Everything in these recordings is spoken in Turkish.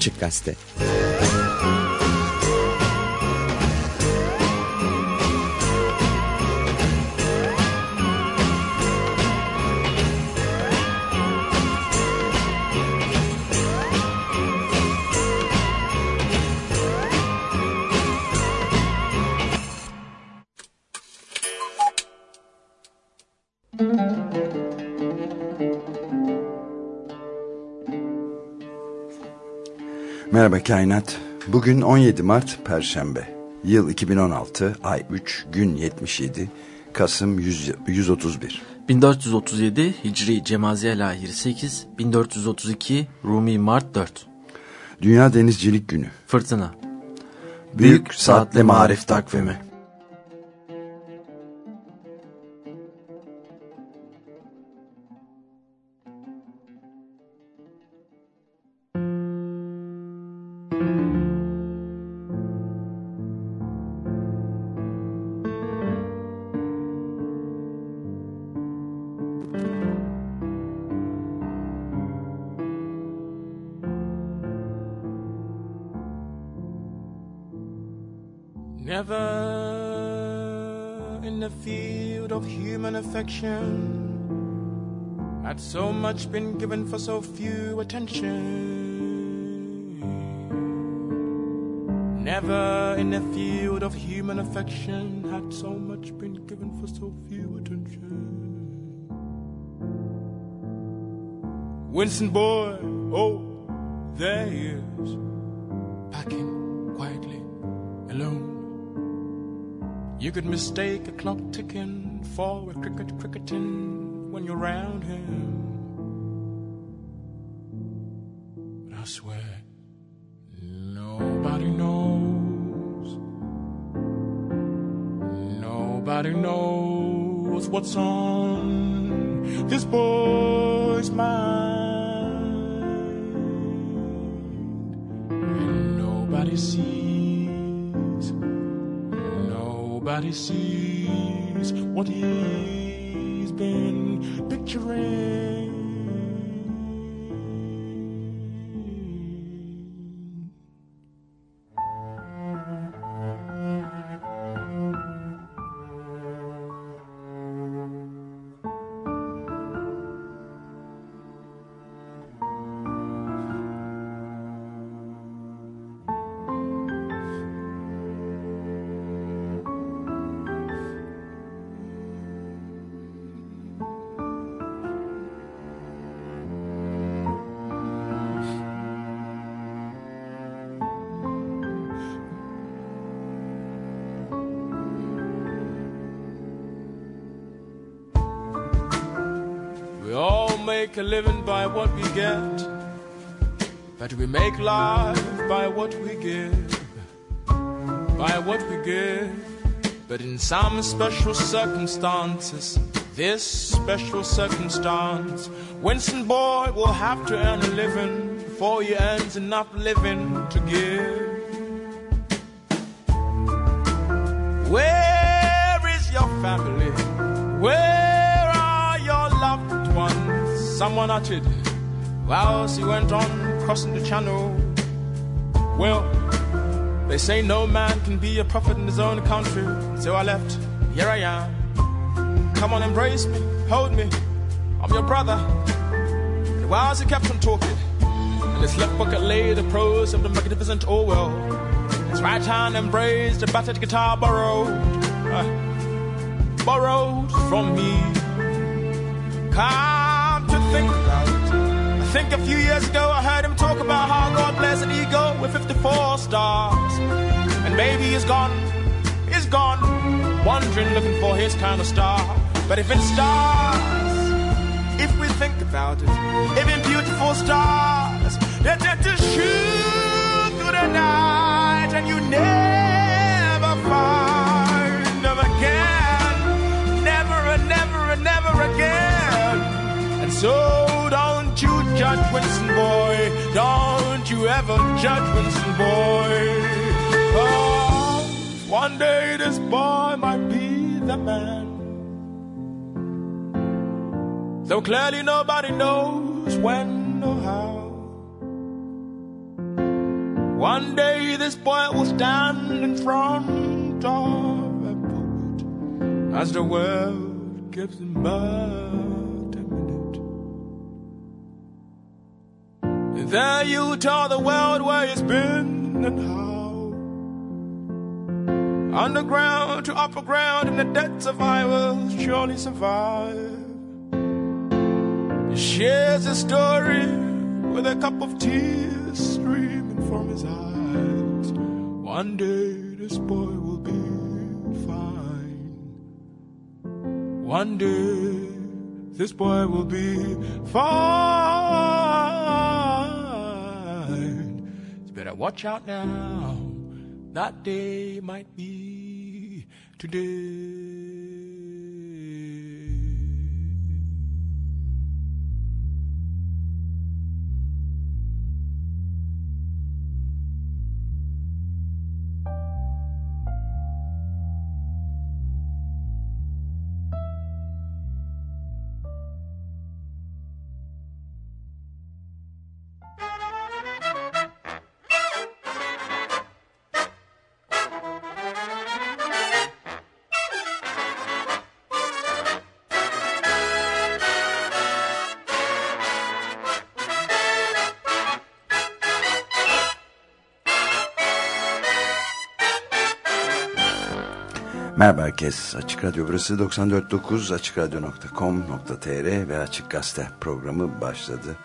Açık Gazete Merhaba Kainat. Bugün 17 Mart Perşembe. Yıl 2016, ay 3, gün 77, Kasım 100, 131. 1437 Hicri Cemaziye Lahir 8, 1432 Rumi Mart 4. Dünya Denizcilik Günü. Fırtına. Büyük, Büyük Saatli Marif Takvimi. Affection had so much been given for so few attention. Never in the field of human affection had so much been given for so few attention. Winston boy, oh, there he is, packing quietly, alone. You could mistake a clock ticking a cricket cricketing when you're around him. But I swear, nobody knows. Nobody knows what's on this boy's mind. And nobody sees. Nobody sees what he's been picturing. Make a living by what we get, but we make life by what we give, by what we give. But in some special circumstances, this special circumstance, Winston Boy will have to earn a living before he earns enough living to give. Where is your family? Someone uttered whilst he went on crossing the channel. Well, they say no man can be a prophet in his own country, so I left. Here I am. Come on, embrace me, hold me. I'm your brother. And whilst he kept on talking, in his left pocket lay the prose of the magnificent Orwell. His right hand embraced a battered guitar borrowed, uh, borrowed from me. Come think about. I think a few years ago I heard him talk about how God bless an eagle with 54 stars. And maybe he's gone, he's gone, wandering looking for his kind of star. But if it's stars, if we think about it, even beautiful stars, they're meant to shoot through the night and you never find So don't you judge Winston boy, don't you ever judge Winston boy. Oh, one day this boy might be the man. Though clearly nobody knows when or how. One day this boy will stand in front of a pulpit as the world gives him but There you tell the world where he's been and how. Underground to upper ground in the depths of I will surely survive. He shares his story with a cup of tears streaming from his eyes. One day this boy will be fine. One day this boy will be fine. Better watch out now. That day might be today. Herkes. Açık Radyo burası 94.9 AçıkRadyo.com.tr ve Açık Gazete programı başladı.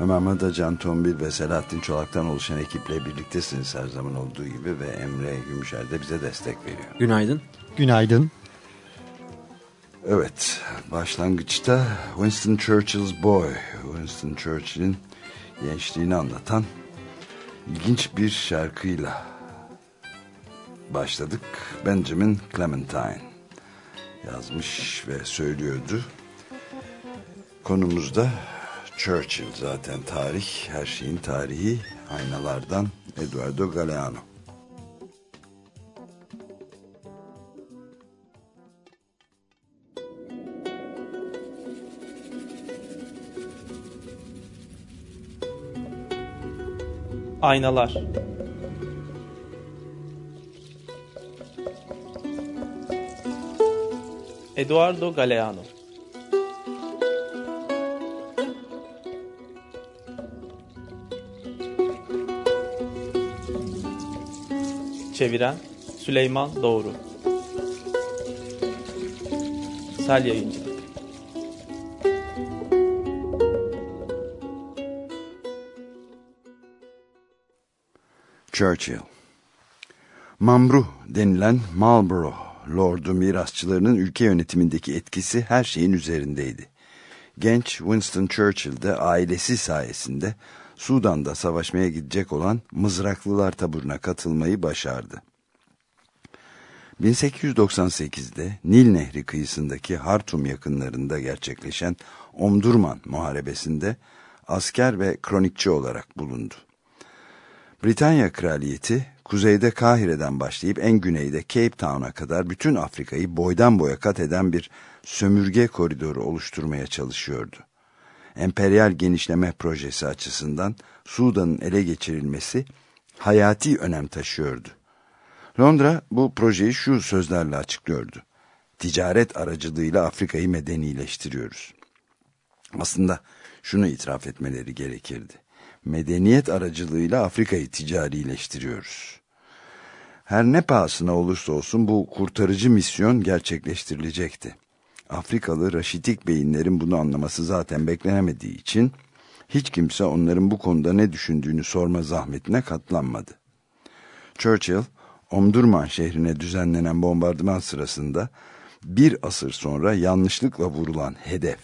Ömer Madra, Can Tombil ve Selahattin Çolak'tan oluşan ekiple birliktesiniz her zaman olduğu gibi ve Emre Gümüşer de bize destek veriyor. Günaydın. Günaydın. Evet, başlangıçta Winston Churchill's Boy, Winston Churchill'in gençliğini anlatan ilginç bir şarkıyla başladık. Benjamin Clementine yazmış ve söylüyordu. Konumuzda Churchill zaten tarih, her şeyin tarihi aynalardan Eduardo Galeano. Aynalar Eduardo Galeano. Çeviren Süleyman Doğru. Sel Yayıncı Churchill. Mamru denilen Marlborough Lord'u mirasçılarının ülke yönetimindeki etkisi her şeyin üzerindeydi. Genç Winston Churchill de ailesi sayesinde Sudan'da savaşmaya gidecek olan mızraklılar taburuna katılmayı başardı. 1898'de Nil Nehri kıyısındaki Hartum yakınlarında gerçekleşen Omdurman Muharebesi'nde asker ve kronikçi olarak bulundu. Britanya Kraliyeti kuzeyde Kahire'den başlayıp en güneyde Cape Town'a kadar bütün Afrika'yı boydan boya kat eden bir sömürge koridoru oluşturmaya çalışıyordu. Emperyal genişleme projesi açısından Sudan'ın ele geçirilmesi hayati önem taşıyordu. Londra bu projeyi şu sözlerle açıklıyordu. Ticaret aracılığıyla Afrika'yı medenileştiriyoruz. Aslında şunu itiraf etmeleri gerekirdi medeniyet aracılığıyla Afrika'yı ticarileştiriyoruz. Her ne pahasına olursa olsun bu kurtarıcı misyon gerçekleştirilecekti. Afrikalı raşitik beyinlerin bunu anlaması zaten beklenemediği için hiç kimse onların bu konuda ne düşündüğünü sorma zahmetine katlanmadı. Churchill, Omdurman şehrine düzenlenen bombardıman sırasında bir asır sonra yanlışlıkla vurulan hedef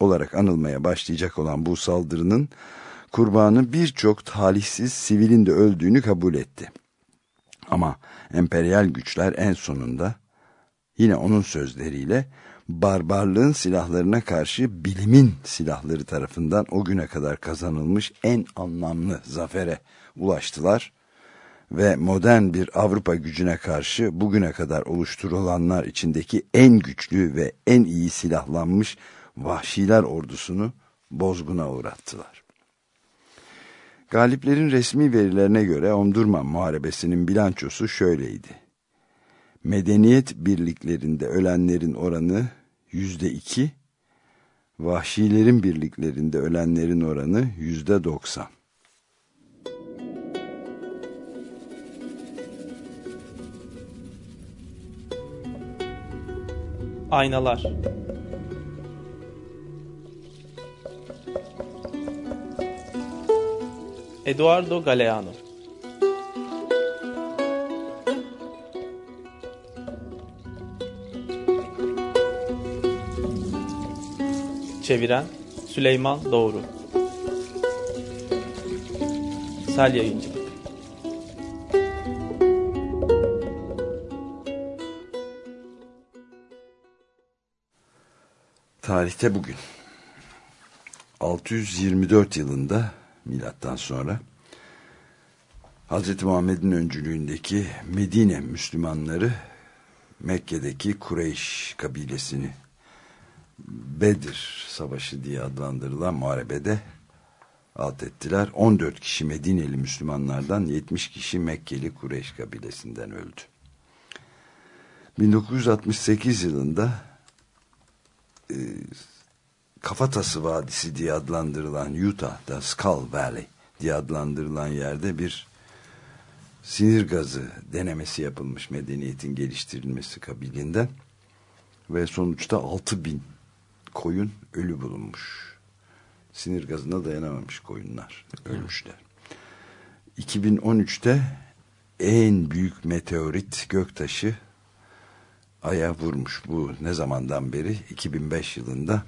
olarak anılmaya başlayacak olan bu saldırının kurbanı birçok talihsiz sivilin de öldüğünü kabul etti. Ama emperyal güçler en sonunda yine onun sözleriyle barbarlığın silahlarına karşı bilimin silahları tarafından o güne kadar kazanılmış en anlamlı zafere ulaştılar ve modern bir Avrupa gücüne karşı bugüne kadar oluşturulanlar içindeki en güçlü ve en iyi silahlanmış vahşiler ordusunu bozguna uğrattılar. Galiplerin resmi verilerine göre Omdurman Muharebesi'nin bilançosu şöyleydi. Medeniyet birliklerinde ölenlerin oranı yüzde iki, vahşilerin birliklerinde ölenlerin oranı yüzde doksan. Aynalar. Eduardo Galeano. Çeviren Süleyman Doğru. Sel Yayıncılık Tarihte bugün. 624 yılında milattan sonra Hz. Muhammed'in öncülüğündeki Medine Müslümanları Mekke'deki Kureyş kabilesini Bedir Savaşı diye adlandırılan muharebede alt ettiler. 14 kişi Medineli Müslümanlardan 70 kişi Mekkeli Kureyş kabilesinden öldü. 1968 yılında e, Kafatası Vadisi diye adlandırılan Utah'da Skull Valley diye adlandırılan yerde bir sinir gazı denemesi yapılmış medeniyetin geliştirilmesi kabiliğinden ve sonuçta 6000 koyun ölü bulunmuş. Sinir gazına dayanamamış koyunlar ölmüşler. 2013'te en büyük meteorit göktaşı Ay'a vurmuş. Bu ne zamandan beri? 2005 yılında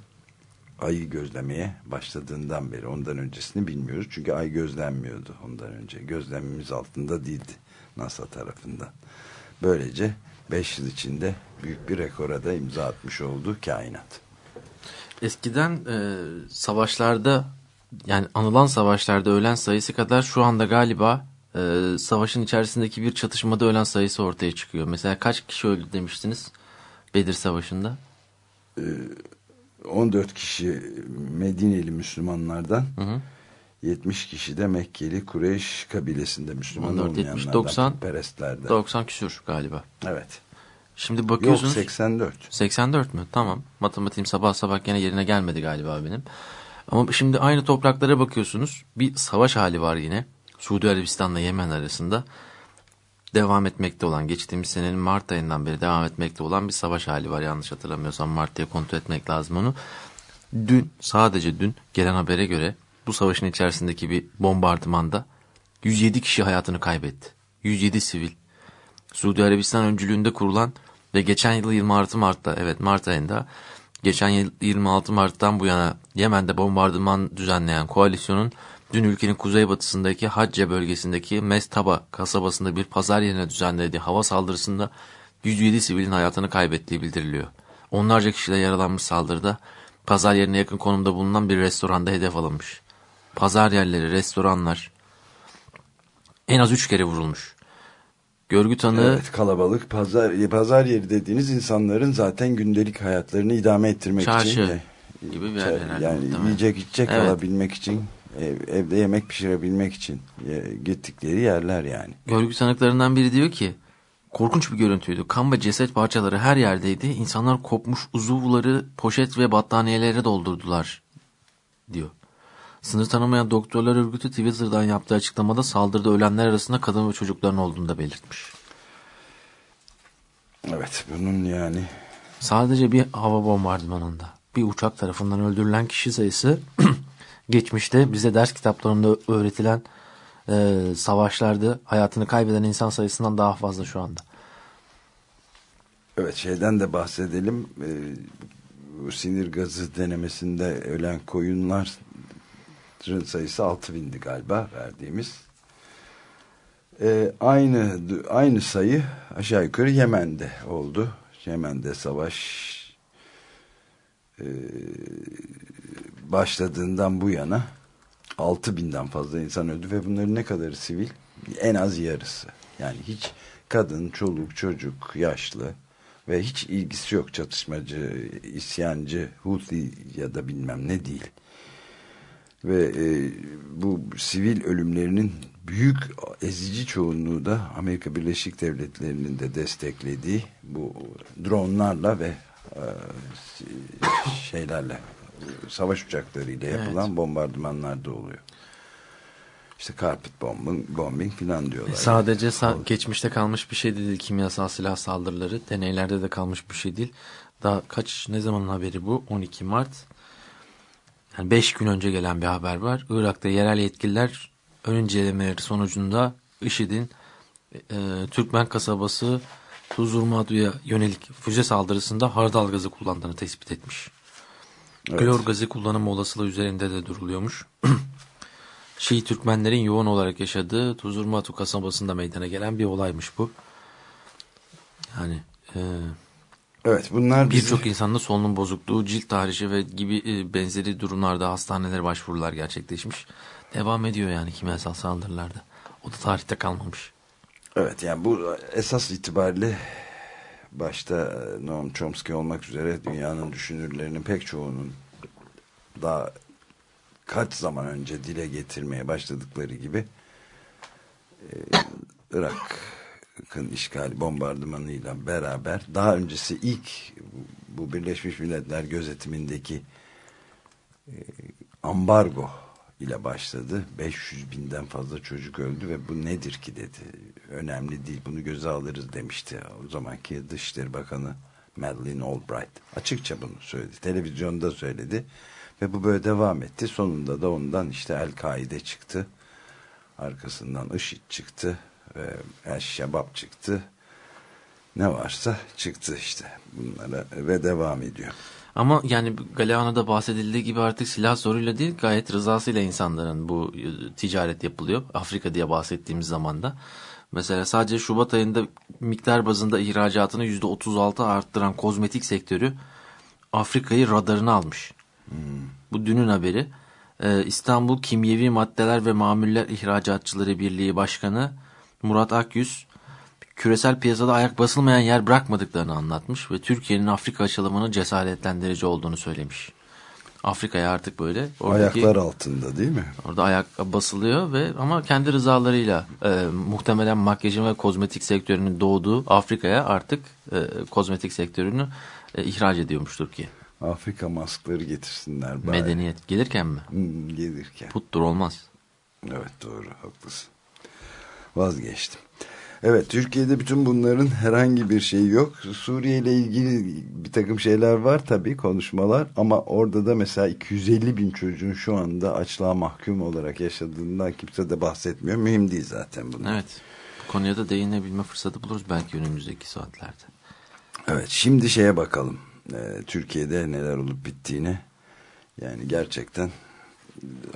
Ay'ı gözlemeye başladığından beri. Ondan öncesini bilmiyoruz. Çünkü Ay gözlenmiyordu ondan önce. Gözlemimiz altında değildi NASA tarafından. Böylece 5 yıl içinde büyük bir rekora da imza atmış oldu kainat. Eskiden e, savaşlarda yani anılan savaşlarda ölen sayısı kadar şu anda galiba e, savaşın içerisindeki bir çatışmada ölen sayısı ortaya çıkıyor. Mesela kaç kişi öldü demiştiniz Bedir Savaşı'nda? E, 14 kişi Medineli Müslümanlardan hı hı. 70 kişi de Mekkeli Kureyş kabilesinde Müslüman 14, olmayanlardan 70, 90, perestlerden. 90 küsür galiba. Evet. Şimdi bakıyorsunuz. Yok 84. 84 mü? Tamam. Matematiğim sabah sabah gene yerine gelmedi galiba benim. Ama şimdi aynı topraklara bakıyorsunuz. Bir savaş hali var yine. Suudi Arabistan'la Yemen arasında devam etmekte olan, geçtiğimiz senenin Mart ayından beri devam etmekte olan bir savaş hali var. Yanlış hatırlamıyorsam Mart diye kontrol etmek lazım onu. Dün, sadece dün gelen habere göre bu savaşın içerisindeki bir bombardımanda 107 kişi hayatını kaybetti. 107 sivil. Suudi Arabistan öncülüğünde kurulan ve geçen yıl 26 Mart'ta, evet Mart ayında, geçen yıl 26 Mart'tan bu yana Yemen'de bombardıman düzenleyen koalisyonun dün ülkenin kuzeybatısındaki Hacce bölgesindeki Mestaba kasabasında bir pazar yerine düzenlediği hava saldırısında 107 sivilin hayatını kaybettiği bildiriliyor. Onlarca kişiyle yaralanmış saldırıda pazar yerine yakın konumda bulunan bir restoranda hedef alınmış. Pazar yerleri, restoranlar en az 3 kere vurulmuş. Görgü tanığı... Evet kalabalık pazar, pazar yeri dediğiniz insanların zaten gündelik hayatlarını idame ettirmek Çarşı için. Çarşı gibi bir yer herhalde. Yani yiyecek içecek evet. alabilmek için ev, evde yemek pişirebilmek için gittikleri yerler yani. Görgü tanıklarından biri diyor ki korkunç bir görüntüydü. Kan ve ceset parçaları her yerdeydi. İnsanlar kopmuş uzuvları poşet ve battaniyelere doldurdular diyor. Sınır tanımayan doktorlar örgütü Twitter'dan yaptığı açıklamada saldırıda ölenler arasında kadın ve çocukların olduğunu da belirtmiş. Evet bunun yani... Sadece bir hava bombardımanında bir uçak tarafından öldürülen kişi sayısı geçmişte bize ders kitaplarında öğretilen e, savaşlarda hayatını kaybeden insan sayısından daha fazla şu anda. Evet şeyden de bahsedelim. E, sinir gazı denemesinde ölen koyunlar sayısı 6000'di galiba verdiğimiz. E, aynı aynı sayı aşağı yukarı Yemen'de oldu. Yemen'de savaş e, başladığından bu yana 6000'den fazla insan öldü ve bunların ne kadarı sivil? En az yarısı. Yani hiç kadın, çoluk, çocuk, yaşlı ve hiç ilgisi yok çatışmacı, isyancı, Houthi ya da bilmem ne değil. Ve e, bu sivil ölümlerinin büyük ezici çoğunluğu da Amerika Birleşik Devletleri'nin de desteklediği bu dronlarla ve e, şeylerle savaş uçaklarıyla yapılan Evet. bombardımanlarda oluyor. İşte carpet bombing, bombing falan diyorlar. Sadece sa- geçmişte kalmış bir şey de değil kimyasal silah saldırıları. Deneylerde de kalmış bir şey değil. Daha kaç ne zamanın haberi bu? 12 Mart. Yani 5 gün önce gelen bir haber var. Irak'ta yerel yetkililer ön incelemeleri sonucunda IŞİD'in e, Türkmen kasabası Tuzurmadu'ya yönelik füze saldırısında hardal gazı kullandığını tespit etmiş. Evet. Klor gazı kullanımı olasılığı üzerinde de duruluyormuş. Şii Türkmenlerin yoğun olarak yaşadığı Tuzurmatu kasabasında meydana gelen bir olaymış bu. Yani e, Evet bunlar bizi- birçok insanda solunum bozukluğu, cilt tahrişi ve gibi e, benzeri durumlarda hastanelere başvurular gerçekleşmiş. Devam ediyor yani kimyasal saldırılarda. O da tarihte kalmamış. Evet yani bu esas itibariyle başta Noam Chomsky olmak üzere dünyanın düşünürlerinin pek çoğunun daha kaç zaman önce dile getirmeye başladıkları gibi e, Irak'ın işgali bombardımanıyla beraber daha öncesi ilk bu Birleşmiş Milletler gözetimindeki e, ambargo ile başladı. 500 binden fazla çocuk öldü ve bu nedir ki dedi. Önemli değil bunu göze alırız demişti o zamanki Dışişleri Bakanı Madeleine Albright. Açıkça bunu söyledi. Televizyonda söyledi ve bu böyle devam etti. Sonunda da ondan işte El-Kaide çıktı. Arkasından IŞİD çıktı El-Şebab çıktı. Ne varsa çıktı işte bunlara ve devam ediyor. Ama yani Galeano'da bahsedildiği gibi artık silah zoruyla değil gayet rızasıyla insanların bu e, ticaret yapılıyor. Afrika diye bahsettiğimiz zaman da. Mesela sadece Şubat ayında miktar bazında ihracatını %36 arttıran kozmetik sektörü Afrika'yı radarına almış. Bu dünün haberi. Ee, İstanbul Kimyevi Maddeler ve Mamuller İhracatçıları Birliği Başkanı Murat Akyüz küresel piyasada ayak basılmayan yer bırakmadıklarını anlatmış ve Türkiye'nin Afrika açılımının cesaretlendirici olduğunu söylemiş. Afrika'ya artık böyle oradaki, Ayaklar altında değil mi? orada ayak basılıyor ve ama kendi rızalarıyla e, muhtemelen makyajın ve kozmetik sektörünün doğduğu Afrika'ya artık e, kozmetik sektörünü e, ihraç ediyormuş Türkiye. Afrika maskları getirsinler. bari. Medeniyet gelirken mi? Hmm, gelirken. Puttur olmaz. Evet doğru haklısın. Vazgeçtim. Evet Türkiye'de bütün bunların herhangi bir şeyi yok. Suriye ile ilgili bir takım şeyler var tabii konuşmalar ama orada da mesela 250 bin çocuğun şu anda açlığa mahkum olarak yaşadığından kimse de bahsetmiyor. Mühim değil zaten bunlar. Evet. Bu konuya da değinebilme fırsatı buluruz belki önümüzdeki saatlerde. Evet şimdi şeye bakalım. Ee, Türkiye'de neler olup bittiğine. Yani gerçekten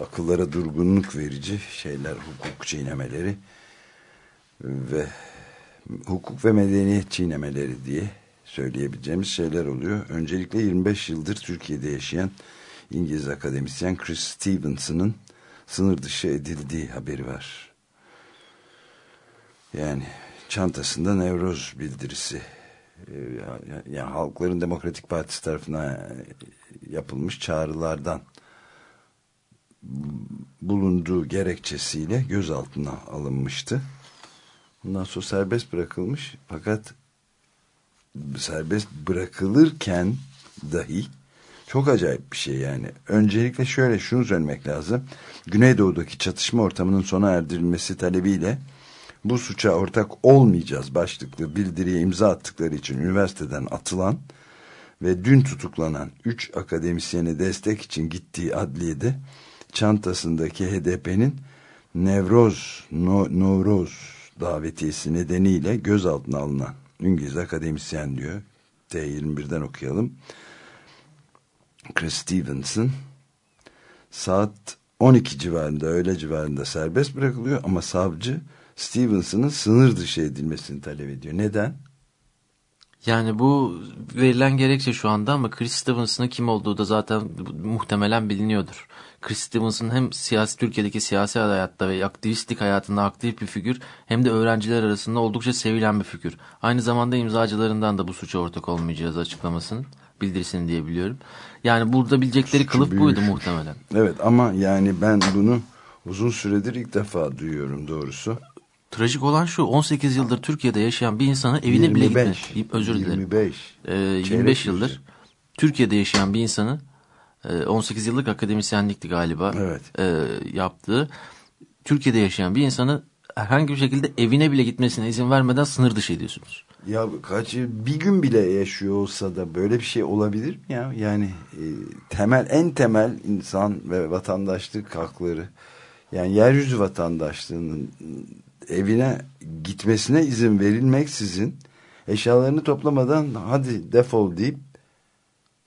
akıllara durgunluk verici şeyler, hukuk çiğnemeleri ve hukuk ve medeniyet çiğnemeleri diye söyleyebileceğimiz şeyler oluyor. Öncelikle 25 yıldır Türkiye'de yaşayan İngiliz akademisyen Chris Stevenson'ın sınır dışı edildiği haberi var. Yani çantasında Nevroz bildirisi e, yani Halkların Demokratik Partisi tarafından yapılmış çağrılardan bulunduğu gerekçesiyle gözaltına alınmıştı. Ondan sonra serbest bırakılmış fakat serbest bırakılırken dahi çok acayip bir şey yani. Öncelikle şöyle şunu söylemek lazım. Güneydoğu'daki çatışma ortamının sona erdirilmesi talebiyle bu suça ortak olmayacağız başlıklı bildiriye imza attıkları için üniversiteden atılan ve dün tutuklanan 3 akademisyene destek için gittiği adliyede çantasındaki HDP'nin Nevroz, no, Novroz davetiyesi nedeniyle gözaltına alınan İngiliz akademisyen diyor. T21'den okuyalım. Chris Stevenson saat 12 civarında öğle civarında serbest bırakılıyor ama savcı Stevenson'ın sınır dışı edilmesini talep ediyor. Neden? Yani bu verilen gerekçe şu anda ama Chris Stevenson'ın kim olduğu da zaten muhtemelen biliniyordur. Chris Stevenson hem siyasi Türkiye'deki siyasi hayatta ve aktivistlik hayatında aktif bir figür hem de öğrenciler arasında oldukça sevilen bir figür. Aynı zamanda imzacılarından da bu suça ortak olmayacağız açıklamasının bildirsin diye biliyorum. Yani burada bilecekleri Suçu kılıf büyük. buydu muhtemelen. Evet ama yani ben bunu uzun süredir ilk defa duyuyorum doğrusu. Trajik olan şu 18 yıldır Türkiye'de yaşayan bir insanı evine bile 25. gitmedi. Özür dilerim. 25. Ee, 25 Çeyrek yıldır. Türkiye'de yaşayan bir insanı 18 yıllık akademisyenlikti galiba Evet. e, yaptığı. Türkiye'de yaşayan bir insanı herhangi bir şekilde evine bile gitmesine izin vermeden sınır dışı ediyorsunuz. Ya kaç bir gün bile yaşıyor olsa da böyle bir şey olabilir mi ya? Yani e, temel en temel insan ve vatandaşlık hakları yani yeryüzü vatandaşlığının evine gitmesine izin verilmeksizin eşyalarını toplamadan hadi defol deyip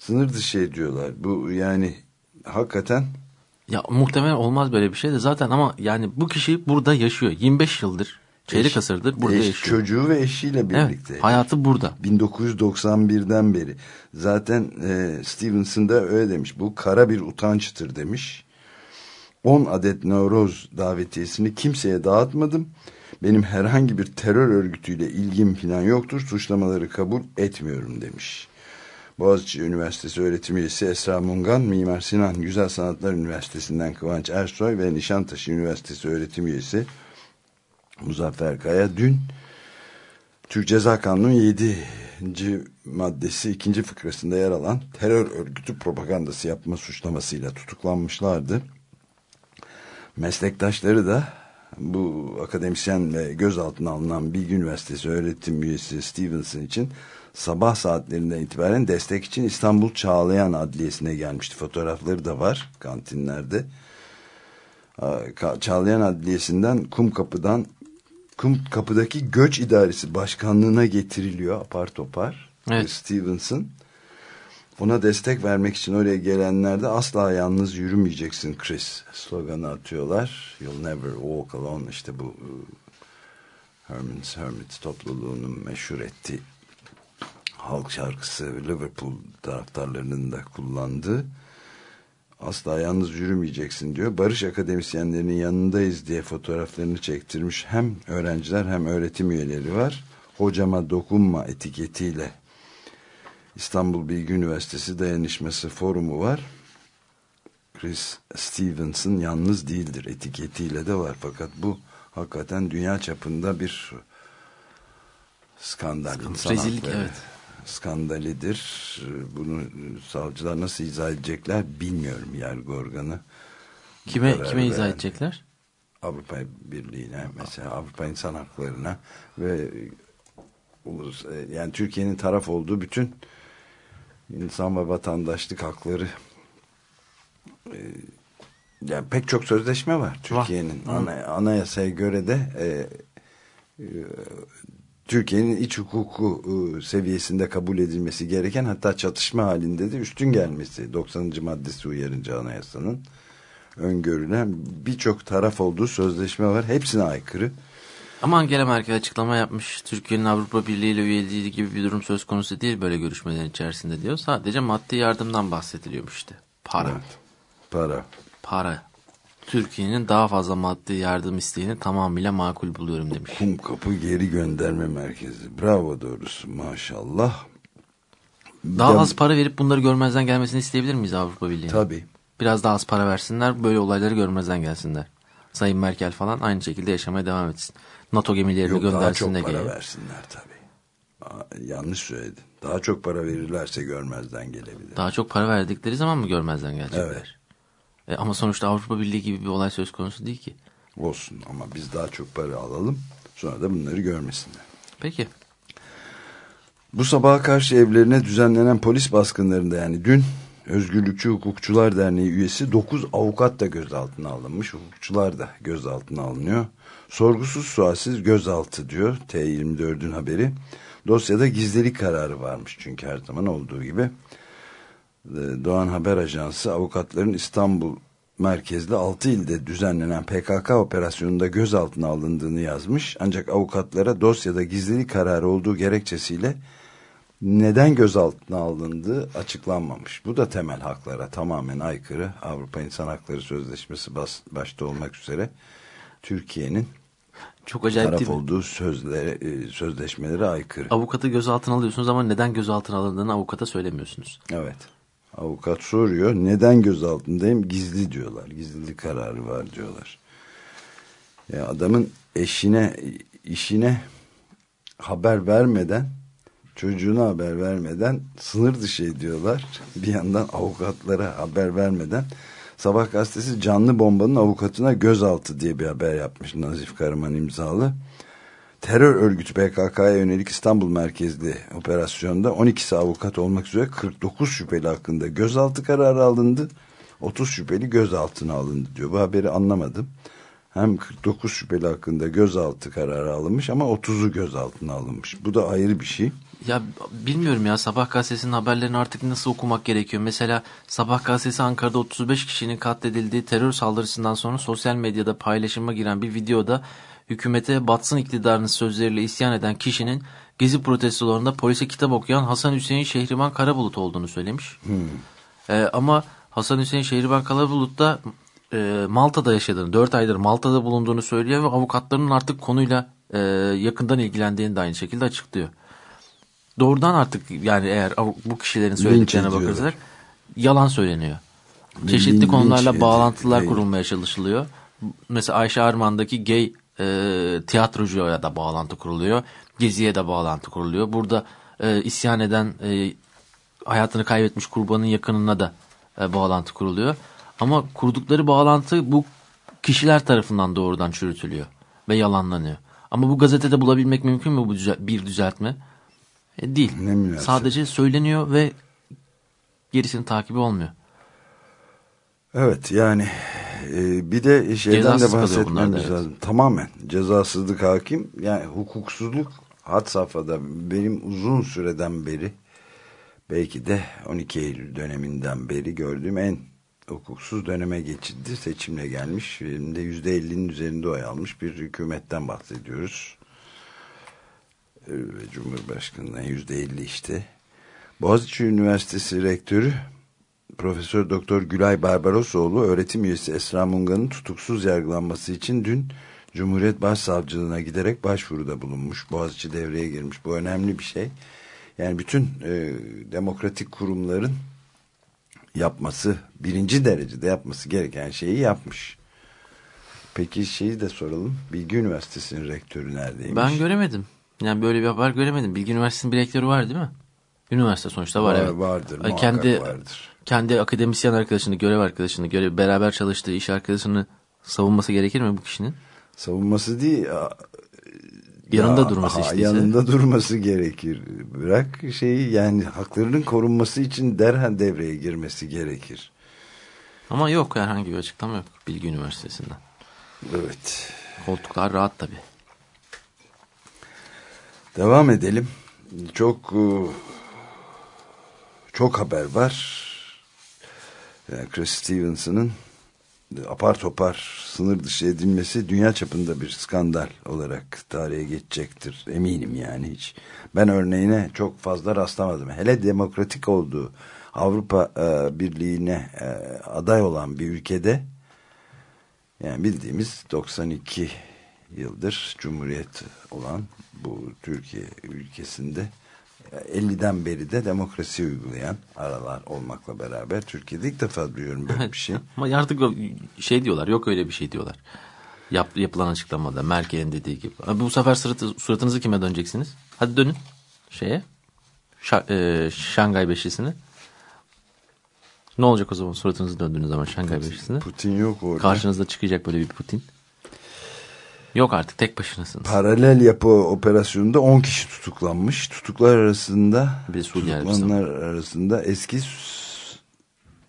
sınır dışı ediyorlar. Bu yani hakikaten Ya muhtemelen olmaz böyle bir şey de zaten ama yani bu kişi burada yaşıyor. 25 yıldır, çeyrek eş- asırdır burada eş- yaşıyor. çocuğu ve eşiyle birlikte. Evet, hayatı burada. 1991'den beri. Zaten e, Stevenson da öyle demiş. Bu kara bir utançtır demiş. 10 adet Nowroz davetiyesini kimseye dağıtmadım. Benim herhangi bir terör örgütüyle ilgim falan yoktur. Suçlamaları kabul etmiyorum demiş. Boğaziçi Üniversitesi öğretim üyesi Esra Mungan, Mimar Sinan Güzel Sanatlar Üniversitesi'nden Kıvanç Ersoy ve Nişantaşı Üniversitesi öğretim üyesi Muzaffer Kaya dün Türk Ceza Kanunu 7. maddesi 2. fıkrasında yer alan terör örgütü propagandası yapma suçlamasıyla tutuklanmışlardı. Meslektaşları da bu akademisyen ve gözaltına alınan Bilgi Üniversitesi öğretim üyesi Stevenson için sabah saatlerinden itibaren destek için İstanbul Çağlayan Adliyesi'ne gelmişti. Fotoğrafları da var kantinlerde. Ka- Çağlayan Adliyesi'nden Kumkapı'dan Kumkapı'daki Göç İdaresi Başkanlığı'na getiriliyor apar topar. Evet. Stevenson. Ona destek vermek için oraya gelenler de asla yalnız yürümeyeceksin Chris sloganı atıyorlar. You'll never walk alone işte bu e, Herman's Hermit topluluğunun meşhur ettiği halk şarkısı Liverpool taraftarlarının da kullandığı asla yalnız yürümeyeceksin diyor. Barış akademisyenlerinin yanındayız diye fotoğraflarını çektirmiş. Hem öğrenciler hem öğretim üyeleri var. Hocama dokunma etiketiyle İstanbul Bilgi Üniversitesi Dayanışması Forumu var. Chris Stevenson yalnız değildir etiketiyle de var. Fakat bu hakikaten dünya çapında bir skandal. rezillik, evet. Skandalidir. Bunu savcılar nasıl izah edecekler bilmiyorum yargı organı. Kime kime izah veren- edecekler? Avrupa Birliği'ne mesela Avrupa İnsan Hakları'na ve ulus yani Türkiye'nin taraf olduğu bütün insan ve vatandaşlık hakları e, yani pek çok sözleşme var Türkiye'nin ana, anayasaya göre de e, e, Türkiye'nin iç hukuku e, seviyesinde kabul edilmesi gereken hatta çatışma halinde de üstün gelmesi 90. maddesi uyarınca anayasanın öngörülen birçok taraf olduğu sözleşme var. Hepsine aykırı. Ama Angela Merkel açıklama yapmış. Türkiye'nin Avrupa Birliği ile üyeliği gibi bir durum söz konusu değil böyle görüşmelerin içerisinde diyor. Sadece maddi yardımdan bahsediliyormuş işte. Para. Evet. Para. Para. Türkiye'nin daha fazla maddi yardım isteğini tamamıyla makul buluyorum demiş. Kum kapı geri gönderme merkezi. Bravo doğrusu maşallah. Daha Ya- az para verip bunları görmezden gelmesini isteyebilir miyiz Avrupa Birliği'ne? Tabii. Biraz daha az para versinler böyle olayları görmezden gelsinler. Sayın Merkel falan aynı şekilde yaşamaya devam etsin. NATO gemilerini Yok daha göndersin çok de para geliyor. versinler tabii. Yanlış söyledin. Daha çok para verirlerse görmezden gelebilir. Daha çok para verdikleri zaman mı görmezden gelecekler? Evet. E, ama sonuçta Avrupa Birliği gibi bir olay söz konusu değil ki. Olsun ama biz daha çok para alalım. Sonra da bunları görmesinler. Peki. Bu sabaha karşı evlerine düzenlenen polis baskınlarında yani dün Özgürlükçü Hukukçular Derneği üyesi 9 avukat da gözaltına alınmış. Hukukçular da gözaltına alınıyor. Sorgusuz sualsiz gözaltı diyor T24'ün haberi. Dosyada gizlilik kararı varmış çünkü her zaman olduğu gibi. Ee, Doğan Haber Ajansı avukatların İstanbul merkezli 6 ilde düzenlenen PKK operasyonunda gözaltına alındığını yazmış. Ancak avukatlara dosyada gizlilik kararı olduğu gerekçesiyle neden gözaltına alındığı açıklanmamış. Bu da temel haklara tamamen aykırı. Avrupa İnsan Hakları Sözleşmesi bas, başta olmak üzere Türkiye'nin Çok acayip taraf değil mi? olduğu sözlere, e, sözleşmelere aykırı. Avukatı gözaltına alıyorsunuz ama neden gözaltına alındığını avukata söylemiyorsunuz. Evet. Avukat soruyor. Neden gözaltındayım? Gizli diyorlar. Gizlilik kararı var diyorlar. Ya adamın eşine, işine haber vermeden, çocuğuna haber vermeden sınır dışı ediyorlar. Bir yandan avukatlara haber vermeden Sabah gazetesi canlı bombanın avukatına gözaltı diye bir haber yapmış Nazif Karaman imzalı. Terör örgütü PKK'ya yönelik İstanbul merkezli operasyonda 12'si avukat olmak üzere 49 şüpheli hakkında gözaltı kararı alındı. 30 şüpheli gözaltına alındı diyor. Bu haberi anlamadım. Hem 49 şüpheli hakkında gözaltı kararı alınmış ama 30'u gözaltına alınmış. Bu da ayrı bir şey. Ya bilmiyorum ya Sabah gazetesinin haberlerini artık nasıl okumak gerekiyor. Mesela Sabah gazetesi Ankara'da 35 kişinin katledildiği terör saldırısından sonra sosyal medyada paylaşıma giren bir videoda hükümete batsın iktidarının sözleriyle isyan eden kişinin gezi protestolarında polise kitap okuyan Hasan Hüseyin Şehriban Karabulut olduğunu söylemiş. Ee, ama Hasan Hüseyin Şehriban Karabulut da e, Malta'da yaşadığını, 4 aydır Malta'da bulunduğunu söylüyor ve avukatlarının artık konuyla e, yakından ilgilendiğini de aynı şekilde açıklıyor. Doğrudan artık yani eğer bu kişilerin söylediklerine bakarsak yalan söyleniyor. Çeşitli linç konularla bağlantılar Evet. kurulmaya çalışılıyor. Mesela Ayşe Arman'daki gay e, tiyatrocuya da bağlantı kuruluyor. Gezi'ye de bağlantı kuruluyor. Burada e, isyan eden e, hayatını kaybetmiş kurbanın yakınına da e, bağlantı kuruluyor. Ama kurdukları bağlantı bu kişiler tarafından doğrudan çürütülüyor ve yalanlanıyor. Ama bu gazetede bulabilmek mümkün mü bu düze- bir düzeltme? E, değil. Ne. Sadece söyleniyor ve gerisinin takibi olmuyor. Evet yani e, bir de şeyden Cezasız de da, bahsetmemiz evet. lazım. Tamamen cezasızlık hakim. Yani hukuksuzluk had safhada benim uzun süreden beri belki de 12 Eylül döneminden beri gördüğüm en hukuksuz döneme geçildi. Seçimle gelmiş. Şimdi %50'nin üzerinde oy almış bir hükümetten bahsediyoruz. Ve Cumhurbaşkanı'ndan %50 işte. Boğaziçi Üniversitesi Rektörü Profesör Doktor Gülay Barbarosoğlu öğretim üyesi Esra Munga'nın tutuksuz yargılanması için dün Cumhuriyet Başsavcılığına giderek başvuruda bulunmuş. Boğaziçi devreye girmiş. Bu önemli bir şey. Yani bütün e, demokratik kurumların yapması, birinci derecede yapması gereken şeyi yapmış. Peki şeyi de soralım. Bilgi Üniversitesi'nin rektörü neredeymiş? Ben göremedim. Yani böyle bir haber göremedim. Bilgi Üniversitesi'nin bir rektörü var değil mi? Üniversite sonuçta var, Var- evet. vardır, kendi, vardır. Kendi akademisyen arkadaşını, görev arkadaşını, görev, beraber çalıştığı iş arkadaşını savunması gerekir mi bu kişinin? Savunması değil, Yanında Ya, durması isteyse. Yanında durması gerekir. Bırak şeyi yani haklarının korunması için derhal devreye girmesi gerekir. Ama yok herhangi bir açıklama yok Bilgi Üniversitesi'nden. Evet. Koltuklar rahat tabii. Devam edelim. Çok e, çok haber var. Yani Chris Stevenson'ın apar topar sınır dışı edilmesi dünya çapında bir skandal olarak tarihe geçecektir. Eminim yani hiç. Ben örneğine çok fazla rastlamadım. Hele demokratik olduğu Avrupa e, Birliği'ne e, aday olan bir ülkede yani bildiğimiz 92 yıldır Cumhuriyet olan bu Türkiye ülkesinde 50'den beri de demokrasi uygulayan aralar olmakla beraber Türkiye'de ilk defa duyuyorum böyle bir şey. Ama artık şey diyorlar yok öyle bir şey diyorlar. Yap, yapılan açıklamada Merkel'in dediği gibi. Bu sefer suratı, suratınızı kime döneceksiniz? Hadi dönün şeye. Şa- e, Şangay Beşlisi'ne. Ne olacak o zaman suratınızı döndüğünüz zaman Şangay Beşlisi'ne? Putin yok orada. Karşınızda çıkacak böyle bir Putin. Yok artık tek başınasınız. Paralel yapı operasyonunda 10 kişi tutuklanmış. Tutuklar arasında Bir tutuklananlar arasında eski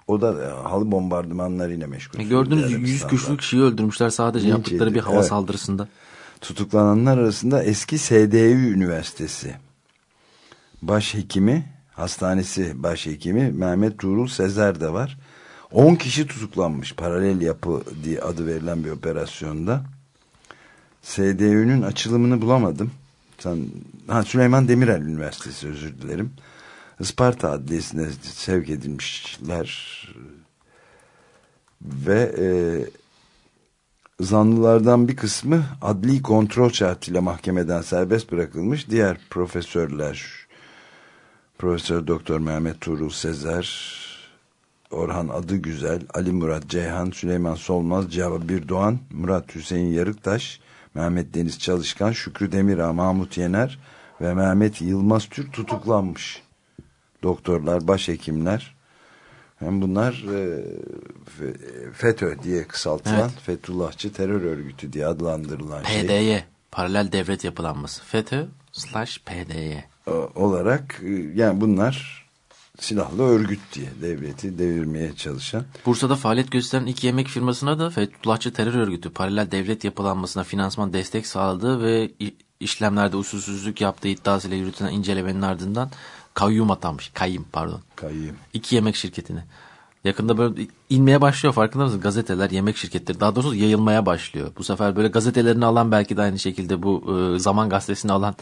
o da e, halı bombardımanlarıyla meşgul. E, Gördüğünüz Suudi 100 Arabistan'da. kişilik kişiyi öldürmüşler sadece Linç yaptıkları bir hava evet. saldırısında. Tutuklananlar arasında eski SDÜ Üniversitesi başhekimi, hastanesi başhekimi Mehmet Tuğrul Sezer de var. 10 kişi tutuklanmış paralel yapı diye adı verilen bir operasyonda. SDÜ'nün açılımını bulamadım. Sen, ha, Süleyman Demirel Üniversitesi özür dilerim. Isparta Adliyesi'ne sevk edilmişler ve e, zanlılardan bir kısmı adli kontrol şartıyla mahkemeden serbest bırakılmış. Diğer profesörler Profesör Doktor Mehmet Tuğrul Sezer, Orhan Adıgüzel, Ali Murat Ceyhan, Süleyman Solmaz, Cabir Doğan, Murat Hüseyin Yarıktaş, Mehmet Deniz Çalışkan, Şükrü Demirağ, Mahmut Yener ve Mehmet Yılmaz Türk tutuklanmış. Doktorlar, başhekimler. Hem bunlar e, FETÖ diye kısaltılan evet. Fethullahçı terör örgütü diye adlandırılan PDY, şey. PDY, paralel devlet yapılanması. FETÖ slash PDY. Olarak e, yani bunlar silahlı örgüt diye devleti devirmeye çalışan. Bursa'da faaliyet gösteren iki yemek firmasına da Fethullahçı terör örgütü paralel devlet yapılanmasına finansman destek sağladığı ve işlemlerde usulsüzlük yaptığı iddiasıyla yürütülen incelemenin ardından kayyum atanmış. Kayyum pardon. Kayyum. İki yemek şirketine. Yakında böyle inmeye başlıyor farkında mısın? Gazeteler, yemek şirketleri daha doğrusu yayılmaya başlıyor. Bu sefer böyle gazetelerini alan belki de aynı şekilde bu e, Zaman Gazetesi'ni alan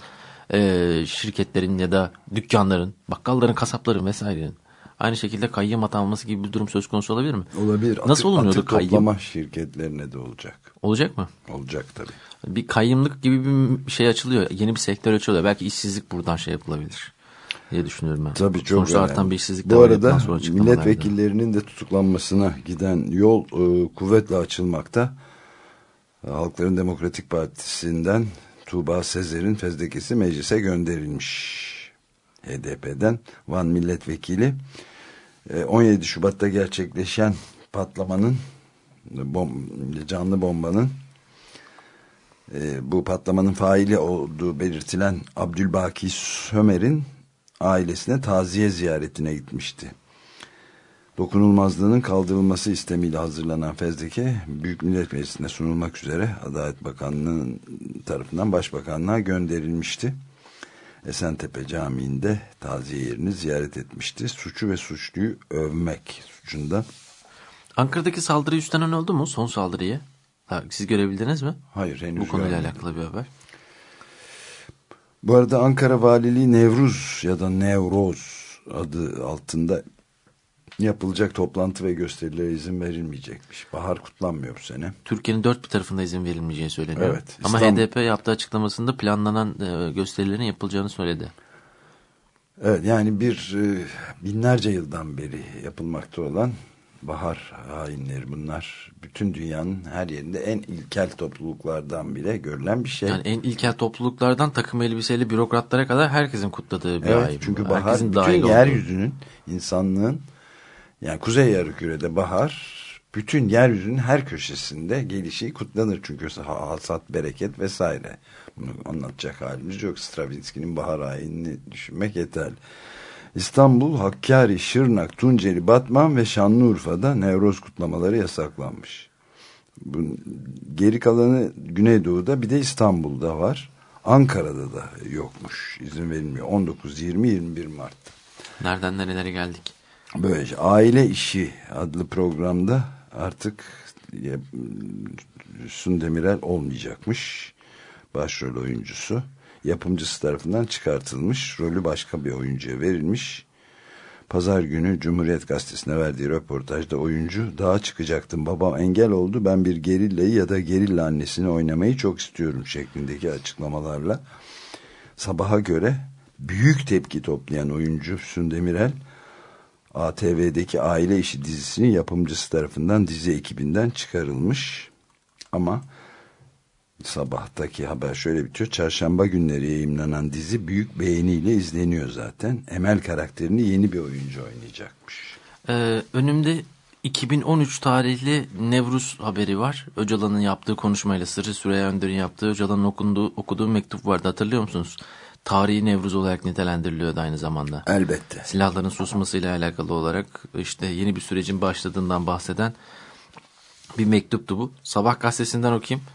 e, şirketlerin ya da dükkanların, bakkalların, kasapların vesairenin aynı şekilde kayyım atanması gibi bir durum söz konusu olabilir mi? Olabilir. Nasıl olunuyordu atık kayyım? toplama şirketlerine de olacak. Olacak mı? Olacak tabii. Bir kayyımlık gibi bir şey açılıyor. Yeni bir sektör açılıyor. Belki işsizlik buradan şey yapılabilir diye düşünüyorum ben. Tabii çok Sonuçta artan bir işsizlik Bu arada milletvekillerinin de tutuklanmasına giden yol e, kuvvetle açılmakta. Halkların Demokratik Partisi'nden Tuğba Sezer'in fezlekesi meclise gönderilmiş. HDP'den Van Milletvekili 17 e, Şubat'ta gerçekleşen patlamanın canlı bombanın e, bu patlamanın faili olduğu belirtilen Abdülbaki Sömer'in ailesine taziye ziyaretine gitmişti. Dokunulmazlığının kaldırılması istemiyle hazırlanan fezleke Büyük Millet Meclisi'ne sunulmak üzere Adalet Bakanlığı'nın tarafından Başbakanlığa gönderilmişti. Esentepe Camii'nde taziye yerini ziyaret etmişti. Suçu ve suçluyu övmek suçunda. Ankara'daki saldırı üstlenen oldu mu son saldırıyı? Siz görebildiniz mi? Hayır henüz Bu konuyla görmedim. alakalı bir haber. Bu arada Ankara Valiliği Nevruz ya da Nevroz adı altında yapılacak toplantı ve gösterilere izin verilmeyecekmiş. Bahar kutlanmıyor bu sene. Türkiye'nin dört bir tarafında izin verilmeyeceği söyleniyor. Evet. Ama İstanbul... HDP yaptığı açıklamasında planlanan e, gösterilerin yapılacağını söyledi. Evet yani bir e, binlerce yıldan beri yapılmakta olan bahar hainleri bunlar. Bütün dünyanın her yerinde en ilkel topluluklardan bile görülen bir şey. Yani en ilkel topluluklardan takım elbiseli bürokratlara kadar herkesin kutladığı bir evet, ay. Çünkü bahar Herkesin bütün yeryüzünün, insanlığın yani Kuzey Yarımküre'de bahar bütün yeryüzünün her köşesinde gelişi kutlanır. Çünkü hasat, bereket vesaire. Bunu anlatacak halimiz yok. Stravinsky'nin bahar ayini düşünmek yeterli. İstanbul, Hakkari, Şırnak, Tunceli, Batman ve Şanlıurfa'da Nevroz kutlamaları yasaklanmış. Geri kalanı Güneydoğu'da bir de İstanbul'da var. Ankara'da da yokmuş. İzin verilmiyor. 19, 20, 21 Mart'ta. Nereden nerelere geldik? Böylece Aile İşi adlı programda artık Sun Demirel olmayacakmış. Başrol oyuncusu yapımcısı tarafından çıkartılmış. Rolü başka bir oyuncuya verilmiş. Pazar günü Cumhuriyet Gazetesi'ne verdiği röportajda oyuncu daha çıkacaktım babam engel oldu ben bir gerillayı ya da gerilla annesini oynamayı çok istiyorum şeklindeki açıklamalarla sabaha göre büyük tepki toplayan oyuncu Sündemirel ATV'deki Aile İşi dizisinin yapımcısı tarafından dizi ekibinden çıkarılmış ama sabahtaki haber şöyle bitiyor. Çarşamba günleri yayınlanan dizi büyük beğeniyle izleniyor zaten. Emel karakterini yeni bir oyuncu oynayacakmış. Ee, önümde 2013 tarihli Nevruz haberi var. Öcalan'ın yaptığı konuşmayla Sırrı Süreyya Önder'in yaptığı Öcalan'ın okunduğu, okuduğu mektup vardı hatırlıyor musunuz? Tarihi Nevruz olarak nitelendiriliyordu aynı zamanda. Elbette. Silahların susmasıyla alakalı olarak işte yeni bir sürecin başladığından bahseden bir mektuptu bu. Sabah gazetesinden okuyayım.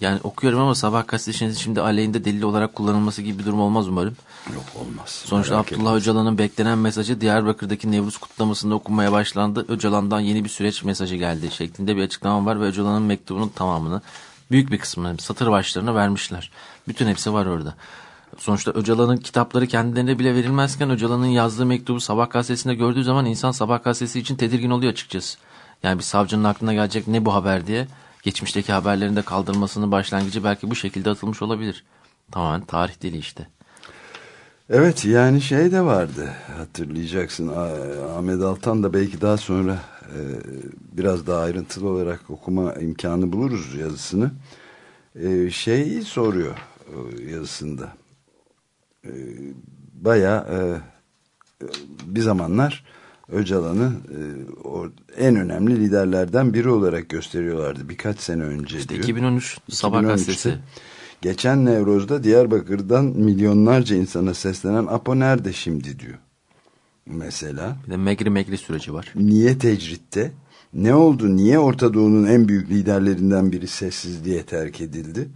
Yani okuyorum ama sabah gazetesinin şimdi aleyhinde delil olarak kullanılması gibi bir durum olmaz umarım. Yok olmaz. Sonuçta Merak Abdullah Öcalan'ın beklenen mesajı Diyarbakır'daki Nevruz kutlamasında okunmaya başlandı. Öcalan'dan yeni bir süreç mesajı geldi şeklinde bir açıklama var ve Öcalan'ın mektubunun tamamını büyük bir kısmını satır başlarına vermişler. Bütün hepsi var orada. Sonuçta Öcalan'ın kitapları kendilerine bile verilmezken Öcalan'ın yazdığı mektubu Sabah gazetesinde gördüğü zaman insan Sabah gazetesi için tedirgin oluyor açıkçası. Yani bir savcının aklına gelecek ne bu haber diye geçmişteki haberlerin de kaldırılmasının başlangıcı belki bu şekilde atılmış olabilir. Tamamen tarih dili işte. Evet yani şey de vardı hatırlayacaksın Ahmet Altan da belki daha sonra e, biraz daha ayrıntılı olarak okuma imkanı buluruz yazısını. E, şeyi soruyor e, yazısında. E, Baya e, bir zamanlar Öcalan'ı e, en önemli liderlerden biri olarak gösteriyorlardı birkaç sene önce işte diyor. 2013 Sabah gazetesi. Geçen Nevroz'da Diyarbakır'dan milyonlarca insana seslenen Apo nerede şimdi diyor. Mesela. Bir de Megri Megri süreci var. Niye tecritte? Ne oldu? Niye Orta Doğu'nun en büyük liderlerinden biri sessizliğe terk edildi?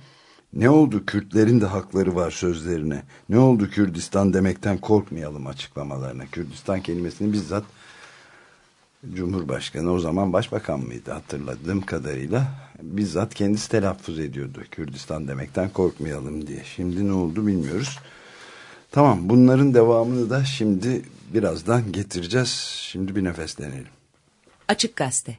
Ne oldu Kürtlerin de hakları var sözlerine? Ne oldu Kürdistan demekten korkmayalım açıklamalarına? Kürdistan kelimesini bizzat Cumhurbaşkanı o zaman başbakan mıydı hatırladığım kadarıyla bizzat kendisi telaffuz ediyordu. Kürdistan demekten korkmayalım diye. Şimdi ne oldu bilmiyoruz. Tamam bunların devamını da şimdi birazdan getireceğiz. Şimdi bir nefeslenelim. Açık Gazete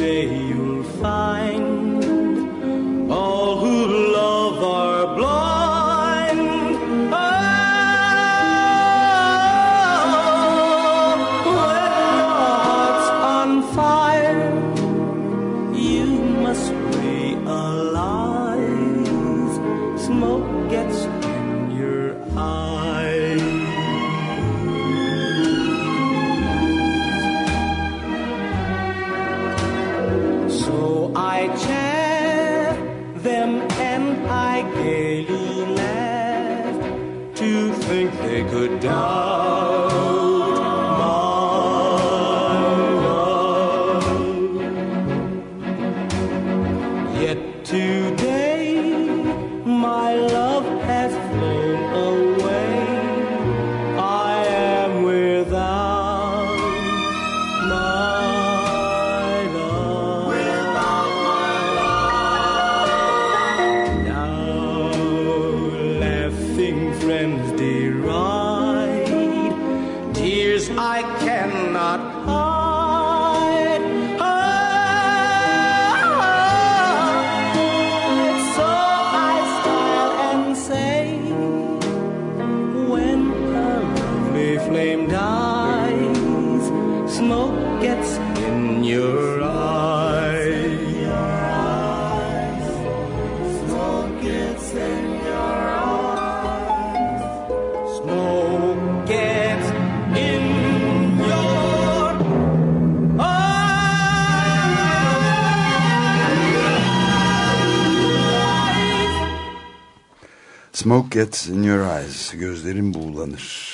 gets in your eyes. Gözlerin buğulanır.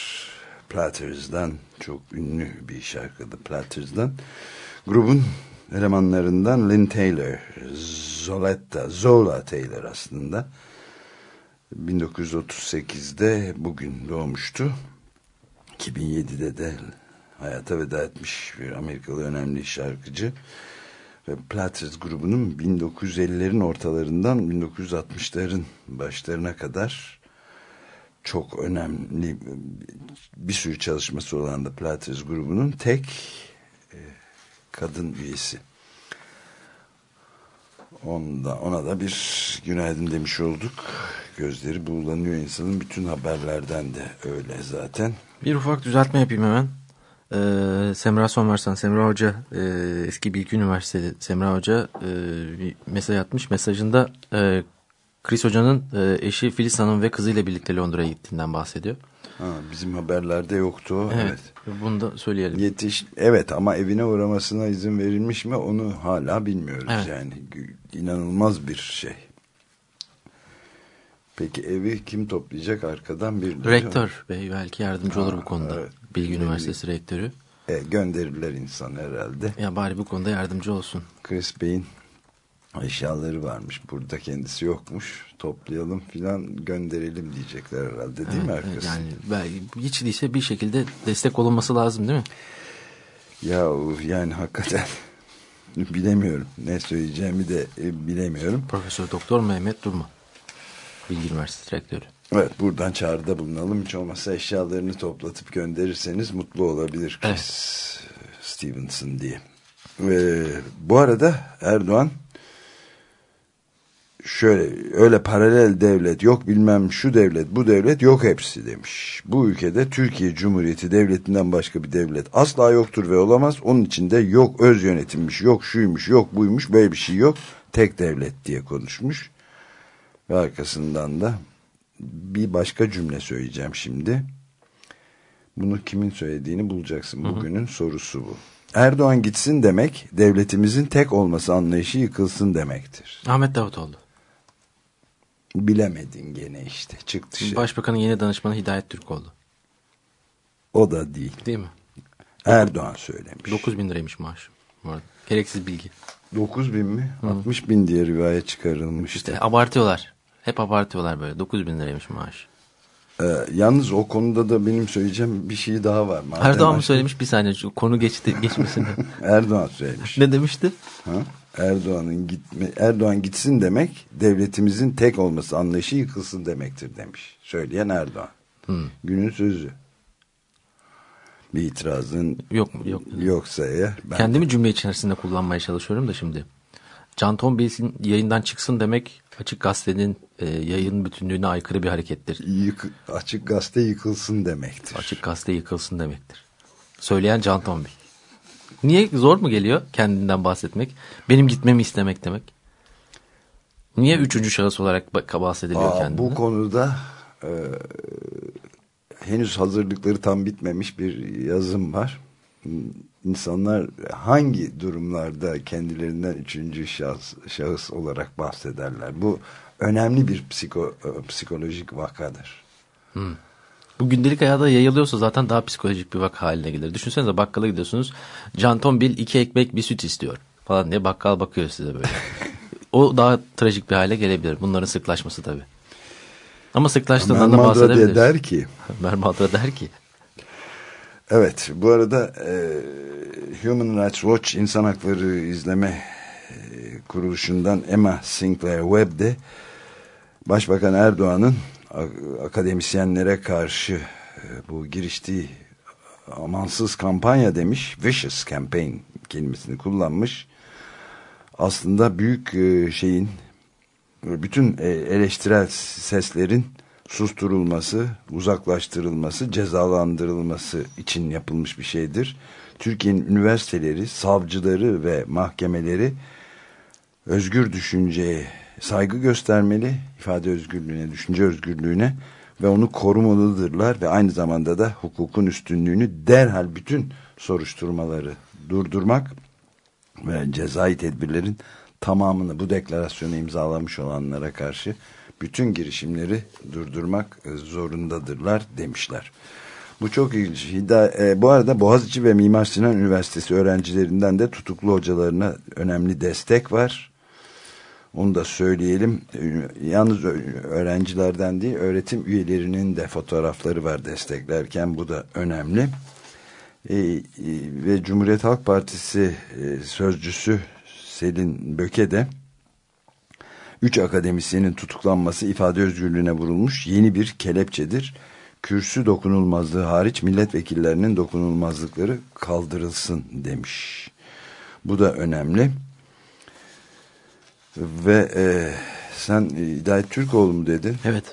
Platters'dan çok ünlü bir şarkı The Platters'dan. Grubun elemanlarından Lynn Taylor, Zoletta, Zola Taylor aslında. 1938'de bugün doğmuştu. 2007'de de hayata veda etmiş bir Amerikalı önemli şarkıcı ve Platters grubunun 1950'lerin ortalarından 1960'ların başlarına kadar çok önemli bir sürü çalışması olan da Platters grubunun tek e, kadın üyesi. Onda, ona da bir günaydın demiş olduk. Gözleri buğulanıyor insanın bütün haberlerden de öyle zaten. Bir ufak düzeltme yapayım hemen. Ee, Semra Somersan, Semra Hoca e, eski Bilgi Üniversitesi Semra Hoca e, bir mesaj atmış. Mesajında e, Chris Hoca'nın e, eşi Filiz Hanım ve kızıyla birlikte Londra'ya gittiğinden bahsediyor. Ha, bizim haberlerde yoktu. Evet. Evet. Bunu da söyleyelim. Yetiş evet ama evine uğramasına izin verilmiş mi onu hala bilmiyoruz Evet. yani inanılmaz bir şey. Peki evi kim toplayacak arkadan bir Rektör bey belki yardımcı olur Ha, bu konuda. evet. Bilgi Üniversitesi rektörü. E, gönderirler insan herhalde. Ya bari bu konuda yardımcı olsun. Chris Bey'in eşyaları varmış burada kendisi yokmuş toplayalım filan gönderelim diyecekler herhalde değil mi Evet, arkası? Yani belki hiç değilse bir şekilde destek olunması lazım değil mi? Ya yani hakikaten bilemiyorum ne söyleyeceğimi de e, bilemiyorum. Profesör Doktor Mehmet Durma. Bilgi Üniversitesi rektörü. Evet buradan çağrıda bulunalım. Hiç olmazsa eşyalarını toplatıp gönderirseniz mutlu olabilir Chris Stevenson diye. Ve bu arada Erdoğan şöyle öyle paralel devlet yok bilmem şu devlet bu devlet yok hepsi demiş. Bu ülkede Türkiye Cumhuriyeti devletinden başka bir devlet asla yoktur ve olamaz. Onun içinde yok öz yönetimmiş yok şuymuş yok buymuş böyle bir şey yok. Tek devlet diye konuşmuş. Ve arkasından da bir başka cümle söyleyeceğim şimdi. Bunu kimin söylediğini bulacaksın. Bugünün sorusu bu. Erdoğan gitsin demek devletimizin tek olması anlayışı yıkılsın demektir. Ahmet Davutoğlu. Bilemedin gene işte. Çık dışarı. Başbakanın yeni danışmanı Hidayet Türkoğlu. O da değil. Değil mi? Erdoğan söylemiş. 9 bin liraymış maaş. Bu arada. Gereksiz bilgi. 9 bin mi? 60 bin diye rivayet çıkarılmıştı. İşte abartıyorlar. Hep abartıyorlar böyle. 9 bin liraymış maaş. Ee, yalnız o konuda da benim söyleyeceğim bir şey daha var. Madem Erdoğan mı söylemiş bir saniye konu geçti geçmesin. Erdoğan söylemiş. ne demişti? Ha? Erdoğan'ın gitme Erdoğan gitsin demek devletimizin tek olması anlayışı yıkılsın demektir demiş. Söyleyen Erdoğan. Günün sözü. Bir itirazın Yok yok. yoksa eğer ben Kendimi cümle içerisinde kullanmaya çalışıyorum da şimdi. Can Tombils'in yayından çıksın demek açık gazetenin e, yayın bütünlüğüne aykırı bir harekettir. yık- açık gazete yıkılsın demektir. Açık gazete yıkılsın demektir. Söyleyen Can Tombil. Niye zor mu geliyor kendinden bahsetmek? Benim gitmemi istemek demek. Niye üçüncü şahıs olarak bahsediliyor Aa, kendine? bu konuda e, henüz hazırlıkları tam bitmemiş bir yazım var. İnsanlar hangi durumlarda kendilerinden üçüncü şahıs, şahıs olarak bahsederler? Bu önemli bir psiko, e, psikolojik vakadır. Bu gündelik hayata yayılıyorsa zaten daha psikolojik bir vaka haline gelir. Düşünsenize bakkala gidiyorsunuz. Can Tombil iki ekmek bir süt istiyor falan diye bakkal bakıyor size böyle. o daha trajik bir hale gelebilir. Bunların sıklaşması tabii. Ama sıklaştığından da bahsedebiliriz. der ki Mermadra der ki Evet, bu arada e, Human Rights Watch İnsan Hakları İzleme e, Kuruluşu'ndan Emma Sinclair Webb de Başbakan Erdoğan'ın akademisyenlere karşı e, bu giriştiği amansız kampanya demiş, vicious campaign kelimesini kullanmış. Aslında büyük e, şeyin bütün e, eleştirel seslerin susturulması, uzaklaştırılması, cezalandırılması için yapılmış bir şeydir. Türkiye'nin üniversiteleri, savcıları ve mahkemeleri özgür düşünceye saygı göstermeli, ifade özgürlüğüne, düşünce özgürlüğüne ve onu korumalıdırlar ve aynı zamanda da hukukun üstünlüğünü derhal bütün soruşturmaları durdurmak ve cezai tedbirlerin tamamını bu deklarasyonu imzalamış olanlara karşı bütün girişimleri durdurmak e, zorundadırlar demişler. Bu çok ilginç. E, bu arada Boğaziçi ve Mimar Sinan Üniversitesi öğrencilerinden de tutuklu hocalarına önemli destek var. Onu da söyleyelim. E, Yalnız öğrencilerden değil, öğretim üyelerinin de fotoğrafları var desteklerken. Bu da önemli. E, e, ve Cumhuriyet Halk Partisi e, sözcüsü Selin Böke de üç akademisyenin tutuklanması ifade özgürlüğüne vurulmuş yeni bir kelepçedir. Kürsü dokunulmazlığı hariç milletvekillerinin dokunulmazlıkları kaldırılsın demiş. Bu da önemli. Ve e, sen Hidayet Türkoğlu mu dedin? evet.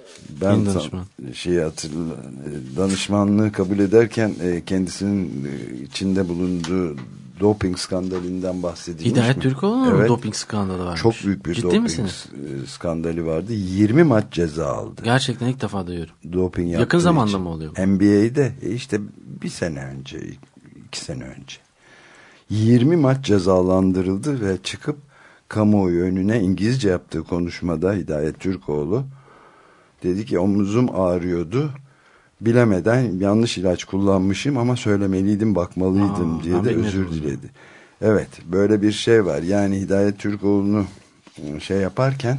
Ben danışman. şeyi hatırla, e, danışmanlığı kabul ederken e, kendisinin e, içinde bulunduğu doping skandalinden bahsedilmiş Hidayet mi? Türkoğlu'nun Evet. doping skandalı varmış? Çok büyük bir Ciddi doping misiniz? e, skandali vardı. 20 maç ceza aldı. Gerçekten ilk defa duyuyorum. Doping Yakın zamanda için. mı oluyor? NBA'de e, işte bir sene önce, iki sene önce. 20 maç cezalandırıldı ve çıkıp kamuoyu önüne İngilizce yaptığı konuşmada Hidayet Türkoğlu dedi ki omuzum ağrıyordu. Bilemeden yanlış ilaç kullanmışım ama söylemeliydim, bakmalıydım Aa, diye de özür diledi. Evet, böyle bir şey var. Yani Hidayet Türkoğlu'nu e, şey yaparken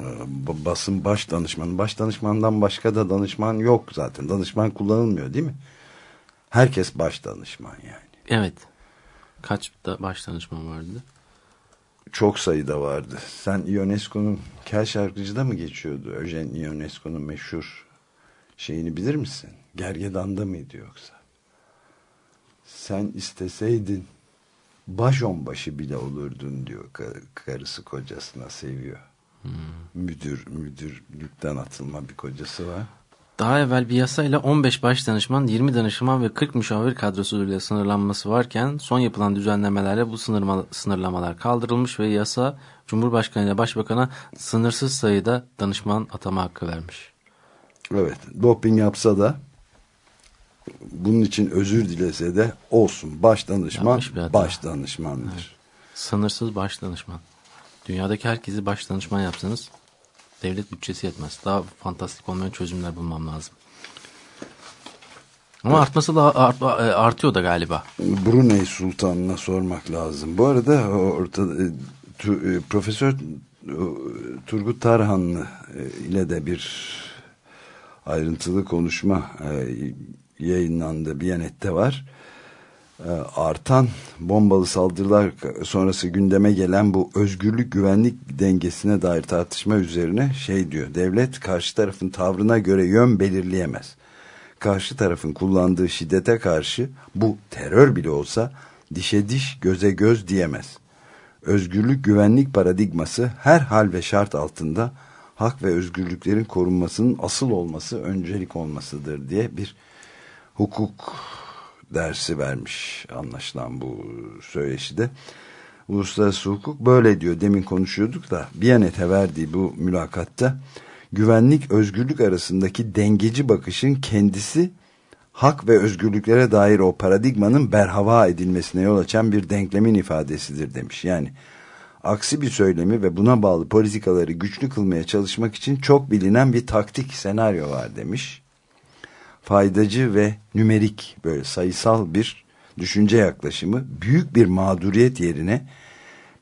e, ba- basın baş danışmanı. Baş danışmandan başka da danışman yok zaten. Danışman kullanılmıyor değil mi? Herkes baş danışman yani. Evet. Kaç da baş danışman vardı? Çok sayıda vardı. Sen Ionesco'nun Kel Şarkıcı'da mı geçiyordu? Öjen Ionesco'nun meşhur şeyini bilir misin? Gergedan'da mıydı yoksa? Sen isteseydin baş onbaşı bile olurdun diyor Ka- karısı kocasına seviyor. Müdür müdürlükten atılma bir kocası var. Daha evvel bir yasayla 15 baş danışman, 20 danışman ve 40 müşavir kadrosuyla sınırlanması varken son yapılan düzenlemelerle bu sınırma, sınırlamalar kaldırılmış ve yasa Cumhurbaşkanı ile Başbakan'a sınırsız sayıda danışman atama hakkı vermiş. Evet doping yapsa da bunun için özür dilese de olsun. Baş danışman baş danışmandır. Sınırsız baş danışman. Dünyadaki herkesi baş danışman yapsanız devlet bütçesi yetmez. Daha fantastik olmayan çözümler bulmam lazım. Ama artması da art- artıyor da galiba. Brunei Sultanı'na sormak lazım. Bu arada orta, e, tu- e, Profesör e, Turgut Tarhanlı e, ile de bir ayrıntılı konuşma e, yayınlandı. Biyanet'te var. E, Artan bombalı saldırılar sonrası gündeme gelen bu özgürlük güvenlik dengesine dair tartışma üzerine şey diyor. Devlet karşı tarafın tavrına göre yön belirleyemez karşı tarafın kullandığı şiddete karşı bu terör bile olsa dişe diş göze göz diyemez. Özgürlük güvenlik paradigması her hal ve şart altında hak ve özgürlüklerin korunmasının asıl olması öncelik olmasıdır diye bir hukuk dersi vermiş anlaşılan bu söyleşide. Uluslararası hukuk böyle diyor. Demin konuşuyorduk da Biyanet'e verdiği bu mülakatta güvenlik özgürlük arasındaki dengeci bakışın kendisi hak ve özgürlüklere dair o paradigmanın berhava edilmesine yol açan bir denklemin ifadesidir demiş. Yani aksi bir söylemi ve buna bağlı politikaları güçlü kılmaya çalışmak için çok bilinen bir taktik senaryo var demiş. Faydacı ve nümerik böyle sayısal bir düşünce yaklaşımı büyük bir mağduriyet yerine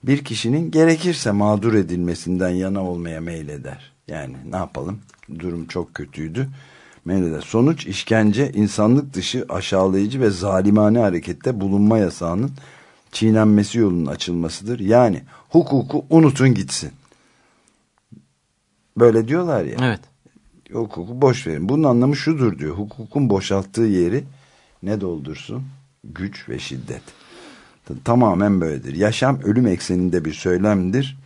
bir kişinin gerekirse mağdur edilmesinden yana olmaya meyleder. Yani ne yapalım? Durum çok kötüydü. Meyleder. Sonuç işkence, insanlık dışı, aşağılayıcı ve zalimane harekette bulunma yasağının çiğnenmesi yolunun açılmasıdır. Yani hukuku unutun gitsin. Böyle diyorlar ya. Evet. Hukuku boş verin. Bunun anlamı şudur diyor. Hukukun boşalttığı yeri ne doldursun? Güç ve şiddet. Tamamen böyledir. Yaşam ölüm ekseninde bir söylemdir.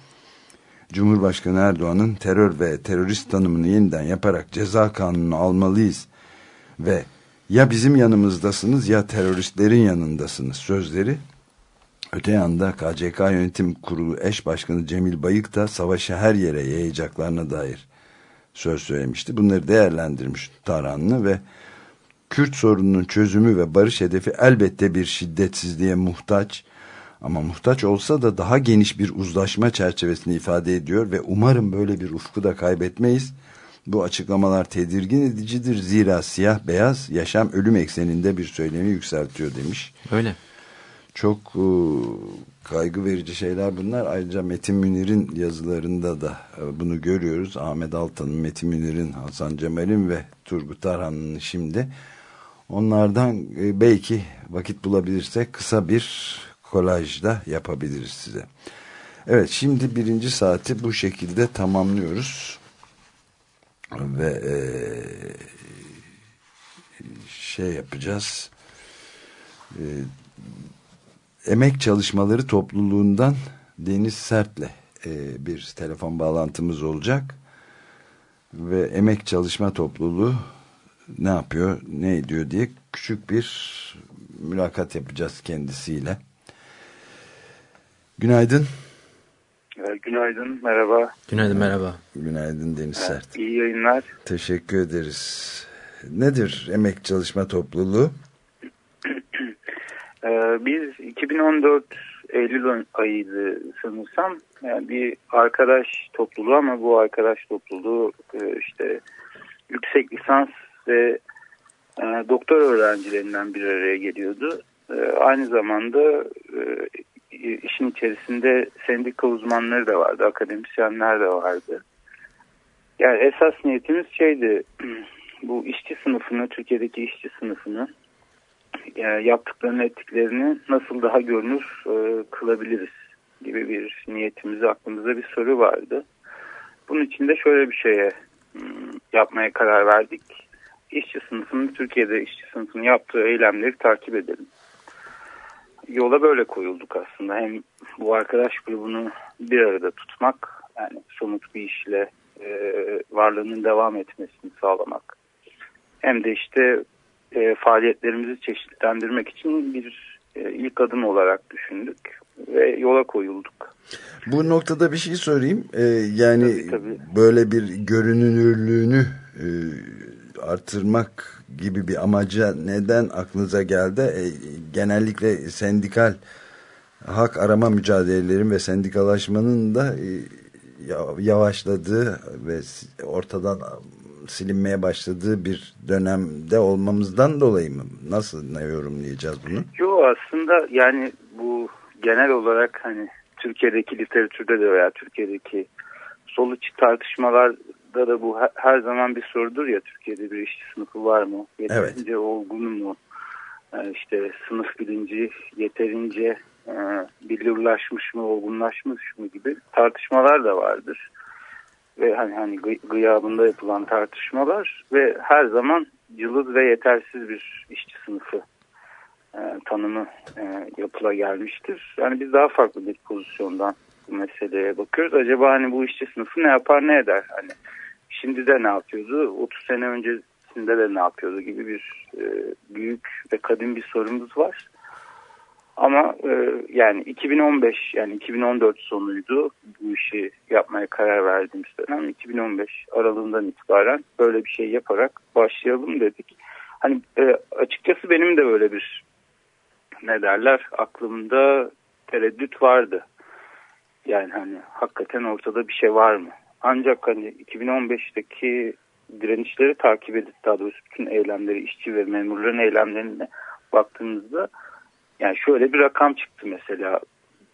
Cumhurbaşkanı Erdoğan'ın terör ve terörist tanımını yeniden yaparak ceza kanunu almalıyız ve ya bizim yanımızdasınız ya teröristlerin yanındasınız sözleri. Öte yanda KCK Yönetim Kurulu eş başkanı Cemil Bayık da savaşı her yere yayacaklarına dair söz söylemişti. Bunları değerlendirmiş Tarhanlı ve Kürt sorununun çözümü ve barış hedefi elbette bir şiddetsizliğe muhtaç ama muhtaç olsa da daha geniş bir uzlaşma çerçevesini ifade ediyor ve umarım böyle bir ufku da kaybetmeyiz. Bu açıklamalar tedirgin edicidir zira siyah beyaz yaşam ölüm ekseninde bir söylemi yükseltiyor demiş. Öyle. Çok e, kaygı verici şeyler bunlar. Ayrıca Metin Münir'in yazılarında da e, bunu görüyoruz. Ahmet Altan'ın, Metin Münir'in, Hasan Cemal'in ve Turgut Arhan'ın şimdi. Onlardan e, belki vakit bulabilirsek kısa bir kolaj da yapabiliriz size. Evet şimdi birinci saati bu şekilde tamamlıyoruz. Ve e, şey yapacağız. E, Emek Çalışmaları Topluluğundan Deniz Sert'le e, bir telefon bağlantımız olacak. Ve Emek Çalışma Topluluğu ne yapıyor, ne ediyor diye küçük bir mülakat yapacağız kendisiyle. Günaydın. Ee, Günaydın, merhaba. Günaydın merhaba. Günaydın Deniz Sert. İyi yayınlar. Teşekkür ederiz. Nedir Emek Çalışma Topluluğu? Ee, Biz 2014 Eylül ayıydı sanırsam. Yani bir arkadaş topluluğu ama bu arkadaş topluluğu e, işte yüksek lisans ve e, doktor öğrencilerinden bir araya geliyordu. E, Aynı zamanda işin içerisinde sendika uzmanları da vardı, akademisyenler de vardı. Yani esas niyetimiz şeydi, bu işçi sınıfını, Türkiye'deki işçi sınıfını e, yaptıklarını ettiklerini nasıl daha görünür e, kılabiliriz gibi bir niyetimiz aklımızda bir soru vardı. Bunun için de şöyle bir şeye hmm, yapmaya karar verdik. İşçi sınıfının Türkiye'de işçi sınıfının yaptığı eylemleri takip edelim. Yola böyle koyulduk aslında. Hem bu arkadaş grubunu bir arada tutmak, yani somut bir işle e, varlığının devam etmesini sağlamak. Hem de işte e, faaliyetlerimizi çeşitlendirmek için bir e, ilk adım olarak düşündük ve yola koyulduk. Bu noktada bir şey sorayım. Ee, yani Tabii, tabii. böyle bir görünürlüğünü e, artırmak gibi bir amaca neden aklınıza geldi? E, genellikle sendikal hak arama mücadelelerin ve sendikalaşmanın da e, ya- yavaşladığı ve ortadan silinmeye başladığı bir dönemde olmamızdan dolayı mı? Nasıl ne yorumlayacağız bunu? Yo aslında yani bu genel olarak hani Türkiye'deki literatürde de veya Türkiye'deki sol içi tartışmalarda da bu he- her zaman bir sorudur ya Türkiye'de bir işçi sınıfı var mı? Yeterince olgun mu? Yani işte sınıf bilinci yeterince e, billurlaşmış mı, olgunlaşmış mı gibi tartışmalar da vardır. Ve hani hani gı- gıyabında yapılan tartışmalar ve her zaman cılız ve yetersiz bir işçi sınıfı e, tanımı e, yapıla gelmiştir. Yani biz daha farklı bir pozisyondan bu meseleye bakıyoruz. Acaba hani bu işçi sınıfı ne yapar ne eder? Hani şimdi de ne yapıyordu? 30 sene öncesinde de ne yapıyordu gibi bir e, büyük ve kadim bir sorumuz var. Ama e, yani 2015 yani 2014 sonuydu bu işi yapmaya karar verdiğimiz dönem 2015 aralığından itibaren böyle bir şey yaparak başlayalım dedik. Hani e, açıkçası benim de böyle bir ne derler aklımda tereddüt vardı. Yani hani hakikaten ortada bir şey var mı? Ancak hani 2015'teki direnişleri takip edip daha doğrusu bütün eylemleri işçi ve memurların eylemlerine baktığımızda yani şöyle bir rakam çıktı mesela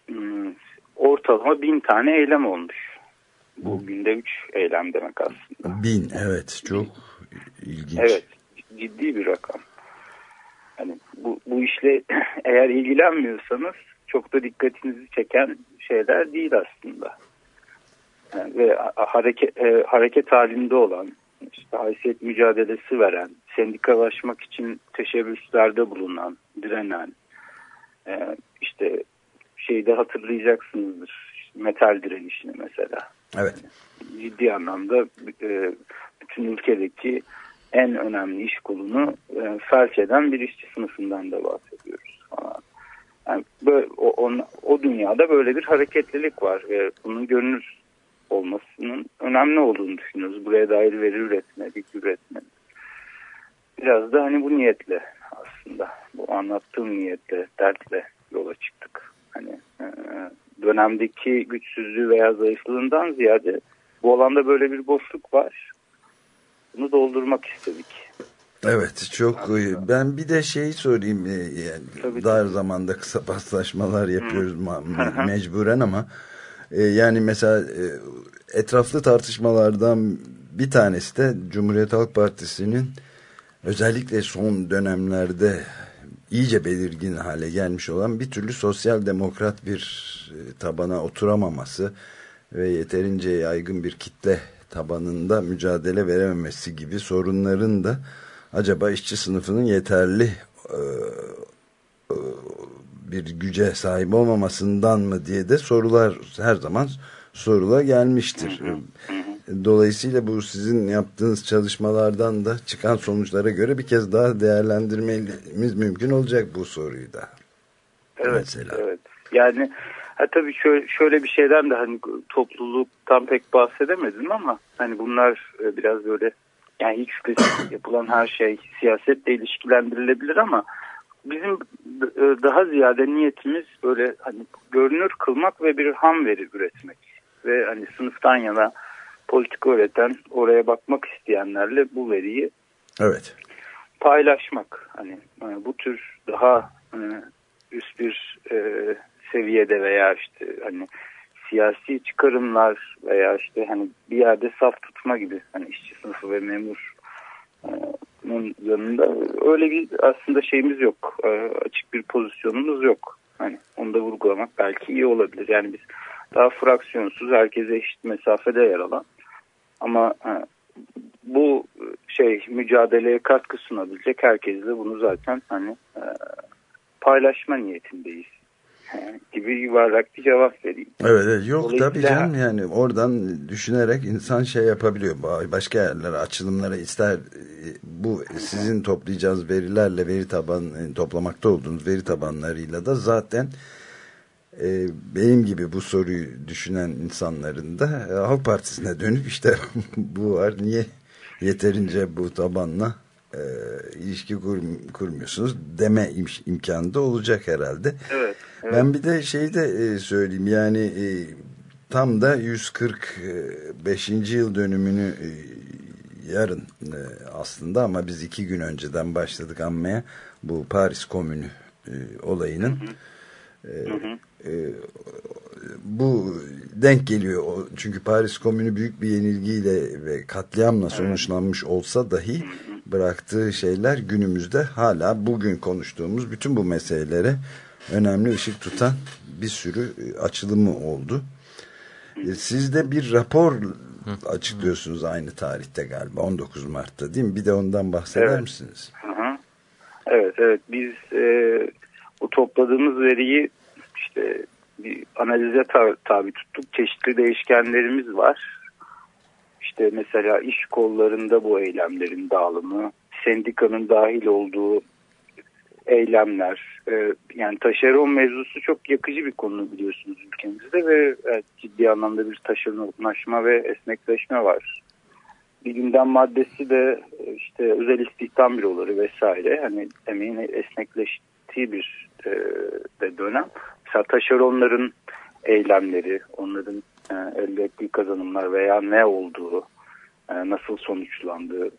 Hmm, ortalama bin tane eylem olmuş. Bu günde üç eylem demek aslında. Bin evet çok ilginç. Evet ciddi bir rakam. Hani bu, bu işle eğer ilgilenmiyorsanız çok da dikkatinizi çeken şeyler değil aslında. Yani ve ha- hareket, e, hareket halinde olan, işte haysiyet mücadelesi veren, sendikalaşmak için teşebbüslerde bulunan, direnen, e, işte şeyde hatırlayacaksınızdır, metal direnişini mesela Evet. ciddi anlamda e, bütün ülkedeki en önemli iş kolunu e, felç eden bir işçi sınıfından da bahsediyoruz falan. Yani böyle, o, on- o dünyada böyle bir hareketlilik var ve bunun görünür olmasının önemli olduğunu düşünüyoruz. Buraya dair veri üretme, bilgi üretme. Biraz da hani bu niyetle aslında bu anlattığım niyetle, dertle yola çıktık. Hani e, dönemdeki güçsüzlüğü veya zayıflığından ziyade bu alanda böyle bir boşluk var. Bunu doldurmak istedik. Evet çok ben bir de şey sorayım e, yani Tabii. dar zamanda kısa paslaşmalar yapıyoruz mecburen ama e, yani mesela e, etraflı tartışmalardan bir tanesi de Cumhuriyet Halk Partisi'nin özellikle son dönemlerde iyice belirgin hale gelmiş olan bir türlü sosyal demokrat bir e, tabana oturamaması ve yeterince yaygın bir kitle tabanında mücadele verememesi gibi sorunların da acaba işçi sınıfının yeterli e, e, bir güce sahip olmamasından mı diye de sorular her zaman sorula gelmiştir. Dolayısıyla bu sizin yaptığınız çalışmalardan da çıkan sonuçlara göre bir kez daha değerlendirmemiz mümkün olacak bu soruyu da. Evet, Mesela. evet. Yani ha, tabii şöyle, şöyle bir şeyden de hani topluluktan pek bahsedemedim ama hani bunlar e, biraz böyle yani ilk şüphesiz yapılan her şey siyasetle ilişkilendirilebilir ama bizim e, daha ziyade niyetimiz böyle hani görünür kılmak ve bir ham veri üretmek ve hani sınıftan yana politika öğreten oraya bakmak isteyenlerle bu veriyi Evet. paylaşmak hani e, bu tür daha e, üst bir e, seviyede veya işte hani siyasi çıkarımlar veya işte hani bir yerde saf tutma gibi hani işçi sınıfı ve memur e, yanında öyle bir aslında şeyimiz yok. Açık bir pozisyonumuz yok. Hani onu da vurgulamak belki iyi olabilir. Yani biz daha fraksiyonsuz herkese eşit mesafede yer alan ama bu şey mücadeleye katkı sunabilecek herkesle bunu zaten hani e, paylaşma niyetindeyiz gibi yuvarlak bir cevap vereyim. Evet, evet yok tabii canım yani oradan düşünerek insan şey yapabiliyor. Ba- Başka yerlere açılımlara ister e, bu sizin toplayacağınız verilerle veri taban e, toplamakta olduğunuz veri tabanlarıyla da zaten e, benim gibi bu soruyu düşünen insanların da e, Halk Partisi'ne dönüp işte bu var niye yeterince bu tabanla e, ilişki kur, kurmuyorsunuz deme im- imkanı da olacak herhalde. Evet. evet. Ben bir de şeyi de e, söyleyeyim yani e, tam da 145. yıl dönümünü e, yarın e, aslında ama biz iki gün önceden başladık anmaya bu Paris Komünü e, olayının. E, e, bu denk geliyor çünkü Paris Komünü büyük bir yenilgiyle ve katliamla sonuçlanmış olsa dahi bıraktığı şeyler günümüzde hala bugün konuştuğumuz bütün bu meselelere önemli ışık tutan bir sürü e, açılımı oldu. E, Siz de bir rapor açıklıyorsunuz aynı tarihte galiba 19 Mart'ta değil mi? Bir de ondan bahseder Evet. misiniz? Hı hı. Evet evet biz e, bu topladığımız veriyi işte bir analize ta- tabi tuttuk. Çeşitli değişkenlerimiz var. İşte mesela iş kollarında bu eylemlerin dağılımı, sendikanın dahil olduğu eylemler, e, yani taşeron mevzusu çok yakıcı bir konu biliyorsunuz ülkemizde ve evet, ciddi anlamda bir taşeronlaşma ve esnekleşme var bir gündem maddesi de e, işte özel istihdam büroları vesaire hani emeğin esnekleştiği bir e, de dönem. Mesela taşeronların eylemleri, onların e, elde ettiği kazanımlar veya ne olduğu, e, nasıl sonuçlandığı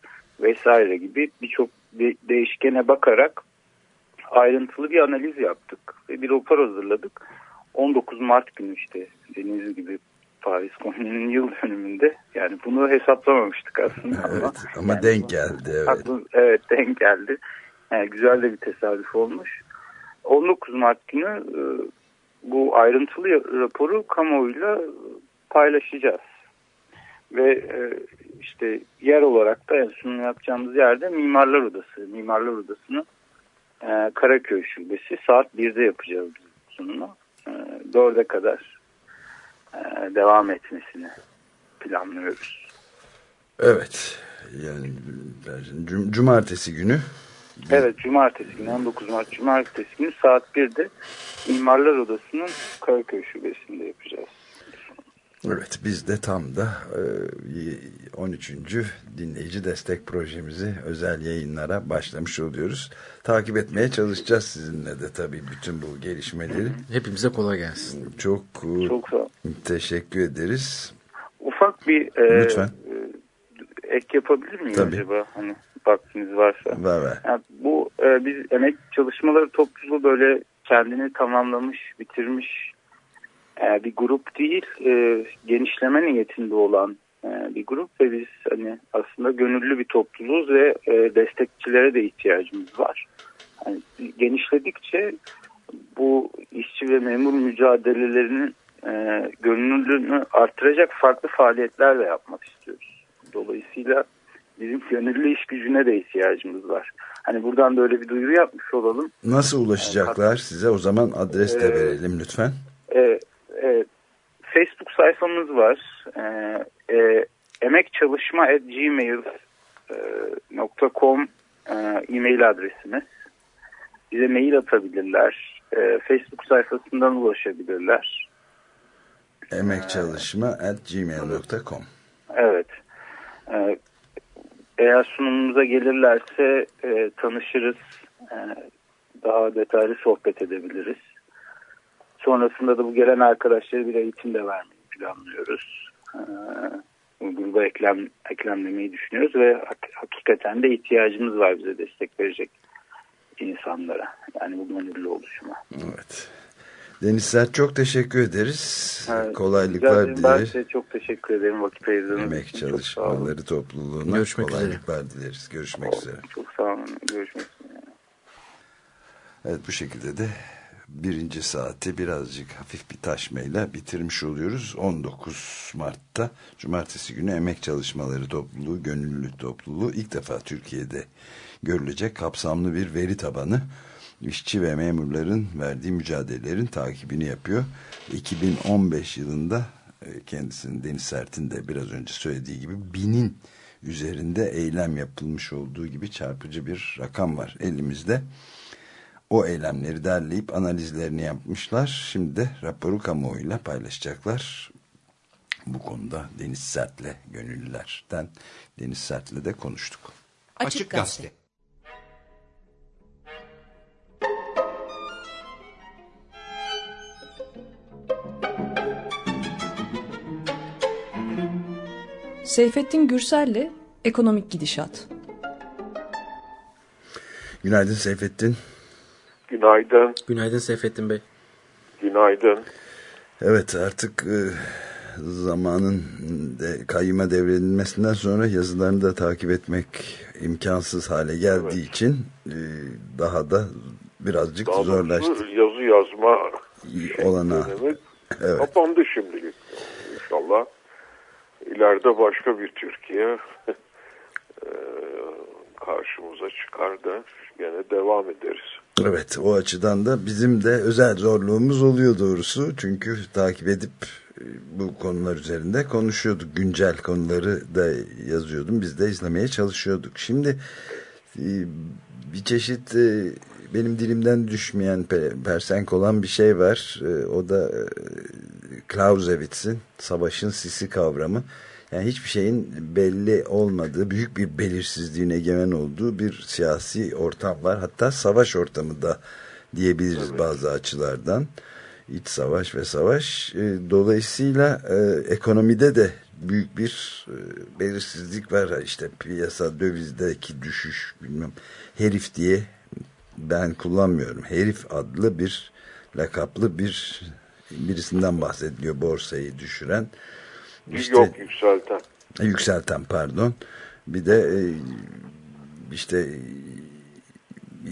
vesaire gibi birçok de- değişkene bakarak ayrıntılı bir analiz yaptık ve bir rapor hazırladık. 19 Mart günü işte dediğiniz gibi Paris Komünü'nün yıl dönümünde yani bunu hesaplamamıştık aslında ama Evet ama yani denk geldi evet. Haklı- evet denk geldi. Yani güzel de bir tesadüf olmuş. 19 Mart günü e, bu ayrıntılı raporu kamuoyuyla paylaşacağız. Ve e, işte yer olarak da sunum yapacağımız yerde Mimarlar Odası. Mimarlar Odası'nın e, Karaköy Şubesi saat 1'de yapacağız biz sunumu. E, 4'e kadar e, devam etmesini planlıyoruz. Evet. Yani cum- cumartesi günü Evet cumartesi günü 19 Mart cumartesi günü saat 1'de Mimarlar Odası'nın Karaköy Şubesi'nde yapacağız. Evet biz de tam da e, 13. dinleyici destek projemizi özel yayınlara başlamış oluyoruz. Takip etmeye çalışacağız sizinle de tabii bütün bu gelişmeleri. Hepimize kolay gelsin. Çok, e, Çok sağ teşekkür ederiz. Ufak bir e, Lütfen. e, ek yapabilir miyim Tabii. acaba? Hani vaktiniz varsa. Ver ver. Yani bu e, biz emek çalışmaları topluluğu böyle kendini tamamlamış, bitirmiş e, bir grup değil, e, genişleme niyetinde olan e, bir grup ve biz hani aslında gönüllü bir topluluğuz ve e, destekçilere de ihtiyacımız var. Yani genişledikçe bu işçi ve memur mücadelelerinin e, gönüllülüğünü artıracak farklı faaliyetler de yapmak istiyoruz. Dolayısıyla bizim gönüllü iş gücüne de ihtiyacımız var. Hani buradan böyle bir duyuru yapmış olalım. Nasıl ulaşacaklar size? O zaman adres de Ee, verelim lütfen. E, e, Facebook sayfamız var. E, e, emekçalışma.gmail.com e, e-mail adresimiz. Bize mail atabilirler. E, Facebook sayfasından ulaşabilirler. Emekçalışma at gmail.com Evet. E, eğer sunumumuza gelirlerse e, tanışırız. E, daha detaylı sohbet edebiliriz. Sonrasında da bu gelen arkadaşlara bir eğitim de vermeyi planlıyoruz. E, gruba eklem, eklemlemeyi düşünüyoruz ve hak, hakikaten de ihtiyacımız var bize destek verecek insanlara. Yani bu gönüllü oluşuma. Evet. Deniz Sert çok teşekkür ederiz. Evet, Kolaylıklar rica ederim. Ben size çok teşekkür ederim vakit ayırdığınız Emek için. Çalışmaları topluluğuna Görüşmek üzere. kolaylıklar dileriz. Görüşmek üzere. Çok sağ olun. Görüşmek üzere. Evet bu şekilde de birinci saati birazcık hafif bir taşmayla bitirmiş oluyoruz. 19 Mart'ta Cumartesi günü Emek Çalışmaları Topluluğu, Gönüllü Topluluğu ilk defa Türkiye'de görülecek kapsamlı bir veri tabanı işçi ve memurların verdiği mücadelelerin takibini yapıyor. 2015 yılında e, kendisinin Deniz Sert'in de biraz önce söylediği gibi binin üzerinde eylem yapılmış olduğu gibi çarpıcı bir rakam var elimizde. O eylemleri derleyip analizlerini yapmışlar. Şimdi de raporu kamuoyuyla paylaşacaklar. Bu konuda Deniz Sert'le gönüllülerden Deniz Sert'le de konuştuk. Açık Gazete. Seyfettin Gürsel'le Ekonomik Gidişat. Günaydın Seyfettin. Günaydın, Günaydın Seyfettin Bey. günaydın. Evet artık e, zamanın de, kayyuma devredilmesinden sonra yazılarını da takip etmek imkansız hale geldiği için e, daha da birazcık Daha zorlaştı. yazı yazma Olana. dönemi Evet. kapandı şimdilik. İnşallah ileride başka bir Türkiye karşımıza çıkar da gene devam ederiz. Evet o açıdan da bizim de özel zorluğumuz oluyor doğrusu. Çünkü takip edip bu konular üzerinde konuşuyorduk. Güncel konuları da yazıyordum. Biz de izlemeye çalışıyorduk. Şimdi bir çeşit benim dilimden düşmeyen pe- persenk olan bir şey var. E, O da e, Clausewitz'in savaşın sisi kavramı. Yani hiçbir şeyin belli olmadığı, büyük bir belirsizliğin egemen olduğu bir siyasi ortam var. Hatta savaş ortamı da diyebiliriz bazı açılardan. İç savaş ve savaş. E, Dolayısıyla e, ekonomide de büyük bir e, belirsizlik var. İşte piyasa dövizdeki düşüş bilmem herif diye ben kullanmıyorum. Herif adlı bir lakaplı bir birisinden bahsediliyor borsayı düşüren. İşte, Yok yükselten. yükselten pardon. Bir de e, işte e,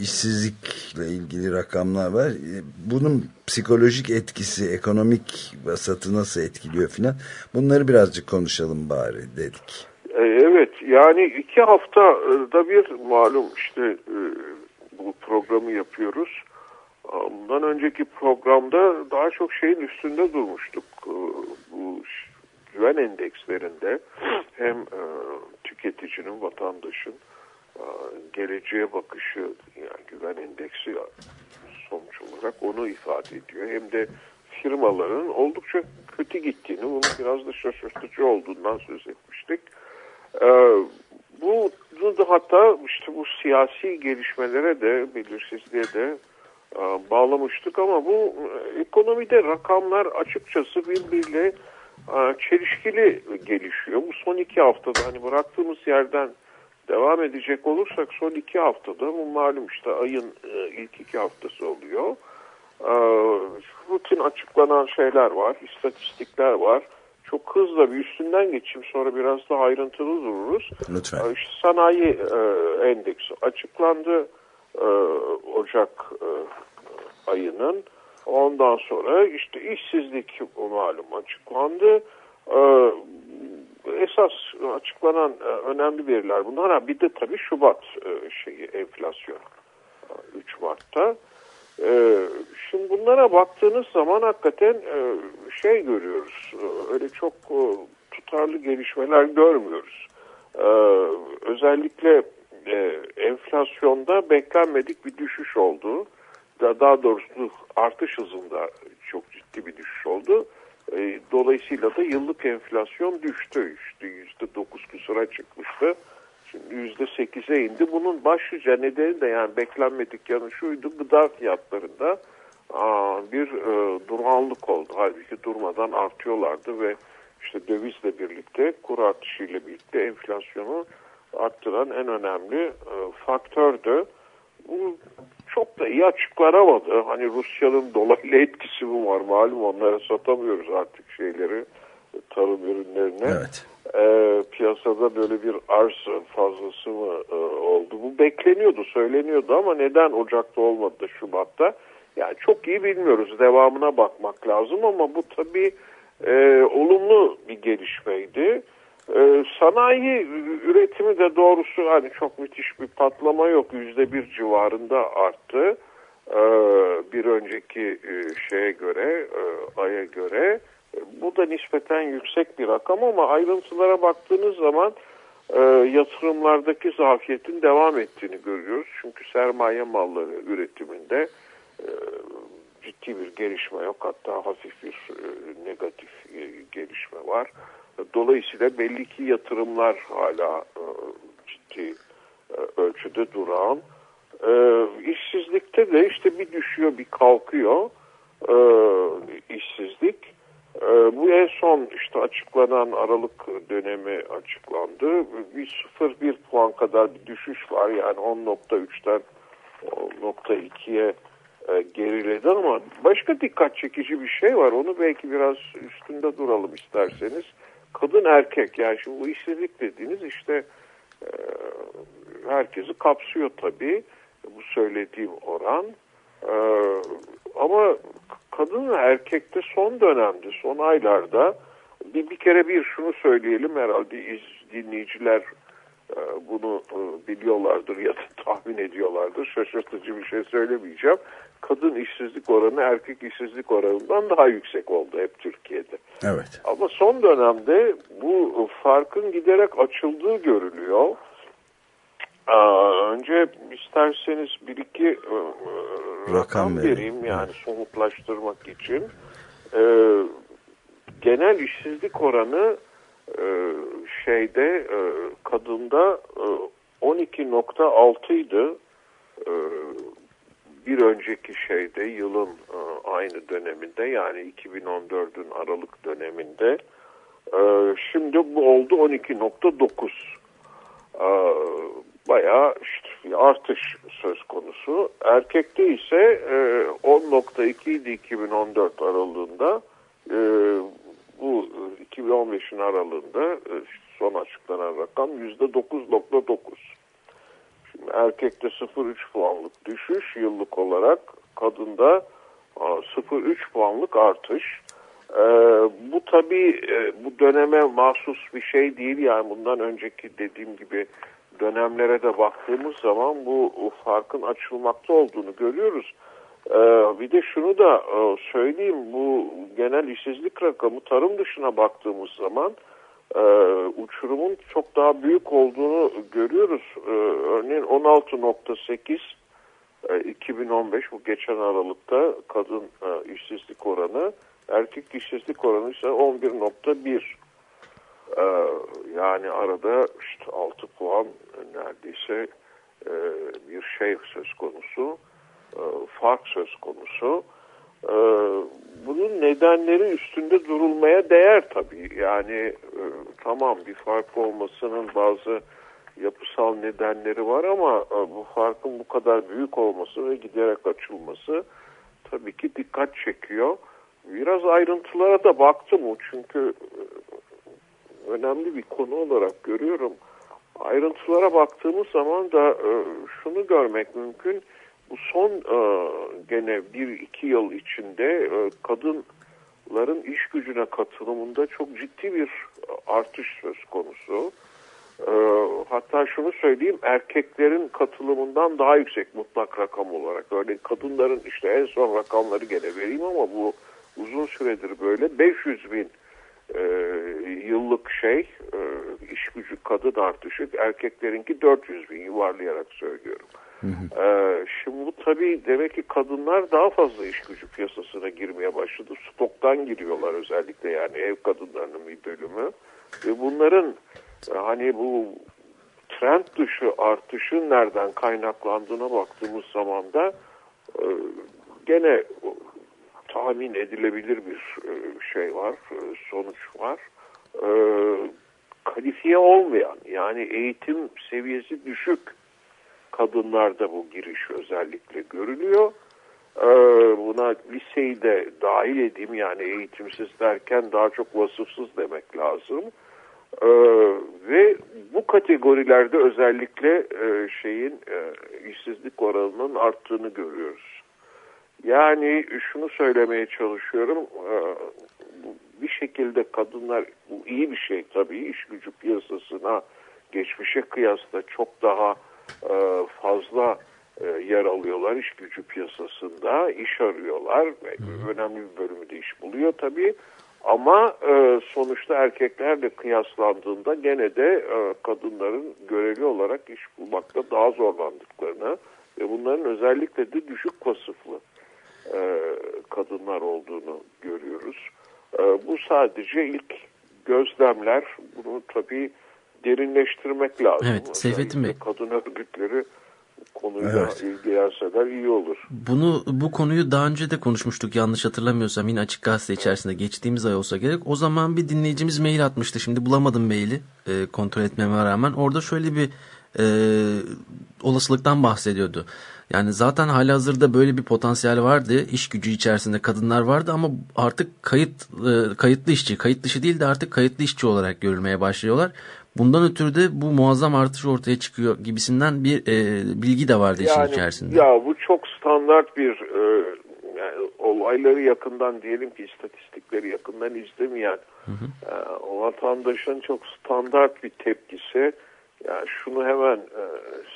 işsizlikle ilgili rakamlar var. E, Bunun psikolojik etkisi, ekonomik vasatı nasıl etkiliyor filan. Bunları birazcık konuşalım bari dedik. E, Evet yani iki haftada bir malum işte e, bu programı yapıyoruz. Bundan önceki programda daha çok şeyin üstünde durmuştuk. E, Bu güven endekslerinde hem e, tüketicinin, vatandaşın e, geleceğe bakışı yani güven endeksi sonuç olarak onu ifade ediyor. Hem de firmaların oldukça kötü gittiğini, bunun biraz da şaşırtıcı olduğundan söz etmiştik. Bu da hatta işte bu siyasi gelişmelere de belirsizliğe de e, bağlamıştık ama bu e, ekonomide rakamlar açıkçası birbiriyle e, çelişkili gelişiyor. Bu son iki haftada hani bıraktığımız yerden devam edecek olursak son iki haftada bu malum işte ayın ilk iki haftası oluyor. Rutin açıklanan şeyler var, istatistikler var. Çok hızla bir üstünden geçeyim sonra biraz daha ayrıntılı dururuz. Lütfen. E, işte sanayi e, endeksi açıklandı e, Ocak e, ayının. Ondan sonra işte işsizlik malum açıklandı. E, esas açıklanan önemli veriler bunlar. Ha, bir de tabii Şubat şeyi enflasyon e, 3 Mart'ta. E, şimdi bunlara baktığınız zaman hakikaten e, şey görüyoruz. E, öyle çok e, tutarlı gelişmeler görmüyoruz. Ee, özellikle enflasyonda beklenmedik bir düşüş oldu. Daha doğrusu artış hızında çok ciddi bir düşüş oldu. Dolayısıyla da yıllık enflasyon düştü. İşte yüzde dokuz küsura çıkmıştı. Şimdi yüzde sekize indi. Bunun başlıca nedeni de yani beklenmedik yanı şuydu. Gıda fiyatlarında bir e, oldu. Halbuki durmadan artıyorlardı ve işte dövizle birlikte kur artışıyla birlikte enflasyonu arttıran en önemli e, faktördü. Bu çok da iyi açıklanamadı. Hani Rusya'nın dolaylı etkisi mi var malum onlara satamıyoruz artık şeyleri tarım ürünlerini. Evet. Ee, piyasada böyle bir arz fazlası mı e, oldu? Bu bekleniyordu, söyleniyordu ama neden Ocak'ta olmadı Şubat'ta? Yani çok iyi bilmiyoruz. Devamına bakmak lazım ama bu tabii e, olumlu bir gelişmeydi. Ee, sanayi üretimi de doğrusu hani çok müthiş bir patlama yok. Yüzde bir civarında arttı. Ee, bir önceki e, şeye göre, e, aya göre. Bu da nispeten yüksek bir rakam ama ayrıntılara baktığınız zaman e, yatırımlardaki zafiyetin devam ettiğini görüyoruz. Çünkü sermaye malları üretiminde e, ciddi bir gelişme yok. Hatta hafif bir e, negatif e, gelişme var. Dolayısıyla belli ki yatırımlar hala e, ciddi e, ölçüde duran. E, işsizlikte de işte bir düşüyor bir kalkıyor e, işsizlik. E, bu en son işte açıklanan Aralık dönemi açıklandı. Bir 0,1 puan kadar bir düşüş var yani 10.3'ten 10.2'ye e, geriledi ama başka dikkat çekici bir şey var. Onu belki biraz üstünde duralım isterseniz kadın erkek yani şimdi bu işsizlik dediğiniz işte e, herkesi kapsıyor tabii bu söylediğim oran e, ama kadın ve erkekte son dönemde son aylarda bir, bir kere bir şunu söyleyelim herhalde iz, dinleyiciler e, bunu e, biliyorlardır ya da tahmin ediyorlardır şaşırtıcı bir şey söylemeyeceğim kadın işsizlik oranı erkek işsizlik oranından daha yüksek oldu hep Türkiye'de. Evet. Ama son dönemde bu farkın giderek açıldığı görülüyor. Önce isterseniz bir iki e, rakam, rakam vereyim yani evet. somutlaştırmak için. E, genel işsizlik oranı e, şeyde kadında 12.6 idi bir önceki şeyde yılın e, aynı döneminde yani 2014'ün Aralık döneminde e, şimdi bu oldu 12.9 e, bayağı işte artış söz konusu. Erkekte ise 10.2 idi 2014 aralığında bu 2015'in aralığında son açıklanan rakam %9.9 erkekte 0.3 puanlık düşüş yıllık olarak kadında 0.3 puanlık artış. Ee, bu tabii e, bu döneme mahsus bir şey değil yani bundan önceki dediğim gibi dönemlere de baktığımız zaman bu farkın açılmakta olduğunu görüyoruz. Ee, bir de şunu da e, söyleyeyim bu genel işsizlik rakamı tarım dışına baktığımız zaman e, uçurumun çok daha büyük olduğunu görüyoruz. E, örneğin 16.8 e, 2015 bu geçen Aralık'ta kadın işsizlik oranı, erkek işsizlik oranı ise 11.1. E, yani arada işte 6 puan neredeyse e, bir şey söz konusu, e, fark söz konusu. Ee, bunun nedenleri üstünde durulmaya değer tabii. Yani e, tamam bir fark olmasının bazı yapısal nedenleri var ama e, bu farkın bu kadar büyük olması ve giderek açılması tabii ki dikkat çekiyor. Biraz ayrıntılara da baktım o çünkü e, önemli bir konu olarak görüyorum. Ayrıntılara baktığımız zaman da şunu görmek mümkün bu son e, gene bir iki yıl içinde e, kadınların iş gücüne katılımında çok ciddi bir artış söz konusu. E, hatta şunu söyleyeyim erkeklerin katılımından daha yüksek mutlak rakam olarak. Örneğin kadınların işte en son rakamları gene vereyim ama bu uzun süredir böyle 500 bin e, yıllık şey e, iş gücü kadın artışı erkeklerinki 400 bin yuvarlayarak söylüyorum. E, şimdi bu tabii demek ki kadınlar daha fazla iş gücü piyasasına girmeye başladı. Stoktan giriyorlar özellikle yani ev kadınlarının bir bölümü. Ve bunların e, hani bu trend dışı artışın nereden kaynaklandığına baktığımız zaman da e, gene tahmin edilebilir bir e, şey var, e, sonuç var. E, kalifiye olmayan yani eğitim seviyesi düşük kadınlarda bu giriş özellikle görülüyor. Buna liseyi de dahil edeyim yani eğitimsiz derken daha çok vasıfsız demek lazım. Ve bu kategorilerde özellikle şeyin işsizlik oranının arttığını görüyoruz. Yani şunu söylemeye çalışıyorum. E, bir şekilde kadınlar bu iyi bir şey tabii iş gücü piyasasına geçmişe kıyasla çok daha e, fazla e, yer alıyorlar iş gücü piyasasında iş arıyorlar ve önemli bir bölümü de iş buluyor tabii ama sonuçta erkeklerle kıyaslandığında gene de kadınların görevli olarak iş bulmakta daha zorlandıklarını ve bunların özellikle de düşük vasıflı e, kadınlar olduğunu görüyoruz. E, bu sadece ilk gözlemler. Bunu tabii derinleştirmek lazım. Evet, Seyfettin Bey. Kadın örgütleri konuyla evet. ilgilenseler iyi olur. Bunu bu konuyu daha önce de konuşmuştuk yanlış hatırlamıyorsam yine açık gazete içerisinde geçtiğimiz ay olsa gerek. O zaman bir dinleyicimiz mail atmıştı. Şimdi bulamadım maili e, kontrol etmeme rağmen. Orada şöyle bir e, olasılıktan bahsediyordu. Yani zaten hali hazırda böyle bir potansiyel vardı. İş gücü içerisinde kadınlar vardı ama artık kayıt e, kayıtlı işçi, kayıt dışı değil de artık kayıtlı işçi olarak görülmeye başlıyorlar. Bundan ötürü de bu muazzam artış ortaya çıkıyor gibisinden bir e, bilgi de vardı yani, işin içerisinde. Ya bu çok standart bir e, yani olayları yakından diyelim ki istatistikleri yakından izlemeyen hı hı. E, o vatandaşın çok standart bir tepkisi yani şunu hemen e,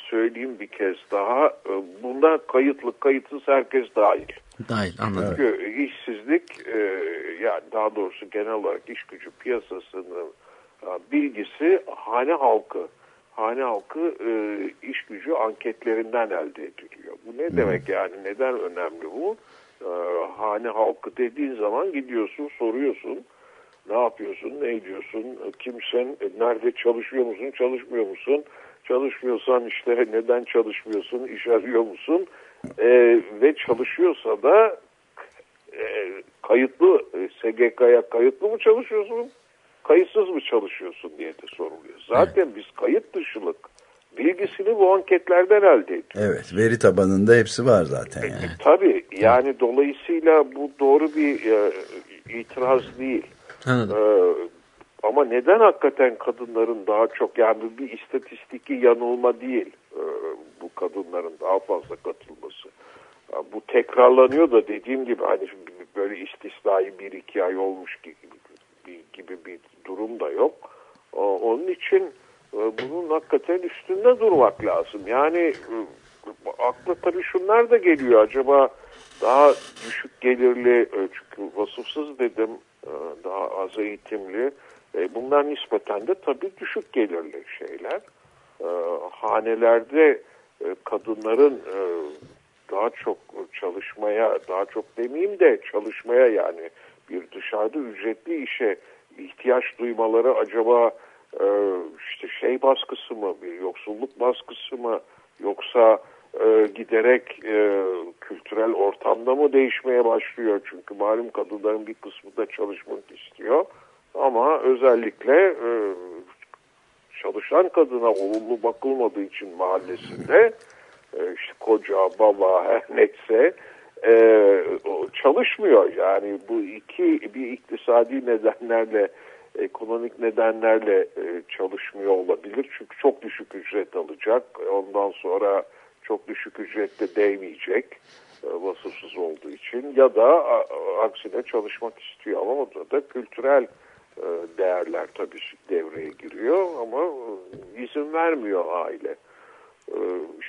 söyleyeyim bir kez daha. E, bunda kayıtlı kayıtsız herkes dahil. Dahil anladım. Çünkü işsizlik e, yani daha doğrusu genel olarak iş gücü piyasasının e, bilgisi hane halkı hane halkı e, iş gücü anketlerinden elde ediliyor. Bu ne demek yani? Neden önemli bu? E, hane halkı dediğin zaman gidiyorsun soruyorsun ne yapıyorsun, ne ediyorsun, kimsen, nerede çalışıyor musun, çalışmıyor musun? Çalışmıyorsan işte neden çalışmıyorsun, iş arıyor musun? E, ve çalışıyorsa da e, kayıtlı, e, SGK'ya kayıtlı mı çalışıyorsun, kayıtsız mı çalışıyorsun diye de soruluyor. Zaten biz kayıt dışılık bilgisini bu anketlerden elde ediyoruz. Evet, veri tabanında hepsi var zaten. Yani. E, tabii, yani dolayısıyla bu doğru bir e, itiraz değil. Ee, ama neden hakikaten kadınların daha çok yani bir istatistiki yanılma değil e, bu kadınların daha fazla katılması. Yani bu tekrarlanıyor da dediğim gibi hani böyle istisnai bir iki ay olmuş gibi, gibi bir durum da yok. Onun için e, bunun hakikaten üstünde durmak lazım. Yani e, akla tabii şunlar da geliyor. Acaba daha düşük gelirli çünkü vasıfsız dedim e, daha az eğitimli. E, bunlar nispeten de tabii düşük gelirli şeyler. E, hanelerde kadınların daha çok çalışmaya, daha çok demeyeyim de çalışmaya yani bir dışarıda ücretli işe ihtiyaç duymaları acaba işte şey baskısı mı, bir yoksulluk baskısı mı yoksa e, giderek e, kültürel ortamda mı değişmeye başlıyor? Çünkü malum kadınların bir kısmı da çalışmak istiyor. Ama özellikle e, çalışan kadına olumlu bakılmadığı için mahallesinde e, işte koca, baba her neyse e, çalışmıyor. Yani bu iki bir iktisadi nedenlerle ekonomik nedenlerle e, çalışmıyor olabilir. Çünkü çok düşük ücret alacak. Ondan sonra çok düşük ücrette değmeyecek e, vasıfsız olduğu için ya da aksine çalışmak istiyor ama orada da kültürel e, değerler tabii devreye giriyor ama e, izin vermiyor aile.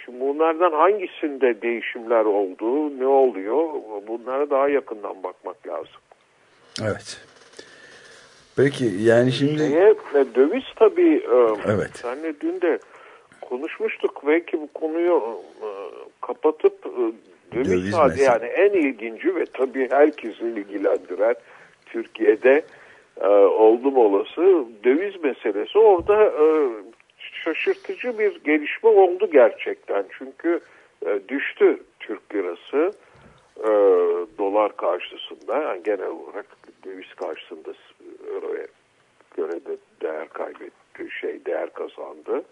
Şimdi bunlardan hangisinde değişimler olduğu ne oluyor bunlara daha yakından bakmak lazım. Evet. Peki yani şimdi... Şeye, döviz tabii Evet. senle dün de konuşmuştuk. Belki bu konuyu e, kapatıp e, döviz, Döviz mesele. yani en ilginci ve tabii herkesi ilgilendiren Türkiye'de e, oldum olası döviz meselesi. Orada e, şaşırtıcı bir gelişme oldu gerçekten. Çünkü e, düştü Türk lirası e, dolar karşısında yani genel olarak döviz karşısında euroya göre de değer kaybetti, şey değer kazandı.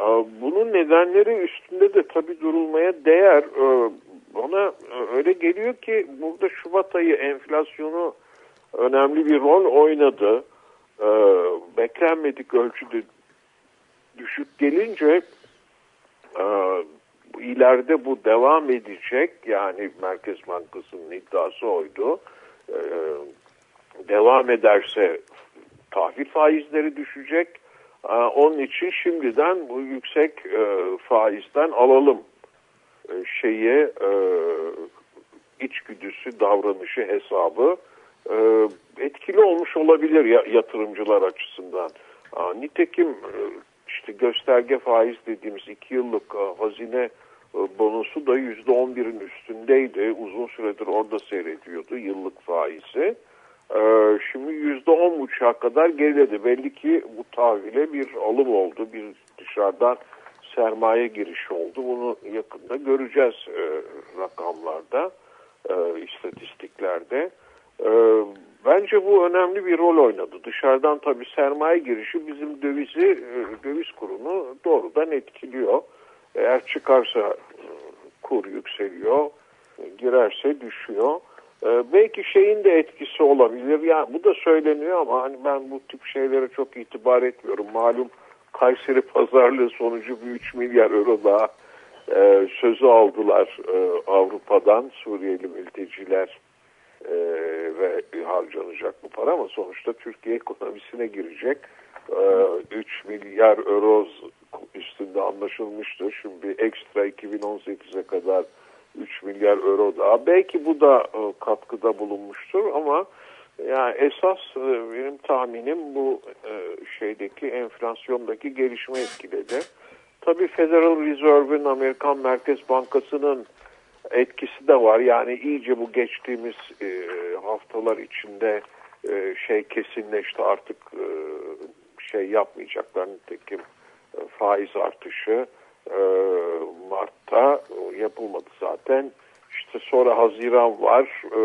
E, Bunun nedenleri üstünde de tabii durulmaya değer. E, Bana öyle geliyor ki burada Şubat ayı enflasyonu önemli bir rol oynadı. E, Beklenmedik ölçüde düşük gelince e, ileride bu devam edecek. Yani Merkez Bankası'nın iddiası oydu. E, devam ederse tahvil faizleri düşecek. E, onun için şimdiden bu yüksek e, faizden alalım e, şeyi e, içgüdüsü, davranışı, hesabı etkili olmuş olabilir ya, yatırımcılar açısından. Nitekim işte gösterge faiz dediğimiz iki yıllık hazine bonusu da yüzde on birin üstündeydi. Uzun süredir orada seyrediyordu yıllık faizi. E, şimdi yüzde on buçuğa kadar geriledi. Belli ki bu tahvile bir alım oldu. Bir dışarıdan sermaye girişi oldu. Bunu yakında göreceğiz e, rakamlarda, e, istatistiklerde. E, bence bu önemli bir rol oynadı. Dışarıdan tabii sermaye girişi bizim dövizi, döviz kurunu doğrudan etkiliyor. Eğer çıkarsa e, kur yükseliyor, girerse düşüyor. E, belki şeyin de etkisi olabilir. Ya bu da söyleniyor ama hani ben bu tip şeylere çok itibar etmiyorum. Malum Kayseri pazarlığı sonucu bir 3 milyar euro daha e, sözü aldılar e, Avrupa'dan Suriyeli mülteciler e, ve harcanacak bu para ama sonuçta Türkiye ekonomisine girecek. E, 3 milyar euro üstünde anlaşılmıştır. Şimdi ekstra 2018'e kadar 3 milyar euro daha. Belki bu da e, katkıda bulunmuştur ama yani esas e, benim tahminim bu e, şeydeki enflasyondaki gelişme etkiledi. Tabii Federal Reserve'ın Amerikan Merkez Bankası'nın etkisi de var. Yani iyice bu geçtiğimiz haftalar içinde şey kesinleşti artık şey yapmayacaklar nitekim faiz artışı e, Mart'ta yapılmadı zaten. İşte sonra Haziran var, e,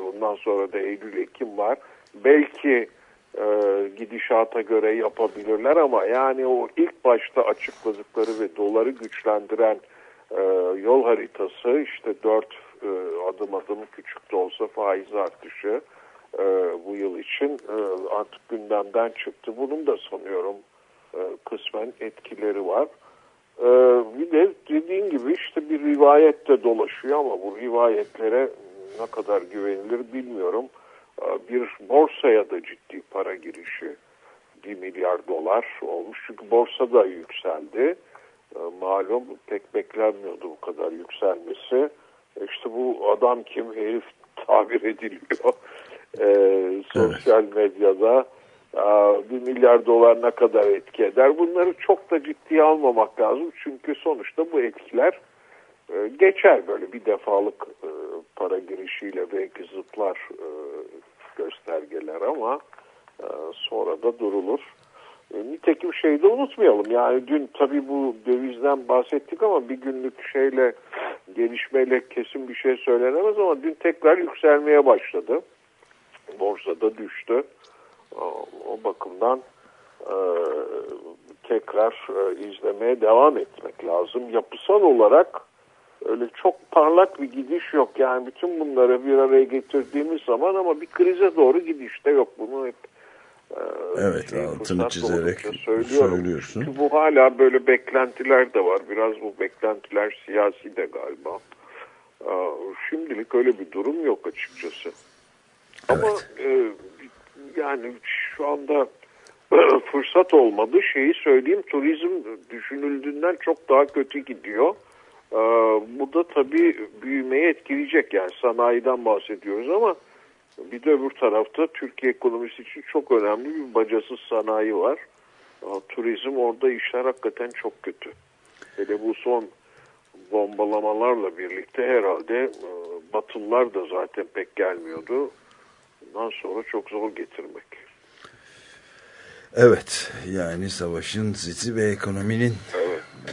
ondan sonra da Eylül, Ekim var. Belki e, gidişata göre yapabilirler ama yani o ilk başta açıkladıkları ve doları güçlendiren yol haritası işte dört adım adım küçük de olsa faiz artışı bu yıl için artık gündemden çıktı. Bunun da sanıyorum kısmen etkileri var. E, bir de dediğin gibi işte bir rivayet de dolaşıyor ama bu rivayetlere ne kadar güvenilir bilmiyorum. E, bir borsaya da ciddi para girişi 1 milyar dolar olmuş. Çünkü borsa da yükseldi. E, malum pek beklenmiyordu bu kadar yükselmesi. E, işte bu adam kim herif tabir ediliyor. E, sosyal medyada 1 milyar dolar ne kadar etki eder? Bunları çok da ciddiye almamak lazım. Çünkü sonuçta bu etkiler e, geçer böyle bir defalık e, para girişiyle belki zıplar e, göstergeler ama sonra da durulur. Nitekim şeyi de unutmayalım. Yani dün tabii bu dövizden bahsettik ama bir günlük şeyle gelişmeyle kesin bir şey söylenemez ama dün tekrar yükselmeye başladı. Borsada düştü. O, o bakımdan e, tekrar e, izlemeye devam etmek lazım. Yapısal olarak öyle çok parlak bir gidiş yok. Yani bütün bunları bir araya getirdiğimiz zaman ama bir krize doğru gidiş de yok. Bunu hep e, Evet şey, altını çizerek söylüyorsun. Çünkü bu hala böyle beklentiler de var. Biraz bu beklentiler siyasi de galiba. Şimdilik öyle bir durum yok açıkçası. Ama e, yani şu anda fırsat olmadı. Şeyi söyleyeyim turizm düşünüldüğünden çok daha kötü gidiyor. Ee, bu da tabii büyümeyi etkileyecek. Yani sanayiden bahsediyoruz ama Bir de öbür tarafta Türkiye ekonomisi için çok önemli bir bacasız sanayi var. Aa, Turizm orada işler hakikaten çok kötü. Hele bu son bombalamalarla birlikte herhalde e, Batılılar da zaten pek gelmiyordu. Bundan sonra çok zor getirmek. Evet yani savaşın sisi ve ekonominin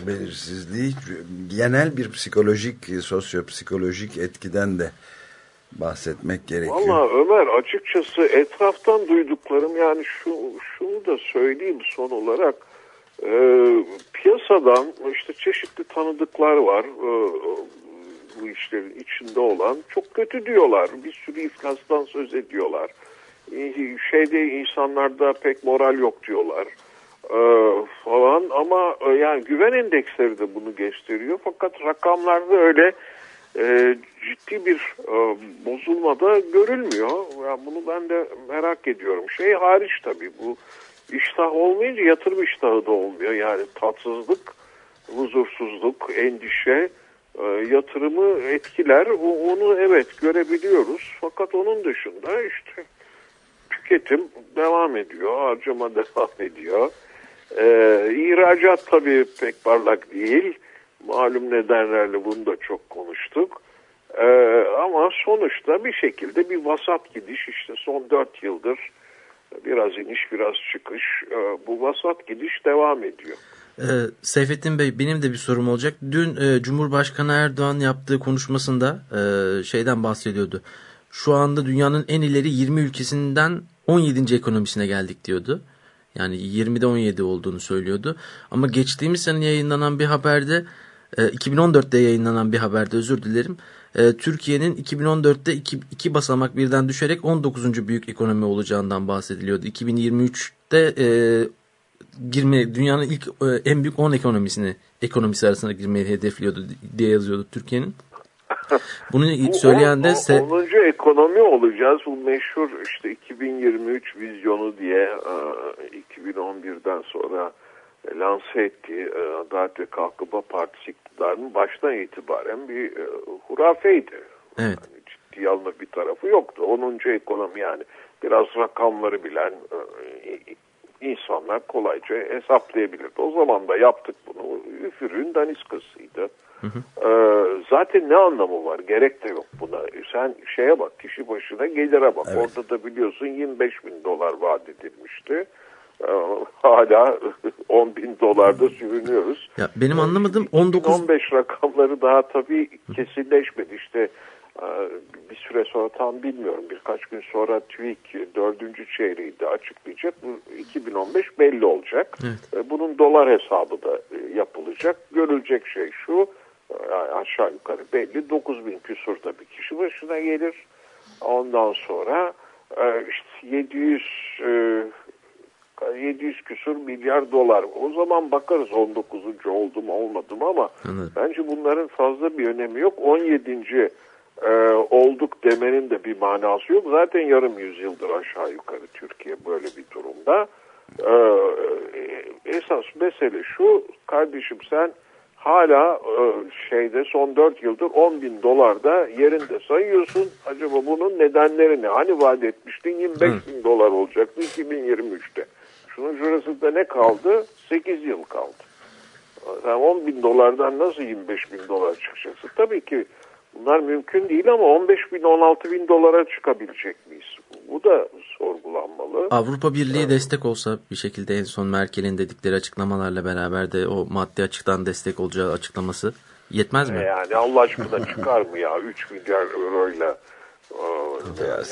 belirsizliği genel bir psikolojik, sosyopsikolojik etkiden de bahsetmek gerekiyor. Valla Ömer açıkçası etraftan duyduklarım yani şu şunu da söyleyeyim son olarak e, piyasadan işte çeşitli tanıdıklar var e, bu işlerin içinde olan çok kötü diyorlar bir sürü iflastan söz ediyorlar E, şeyde insanlarda pek moral yok diyorlar e, falan ama e, yani güven endeksleri de bunu gösteriyor fakat rakamlarda öyle e, ciddi bir e, bozulma da görülmüyor. Yani bunu ben de merak ediyorum. Şey hariç tabii bu iştah olmayınca yatırım iştahı da olmuyor. Yani tatsızlık, huzursuzluk, endişe yatırımı etkiler. Onu evet görebiliyoruz. Fakat onun dışında işte tüketim devam ediyor, harcama devam ediyor. E, ihracat tabii pek parlak değil. Malum nedenlerle bunu da çok konuştuk. Ee, ama sonuçta bir şekilde bir vasat gidiş işte son dört yıldır biraz iniş biraz çıkış ee, bu vasat gidiş devam ediyor. Ee, Seyfettin Bey benim de bir sorum olacak. Dün e, Cumhurbaşkanı Erdoğan yaptığı konuşmasında e, şeyden bahsediyordu. Şu anda dünyanın en ileri 20 ülkesinden 17. ekonomisine geldik diyordu. Yani 20'de 17 olduğunu söylüyordu. Ama geçtiğimiz sene yayınlanan bir haberde 2014'te e, yayınlanan bir haberde özür dilerim. E, Türkiye'nin 2014'te iki, iki basamak birden düşerek 19. büyük ekonomi olacağından bahsediliyordu. 2023'te e, girme dünyanın ilk e, en büyük 10 ekonomisini ekonomisi arasına girmeyi hedefliyordu diye yazıyordu Türkiye'nin. Bunu söyleyen de 10. ekonomi olacağız. Bu meşhur işte 2023 vizyonu diye 2011'den sonra lanse ettiği e, Adalet ve Kalkınma Partisi iktidarının baştan itibaren bir e, hurafeydi. Evet. Yani ciddiye alma bir tarafı yoktu. 10. ekonomi yani biraz rakamları bilen e, insanlar kolayca hesaplayabilirdi. O zaman da yaptık bunu. Üfürün daniskasıydı. Hı hı. Ee, zaten ne anlamı var? Gerek de yok buna. Sen şeye bak, kişi başına gelire bak. Evet. Orada da biliyorsun 25 bin dolar vaat edilmişti. Ee, hala 10 bin dolarda sürünüyoruz. Ya benim anlamadığım 19... 15 rakamları daha tabii kesinleşmedi. İşte bir süre sonra tam bilmiyorum birkaç gün sonra TÜİK dördüncü çeyreği de açıklayacak. Bu 2015 belli olacak. Evet. E, bunun dolar hesabı da e, yapılacak. Görülecek şey şu aşağı yukarı belli 9 bin küsur da bir kişi başına gelir. Ondan sonra işte 700 700 küsur milyar dolar. O zaman bakarız 19. oldu mu olmadı mı ama Anladım. bence bunların fazla bir önemi yok. 17. E, olduk demenin de bir manası yok. Zaten yarım yüzyıldır aşağı yukarı Türkiye böyle bir durumda. E, esas mesele şu kardeşim sen hala e, şeyde son 4 yıldır 10 bin dolarda yerinde sayıyorsun. Acaba bunun nedenleri ne? Hani vaat etmiştin 25 Hı. bin dolar olacaktı 2023'te. Şunun şurasında ne kaldı? 8 yıl kaldı. Yani 10 bin dolardan nasıl 25 bin dolar çıkacaksın? Tabii ki bunlar mümkün değil ama 15 bin 16 bin dolara çıkabilecek miyiz? Bu da sorgulanmalı. Avrupa Birliği evet. destek olsa bir şekilde en son Merkel'in dedikleri açıklamalarla beraber de o maddi açıktan destek olacağı açıklaması yetmez mi? Yani Allah aşkına çıkar mı ya 3 milyar euroyla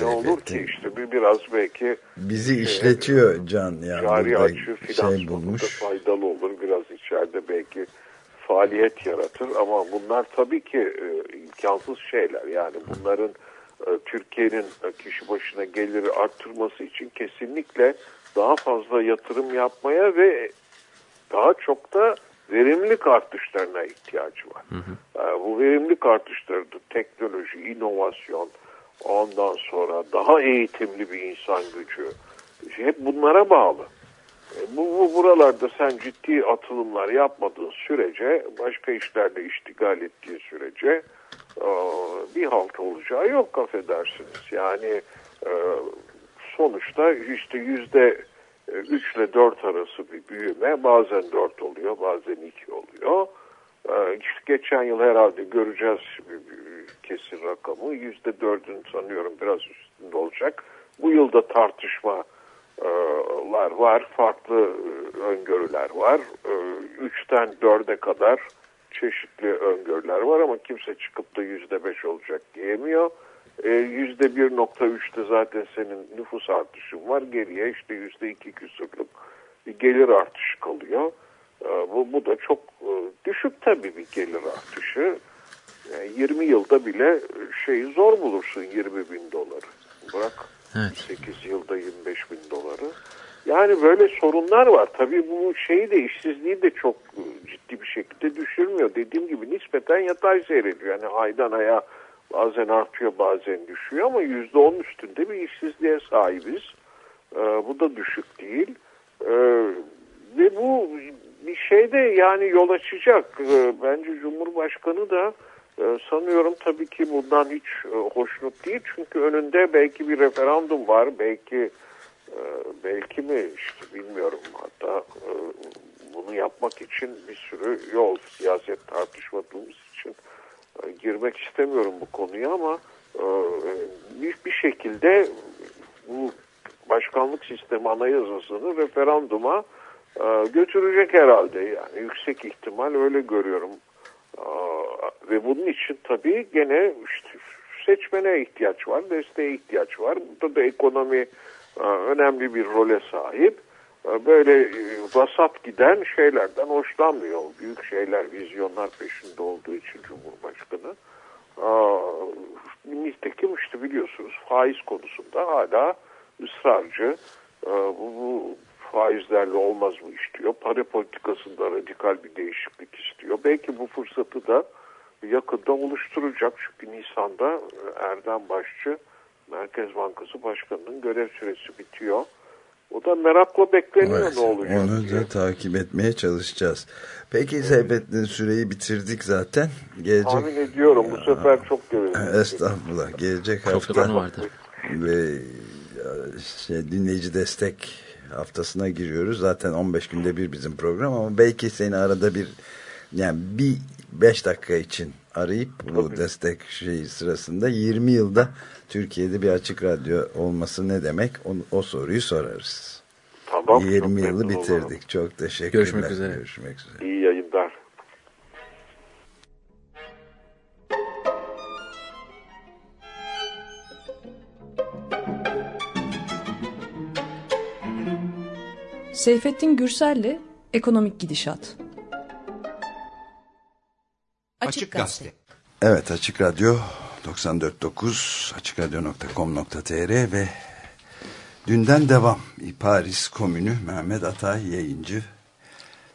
ne olur ki işte bir biraz belki bizi şey, işletiyor can yani cari açı finans şey bulmuş. faydalı olur biraz içeride belki faaliyet yaratır ama bunlar tabii ki e, imkansız şeyler yani bunların e, Türkiye'nin e, kişi başına geliri arttırması için kesinlikle daha fazla yatırım yapmaya ve daha çok da verimlilik artışlarına ihtiyacı var. Hı hı. E, bu verimlilik artışları da teknoloji, inovasyon, Ondan sonra daha eğitimli bir insan gücü. Hep bunlara bağlı. E, bu, bu buralarda sen ciddi atılımlar yapmadığın sürece, başka işlerle iştigal ettiği sürece e, bir halt olacağı yok affedersiniz. Yani e, sonuçta işte yüzde 3 ile 4 arası bir büyüme bazen 4 oluyor bazen 2 oluyor. İşte geçen yıl herhalde göreceğiz kesin rakamı yüzde 4'ün sanıyorum biraz üstünde olacak. Bu yılda tartışmalar var, farklı öngörüler var. 3'ten 4'e kadar çeşitli öngörüler var ama kimse çıkıp da yüzde beş olacak diyemiyor. Yüzde bir nokta üçte zaten senin nüfus artışın var. Geriye işte yüzde iki küsürlük bir gelir artışı kalıyor. Bu, bu da çok düşük tabii bir gelir artışı. Yani 20 yılda bile şeyi zor bulursun 20 bin doları. Bırak evet. 8 yılda 25 bin doları. Yani böyle sorunlar var. Tabii bu şeyi de işsizliği de çok ciddi bir şekilde düşürmüyor. Dediğim gibi nispeten yatay seyrediyor. Yani aydan aya bazen artıyor bazen düşüyor ama yüzde on üstünde bir işsizliğe sahibiz. Ee, bu da düşük değil. Ee, ve bu bir şeyde yani yol açacak. Ee, bence Cumhurbaşkanı da sanıyorum tabii ki bundan hiç e, hoşnut değil. Çünkü önünde belki bir referandum var. Belki e, belki mi işte bilmiyorum. Hatta e, bunu yapmak için bir sürü yol siyaset tartışmadığımız için girmek istemiyorum bu konuya ama e, bir, şekilde bu başkanlık sistemi anayasasını referanduma götürecek herhalde yani yüksek ihtimal öyle görüyorum ve bunun için tabii gene işte seçmene ihtiyaç var desteğe ihtiyaç var burada da ekonomi e, önemli bir role sahip böyle e, vasat giden şeylerden hoşlanmıyor. Büyük şeyler, vizyonlar peşinde olduğu için Cumhurbaşkanı. Nitekim işte biliyorsunuz faiz konusunda hala ısrarcı. Bu, bu faizlerle olmaz mı istiyor. Para politikasında radikal bir değişiklik istiyor. Belki bu fırsatı da yakında oluşturacak. Çünkü Nisan'da e, Erdem Başçı Merkez Bankası Başkanı'nın görev süresi bitiyor. O da merakla bekleniyor evet, ne olacak Onu diye. da takip etmeye çalışacağız. Peki Seyfettin süreyi bitirdik zaten. Gelecek... Tahmin ediyorum bu sefer çok görüyorum. Estağfurullah. Gelecek çok hafta vardı. ve şey, dinleyici destek haftasına giriyoruz. Zaten 15 günde bir bizim program ama belki seni arada bir yani bir 5 dakika için arayıp bu Tabii. destek şeyi sırasında 20 yılda Türkiye'de bir açık radyo olması ne demek o, o soruyu sorarız. Tamam. 20 yılı bitirdik. Olurum. Çok teşekkürler. Görüşmek üzere. Görüşmek üzere. İyi yayınlar. Seyfettin Gürsel'le Ekonomik Gidişat. Açık Gazete. Evet Açık Radyo 94.9 açıkradyo.com.tr ve dünden devam Paris Komünü Mehmet Atay yayıncı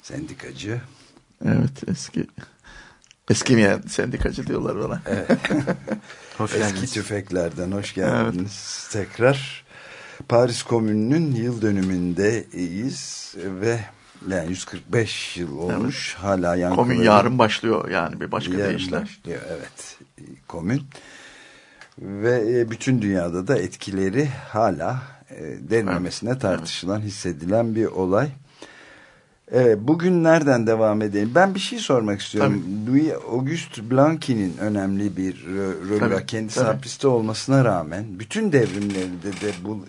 sendikacı. Evet eski eskimeyen sendikacı diyorlar bana. Evet. hoş Eski tüfeklerden hoş geldiniz evet. tekrar. Paris Komünü'nün yıl dönümündeyiz ve yani 145 yıl olmuş evet. hala yankıları. Komün yarın başlıyor yani bir başka yarın deyişler. Başlıyor, evet komün ve e, bütün dünyada da etkileri hala e, derinlemesine evet. tartışılan hissedilen bir olay. Evet, bugün nereden devam edelim? Ben bir şey sormak istiyorum. Tabii. Louis Auguste Blanqui'nin önemli bir rolü var. Kendisi tabii. hapiste olmasına rağmen bütün devrimlerinde de bu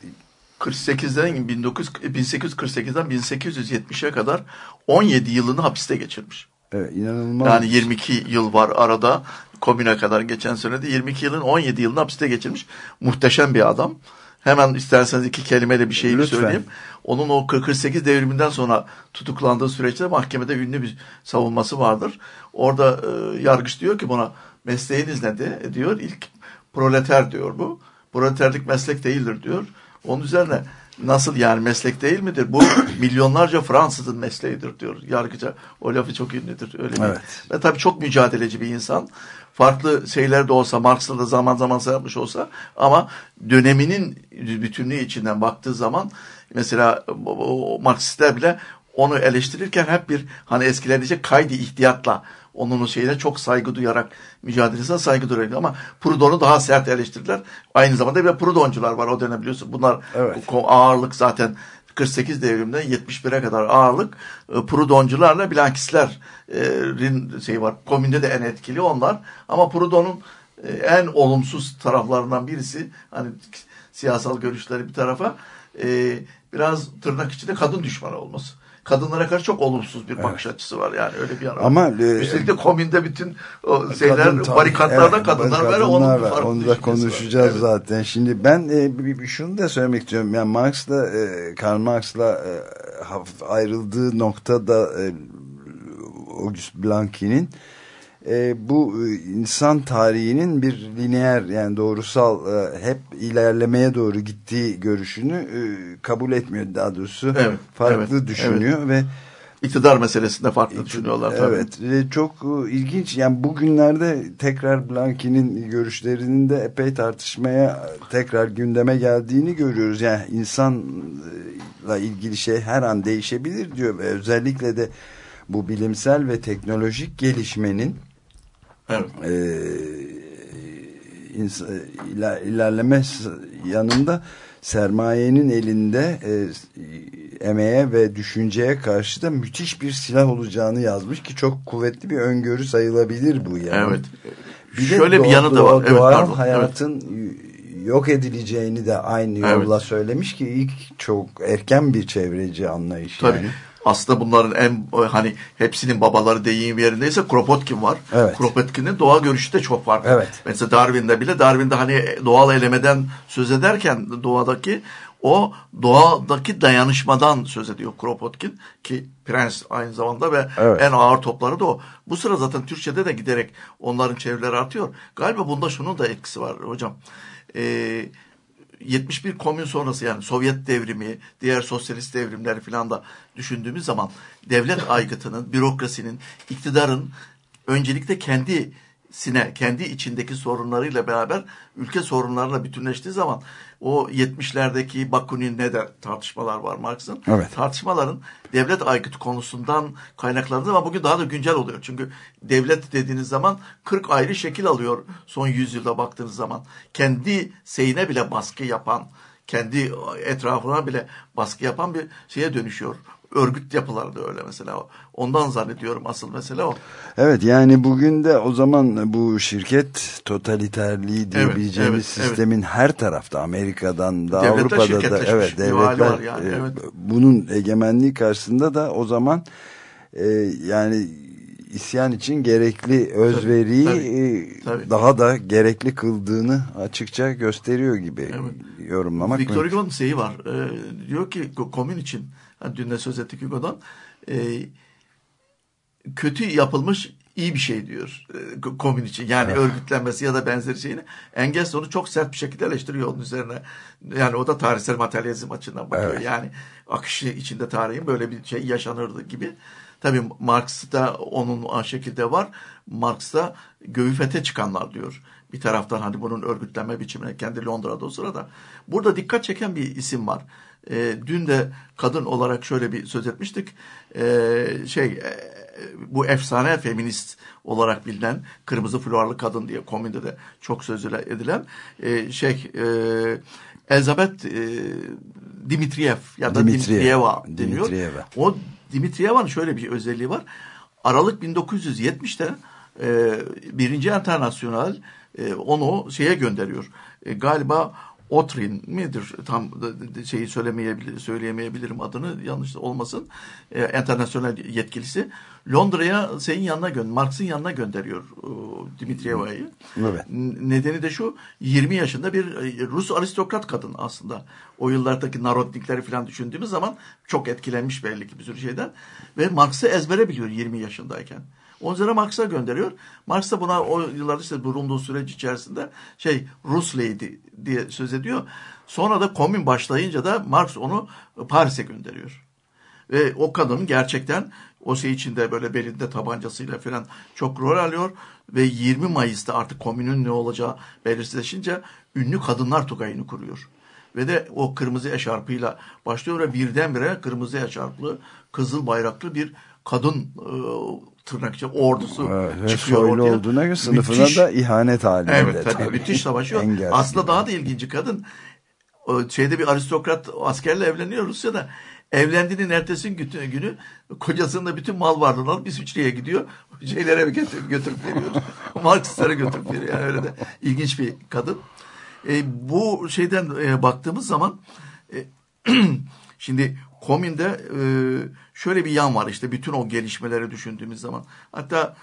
48'den 1848'den 1870'e kadar 17 yılını hapiste geçirmiş. Evet, inanılmaz. Yani 22 yıl var arada. Komüne kadar geçen sürede 22 yılın 17 yılını hapiste geçirmiş. Muhteşem bir adam. Hemen isterseniz iki kelimeyle bir şeyini Lütfen. söyleyeyim. Onun o 48 devriminden sonra tutuklandığı süreçte mahkemede ünlü bir savunması vardır. Orada e, yargıç diyor ki buna mesleğiniz ne de diyor. İlk proleter diyor bu. Proleterlik meslek değildir diyor. Onun üzerine nasıl yani meslek değil midir? Bu milyonlarca Fransızın mesleğidir diyor yargıca. O lafı çok ünlüdür. Öyle evet. Ve tabii çok mücadeleci bir insan. Farklı şeyler de olsa Marx'la da zaman zaman yapmış olsa ama döneminin bütünlüğü içinden baktığı zaman mesela o Marksistler bile onu eleştirirken hep bir hani eskiler diyecek kaydı ihtiyatla onun şeyine çok saygı duyarak mücadelesine saygı duyarak ama Proudhon'u daha sert eleştirdiler. Aynı zamanda bir de Proudhoncular var o dönem biliyorsun. Bunlar Evet. ağırlık zaten 48 devrimden 71'e kadar ağırlık e, Proudhoncularla Blankistlerin şey var. Komünde de en etkili onlar. Ama Proudhon'un e, en olumsuz taraflarından birisi hani siyasal görüşleri bir tarafa e, biraz tırnak içinde kadın düşmanı olması. Kadınlara karşı çok olumsuz bir bakış açısı var yani öyle bir yana. Ama, e, üstelik de komünde bütün o şeyler Kadın tabii, barikatlarda evet, kadınlar var. kadınlar Onun bir var. Onu da düşüncesi var. konuşacağız Evet. zaten. Şimdi ben e, şunu da söylemek istiyorum. Yani Marx'la e, Karl Marx'la e, ayrıldığı noktada e, Auguste Blanqui'nin e, bu e, insan tarihinin bir lineer yani doğrusal e, hep ilerlemeye doğru gittiği görüşünü e, kabul etmiyor daha doğrusu. Evet, Farklı evet, düşünüyor ve İktidar meselesinde farklı düşünüyorlar tabii. Evet ve çok e, ilginç yani bugünlerde tekrar Blanqui'nin görüşlerinin de epey tartışmaya e, tekrar gündeme geldiğini görüyoruz. Yani insanla ilgili şey her an değişebilir diyor ve özellikle de bu bilimsel ve teknolojik gelişmenin Evet. e, ins- iler- ilerleme yanında sermayenin elinde e, emeğe ve düşünceye karşı da müthiş bir silah olacağını yazmış ki çok kuvvetli bir öngörü sayılabilir bu yani. Evet. Bir Şöyle bir doğa- yanı da var. Evet, doğal pardon. hayatın yok edileceğini de aynı yolla söylemiş ki ilk çok erken bir çevreci anlayış Tabii. yani. Aslında bunların en hani hepsinin babaları deyim yerindeyse Kropotkin var. Evet. Kropotkin'in doğa görüşü de çok farklı. Evet. Mesela Darwin'de bile Darwin'de hani doğal elemeden söz ederken doğadaki o doğadaki dayanışmadan söz ediyor Kropotkin ki prens aynı zamanda ve Evet. en ağır topları da o. Bu sıra zaten Türkçe'de de giderek onların çevreleri artıyor. Galiba bunda şunun da etkisi var hocam. Ee, 71 komün sonrası yani Sovyet devrimi, diğer sosyalist devrimler falan da düşündüğümüz zaman devlet aygıtının, bürokrasinin, iktidarın öncelikle kendisine, kendi içindeki sorunlarıyla beraber ülke sorunlarıyla bütünleştiği zaman o 70'lerdeki Bakunin ne de tartışmalar var Marx'ın. Evet. Tartışmaların devlet aygıtı konusundan kaynaklandı ama bugün daha da güncel oluyor. Çünkü devlet dediğiniz zaman 40 ayrı şekil alıyor son yüzyılda baktığınız zaman. Kendi seyine bile baskı yapan, kendi etrafına bile baskı yapan bir şeye dönüşüyor. Örgüt yapıları da öyle mesela. Ondan zannediyorum asıl mesele o. Evet yani bugün de o zaman bu şirket totaliterliği diyebileceğimiz evet, evet. sistemin her tarafta Amerika'dan da Devletler Avrupa'da da evet devletler yani, e, evet. bunun egemenliği karşısında da o zaman e, yani isyan için gerekli özveriyi Tabii, e, tabii. daha da gerekli kıldığını açıkça gösteriyor gibi yorumlamak Victor. Hugo'nun şeyi var. E, diyor ki ko- komün için, hani dün de söz ettik Hugo'dan, e, kötü yapılmış iyi bir şey diyor e, ko- komün için. Yani örgütlenmesi ya da benzeri şeyini. Engels onu çok sert bir şekilde eleştiriyor onun üzerine. Yani o da tarihsel materyalizm açısından bakıyor. Evet. Yani akışı içinde tarihin böyle bir şey yaşanırdı gibi. Tabii Marx'ta onun o şekilde var. Marx'ta göğü fete çıkanlar diyor. Bir taraftan hani bunun örgütlenme biçimine kendi Londra'da o sırada. Burada dikkat çeken bir isim var. E, dün de kadın olarak şöyle bir söz etmiştik. E, şey e, bu efsane feminist olarak bilinen kırmızı fularlı kadın diye komünde de çok söz edilen e, şey e, Elizabeth e, Dimitriyev ya da Dimitriyev. Dimitriyeva deniyor. Dimitriyeva. O Dimitriyeva'nın şöyle bir özelliği var. Aralık 1970'te e, birinci internasyonel e, onu şeye gönderiyor. E, galiba Otrin midir? Tam şeyi söylemeyebilir, söyleyemeyebilirim adını yanlış olmasın. E, internasyonel yetkilisi Londra'ya şeyin yanına gönder, Marx'ın yanına gönderiyor e, Dimitriyeva'yı. Evet. Nedeni de şu 20 yaşında bir e, Rus aristokrat kadın aslında. O yıllardaki narodnikleri falan düşündüğümüz zaman çok etkilenmiş belli ki bir sürü şeyden. Ve Marx'ı ezbere biliyor 20 yaşındayken. Üzerine Marx'a gönderiyor. Marx da buna o yıllarda işte bulunduğu süreç içerisinde şey Rus lady diye söz ediyor. Sonra da komün başlayınca da Marx onu Paris'e gönderiyor. Ve o kadının gerçekten o şey içinde böyle belinde tabancasıyla falan çok rol alıyor. Ve 20 Mayıs'ta artık komünün ne olacağı belirsizleşince ünlü kadınlar tugayını kuruyor. ve de o kırmızı eşarpıyla başlıyor ve birdenbire kırmızı eşarplı, kızıl bayraklı bir kadın e, tırnakçı ordusu Evet, ve çıkıyor ortaya. olduğuna göre sınıfına Müthiş- da ihanet halinde. Evet tabii, müthiş savaşıyor. Aslında daha da ilginci kadın şeyde bir aristokrat askerle evleniyor Rusya'da. Evlendiğinin ertesi günü, günü kocasının da bütün mal varlığını alıp İsviçre'ye gidiyor. Şeylere götür, götürüp veriyor. Marksistlere götürüp veriyor. Yani öyle de ilginç bir kadın. E, bu şeyden e, baktığımız zaman e, şimdi Komin'de e, şöyle bir yan var işte bütün o gelişmeleri düşündüğümüz zaman. Hatta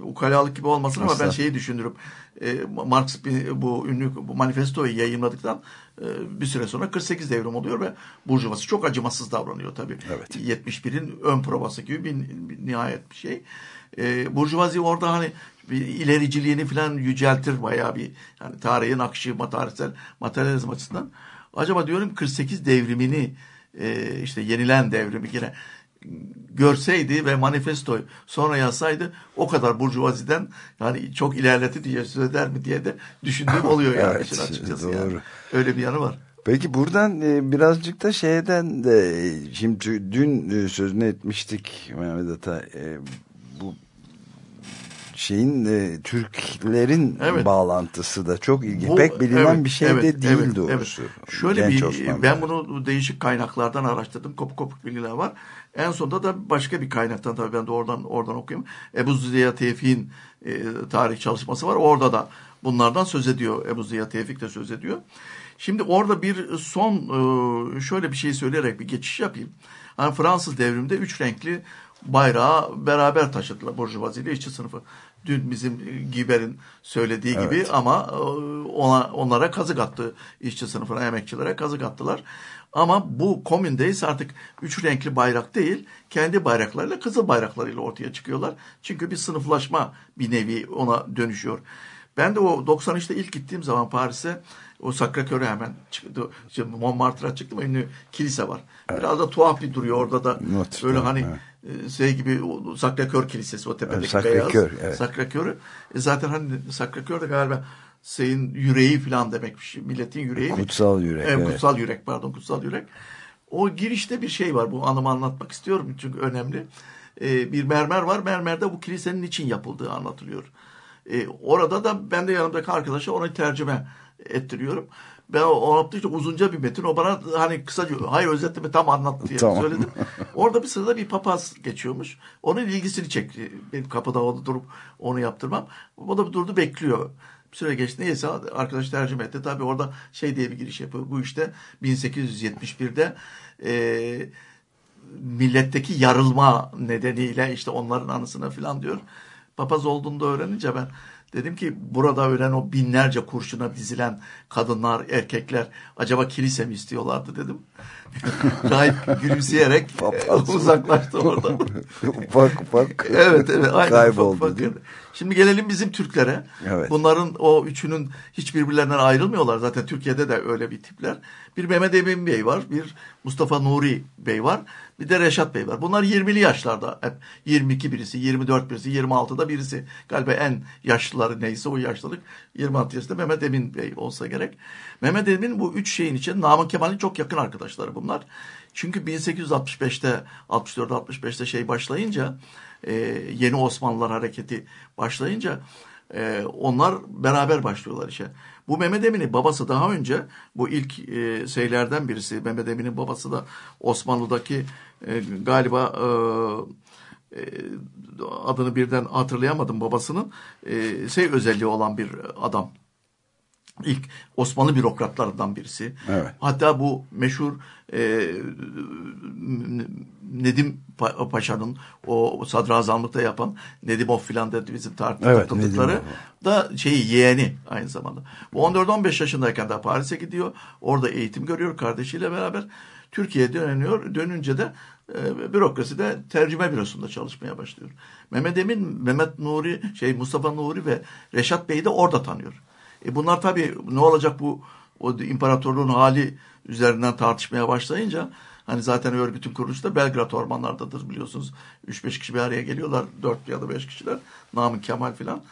ukalalık gibi olmasın ama ben şeyi düşünürüm. E, Marx bir- bu ünlü bu manifestoyu yayınladıktan e, bir süre sonra 48 devrim oluyor ve Burjuvası çok acımasız davranıyor tabii. Evet. 71'in ön provası gibi bir, bir nihayet bir şey. E, Burjuvazi orada hani bir ilericiliğini falan yüceltir bayağı bir yani tarihin akışı, tarihsel materyalizm açısından. Acaba diyorum 48 devrimini e, işte yenilen devrimi yine görseydi ve manifesto sonra yazsaydı o kadar burjuvaziden yani çok ilerleti diye söz eder mi diye de düşündüğüm oluyor yani Evet, işin açıkçası. doğru. Yani. Öyle bir yanı var. Peki buradan e, birazcık da şeyden de e, şimdi dün e, sözünü etmiştik Mehmet Ata şeyin e, Türklerin Evet. bağlantısı da çok ilginç. Bu- Pek bilinen evet, bir şey evet, de değil evet, doğrusu. evet. Şöyle Genç bir Osmanlı. ben bunu değişik kaynaklardan araştırdım. Kopuk kopuk bilgiler var. En sonunda da başka bir kaynaktan tabii ben de oradan oradan okuyayım. Ebu Ziya Tevfik'in e, tarih çalışması var. Orada da bunlardan söz ediyor. Ebu Ziya Tevfik de söz ediyor. Şimdi orada bir son e, şöyle bir şey söyleyerek bir geçiş yapayım. Hani Fransız devriminde üç renkli bayrağı beraber taşıdılar Burjuvazi ile işçi sınıfı. Dün bizim Giber'in söylediği gibi Evet. ama e, ona, onlara kazık attı işçi sınıfına, emekçilere kazık attılar. Ama bu komündeyiz artık üç renkli bayrak değil, kendi bayraklarıyla, kızıl bayraklarıyla ortaya çıkıyorlar. Çünkü bir sınıflaşma bir nevi ona dönüşüyor. Ben de o 93'te ilk gittiğim zaman Paris'e o Sacré-Cœur'e hemen çıktı. Şimdi Montmartre'a çıktım ünlü kilise var. Biraz da tuhaf bir duruyor orada da. Notre Böyle hani evet. E, şey gibi Sacré-Cœur kilisesi o tepedeki Evet, beyaz. Evet. Sacré-Cœur'ü. E zaten hani Sacré-Cœur de galiba şeyin yüreği falan demekmiş. Milletin yüreği. mi? Kutsal yürek, Evet, evet. Kutsal yürek pardon kutsal yürek. O girişte bir şey var. Bu anımı anlatmak istiyorum çünkü önemli. E, bir mermer var. Mermerde bu kilisenin için yapıldığı anlatılıyor. E, orada da ben de yanımdaki arkadaşa ona tercüme ettiriyorum. Ben o, yaptığı için uzunca bir metin. O bana hani kısaca hayır özetleme tam anlat diye Tamam. söyledim. Orada bir sırada bir papaz geçiyormuş. Onun ilgisini çekti. Benim kapıda orada durup onu yaptırmam. O da durdu bekliyor. Bir süre geçti. Neyse arkadaş tercüme etti. Tabii orada şey diye bir giriş yapıyor. Bu işte 1871'de e, milletteki yarılma nedeniyle işte onların anısına falan diyor. Papaz olduğunu da öğrenince ben dedim ki burada ölen o binlerce kurşuna dizilen kadınlar, erkekler acaba kilise mi istiyorlardı dedim. Rahip gülümseyerek e, uzaklaştı oradan. ufak ufak evet evet aynen. kayboldu Ufak ufak. değil mi? Şimdi gelelim bizim Türklere. Evet. Bunların o üçünün hiç birbirlerinden ayrılmıyorlar. Zaten Türkiye'de de öyle bir tipler. Bir Mehmet Emin Bey var. Bir Mustafa Nuri Bey var. Bir de Reşat Bey var. Bunlar 20'li yaşlarda. Hep 22 birisi, 24 birisi, 26'da birisi. Galiba en yaşlıları neyse o yaşlılık. 26 yaşında Mehmet Emin Bey olsa gerek. Mehmet Emin bu üç şeyin için Namık Kemal'in çok yakın arkadaşları bunlar. Çünkü 1865'te 64-65'te şey başlayınca e, yeni Osmanlılar hareketi başlayınca e, onlar beraber başlıyorlar işe. Bu Mehmet Emin'in babası daha önce bu ilk e, şeylerden birisi Mehmet Emin'in babası da Osmanlı'daki e, galiba e, e, adını birden hatırlayamadım babasının e, şey özelliği olan bir adam. İlk Osmanlı bürokratlarından birisi. Evet. Hatta bu meşhur e, Nedim Pa- Paşa'nın o sadrazamlıkta yapan Nedimov filan da bizim tarihte Evet, da şeyi yeğeni aynı zamanda. Bu 14-15 yaşındayken de Paris'e gidiyor. Orada eğitim görüyor kardeşiyle beraber. Türkiye'ye dönüyor. Dönünce de e, bürokraside tercüme bürosunda çalışmaya başlıyor. Mehmet Emin, Mehmet Nuri, şey Mustafa Nuri ve Reşat Bey'i de orada tanıyor. E bunlar tabii ne olacak bu o imparatorluğun hali üzerinden tartışmaya başlayınca hani zaten örgütün kuruluşu da Belgrad ormanlardadır biliyorsunuz. 3-5 kişi bir araya geliyorlar. 4 ya da 5 kişiler. Namık Kemal filan.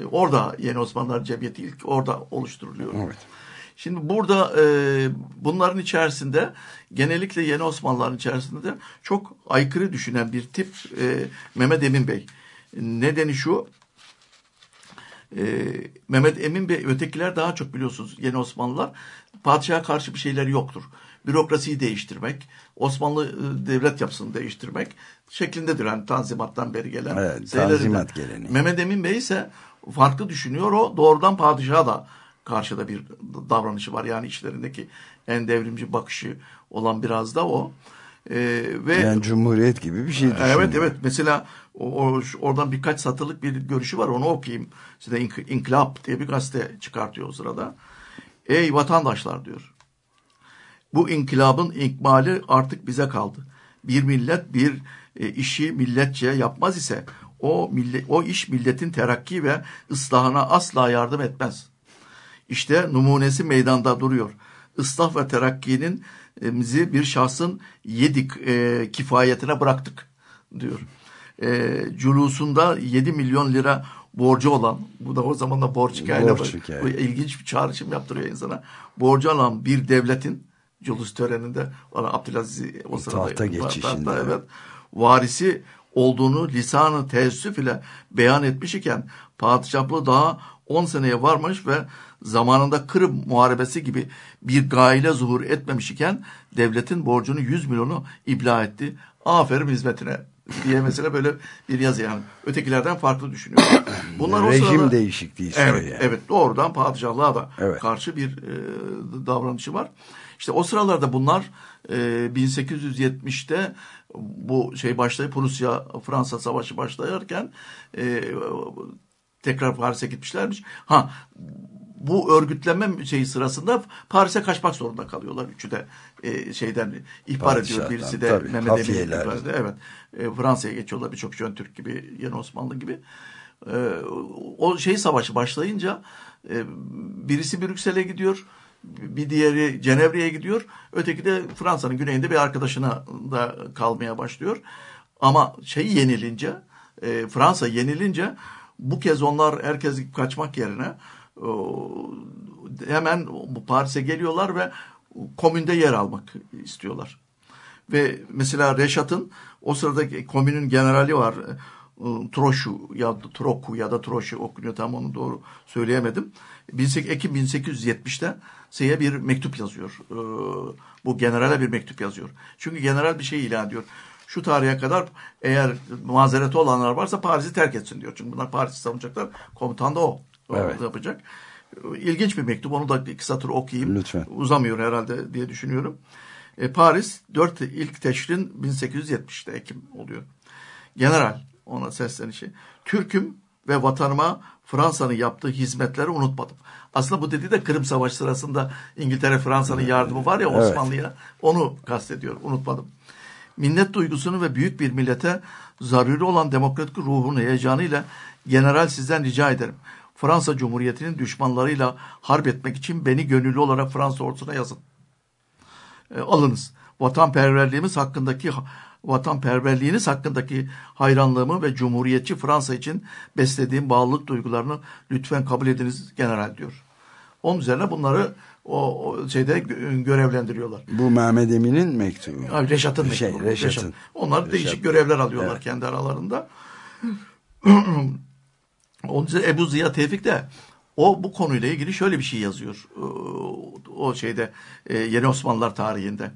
E, orada Yeni Osmanlılar Cemiyeti ilk orada oluşturuluyor. Evet. Şimdi burada e, bunların içerisinde genellikle yeni Osmanlıların içerisinde de çok aykırı düşünen bir tip e, Mehmet Emin Bey. Nedeni şu e, Mehmet Emin Bey ötekiler daha çok biliyorsunuz yeni Osmanlılar padişaha karşı bir şeyleri yoktur. Bürokrasiyi değiştirmek, Osmanlı e, devlet yapısını değiştirmek şeklindedir. Yani Tanzimat'tan beri gelen Evet. Tanzimat geleneği. Mehmet Emin Bey ise farklı düşünüyor. O doğrudan padişaha da karşıda bir davranışı var. Yani işlerindeki en devrimci bakışı olan biraz da o. Ee, ve Yani Cumhuriyet gibi bir şey düşünüyor. Evet evet mesela o, o- oradan birkaç satırlık bir görüşü var onu okuyayım. Size İnk- İnkılap diye bir gazete çıkartıyor o sırada. Ey vatandaşlar diyor. Bu inkılabın ikmali artık bize kaldı. Bir millet bir e, işi milletçe yapmaz ise o millet, o iş milletin terakki ve ıslahına asla yardım etmez. İşte numunesi meydanda duruyor. Islah ve terakkinin e, bizi bir şahsın yedik e, kifayetine bıraktık diyor. E, culusunda 7 milyon lira borcu olan, bu da o zaman da borç hikayeyle Borç hikaye. Bu ilginç bir çağrışım yaptırıyor insana. Borcu alan bir devletin culus töreninde ona Abdülaziz o sırada Tahta geçişinde, tahta, evet, varisi olduğunu lisanı teessüf ile beyan etmiş iken padişahlığı daha 10 seneye varmış ve zamanında Kırım Muharebesi gibi bir gaile zuhur etmemiş iken devletin borcunu 100 milyonu ibla etti. Aferin hizmetine diye mesela böyle bir yazı yani. Ötekilerden farklı düşünüyor. Bunlar o Rejim sırada- değişikliği istiyor Evet, yani. evet doğrudan padişahlığa da Evet. karşı bir e, davranışı var. İşte o sıralarda bunlar e, 1870'te bu şey başlayıp Prusya Fransa savaşı başlarken e, tekrar Paris'e gitmişlermiş. Ha bu örgütlenme şeyi sırasında Paris'e kaçmak zorunda kalıyorlar. Üçü de e, şeyden ihbar ediyor. Birisi de tabii, Mehmet Emin. Evet. E, Fransa'ya geçiyorlar birçok Jön Türk gibi, Yeni Osmanlı gibi. E, o şey savaşı başlayınca e, birisi Brüksel'e gidiyor. Bir diğeri Cenevre'ye gidiyor. Öteki de Fransa'nın güneyinde bir arkadaşına da kalmaya başlıyor. Ama şey yenilince, e, Fransa yenilince bu kez onlar herkes kaçmak yerine hemen bu Paris'e geliyorlar ve komünde yer almak istiyorlar. Ve mesela Reşat'ın o sırada komünün generali var. e, Troşu ya da Troku ya da Troşu okunuyor tam onu doğru söyleyemedim. 18, Ekim 1870'te şeye bir mektup yazıyor. E, Bu generale bir mektup yazıyor. Çünkü general bir şey ilan ediyor. Şu tarihe kadar eğer mazereti olanlar varsa Paris'i terk etsin diyor. Çünkü bunlar Paris'i savunacaklar. Komutan da o. Evet. yapacak. İlginç bir mektup. Onu da iki satır okuyayım. Lütfen. Uzamıyor herhalde diye düşünüyorum. E, Paris 4 ilk teşrin 1870'te Ekim oluyor. General ona seslenişi. Türk'üm ve vatanıma Fransa'nın yaptığı hizmetleri unutmadım. Aslında bu dediği de Kırım Savaşı sırasında İngiltere Fransa'nın yardımı var ya Evet. Osmanlı'ya. Onu kastediyor. Unutmadım. Minnet duygusunu ve büyük bir millete zaruri olan demokratik ruhun heyecanıyla general sizden rica ederim. Fransa Cumhuriyeti'nin düşmanlarıyla harp etmek için beni gönüllü olarak Fransa ordusuna yazın. E, alınız. Vatanperverliğimiz hakkındaki vatanperverliğiniz hakkındaki hayranlığımı ve Cumhuriyetçi Fransa için beslediğim bağlılık duygularını lütfen kabul ediniz general diyor. Onun üzerine bunları o, o şeyde gö- görevlendiriyorlar. Bu Mehmet Emin'in mektubu. Abi Reşat'ın Şey, mektubu. Reşat'ın. Reşat. Onlar Reşat. değişik görevler alıyorlar Evet. kendi aralarında. Onun için Ebu Ziya Tevfik de o bu konuyla ilgili şöyle bir şey yazıyor. Ee, O şeyde e, Yeni Osmanlılar tarihinde.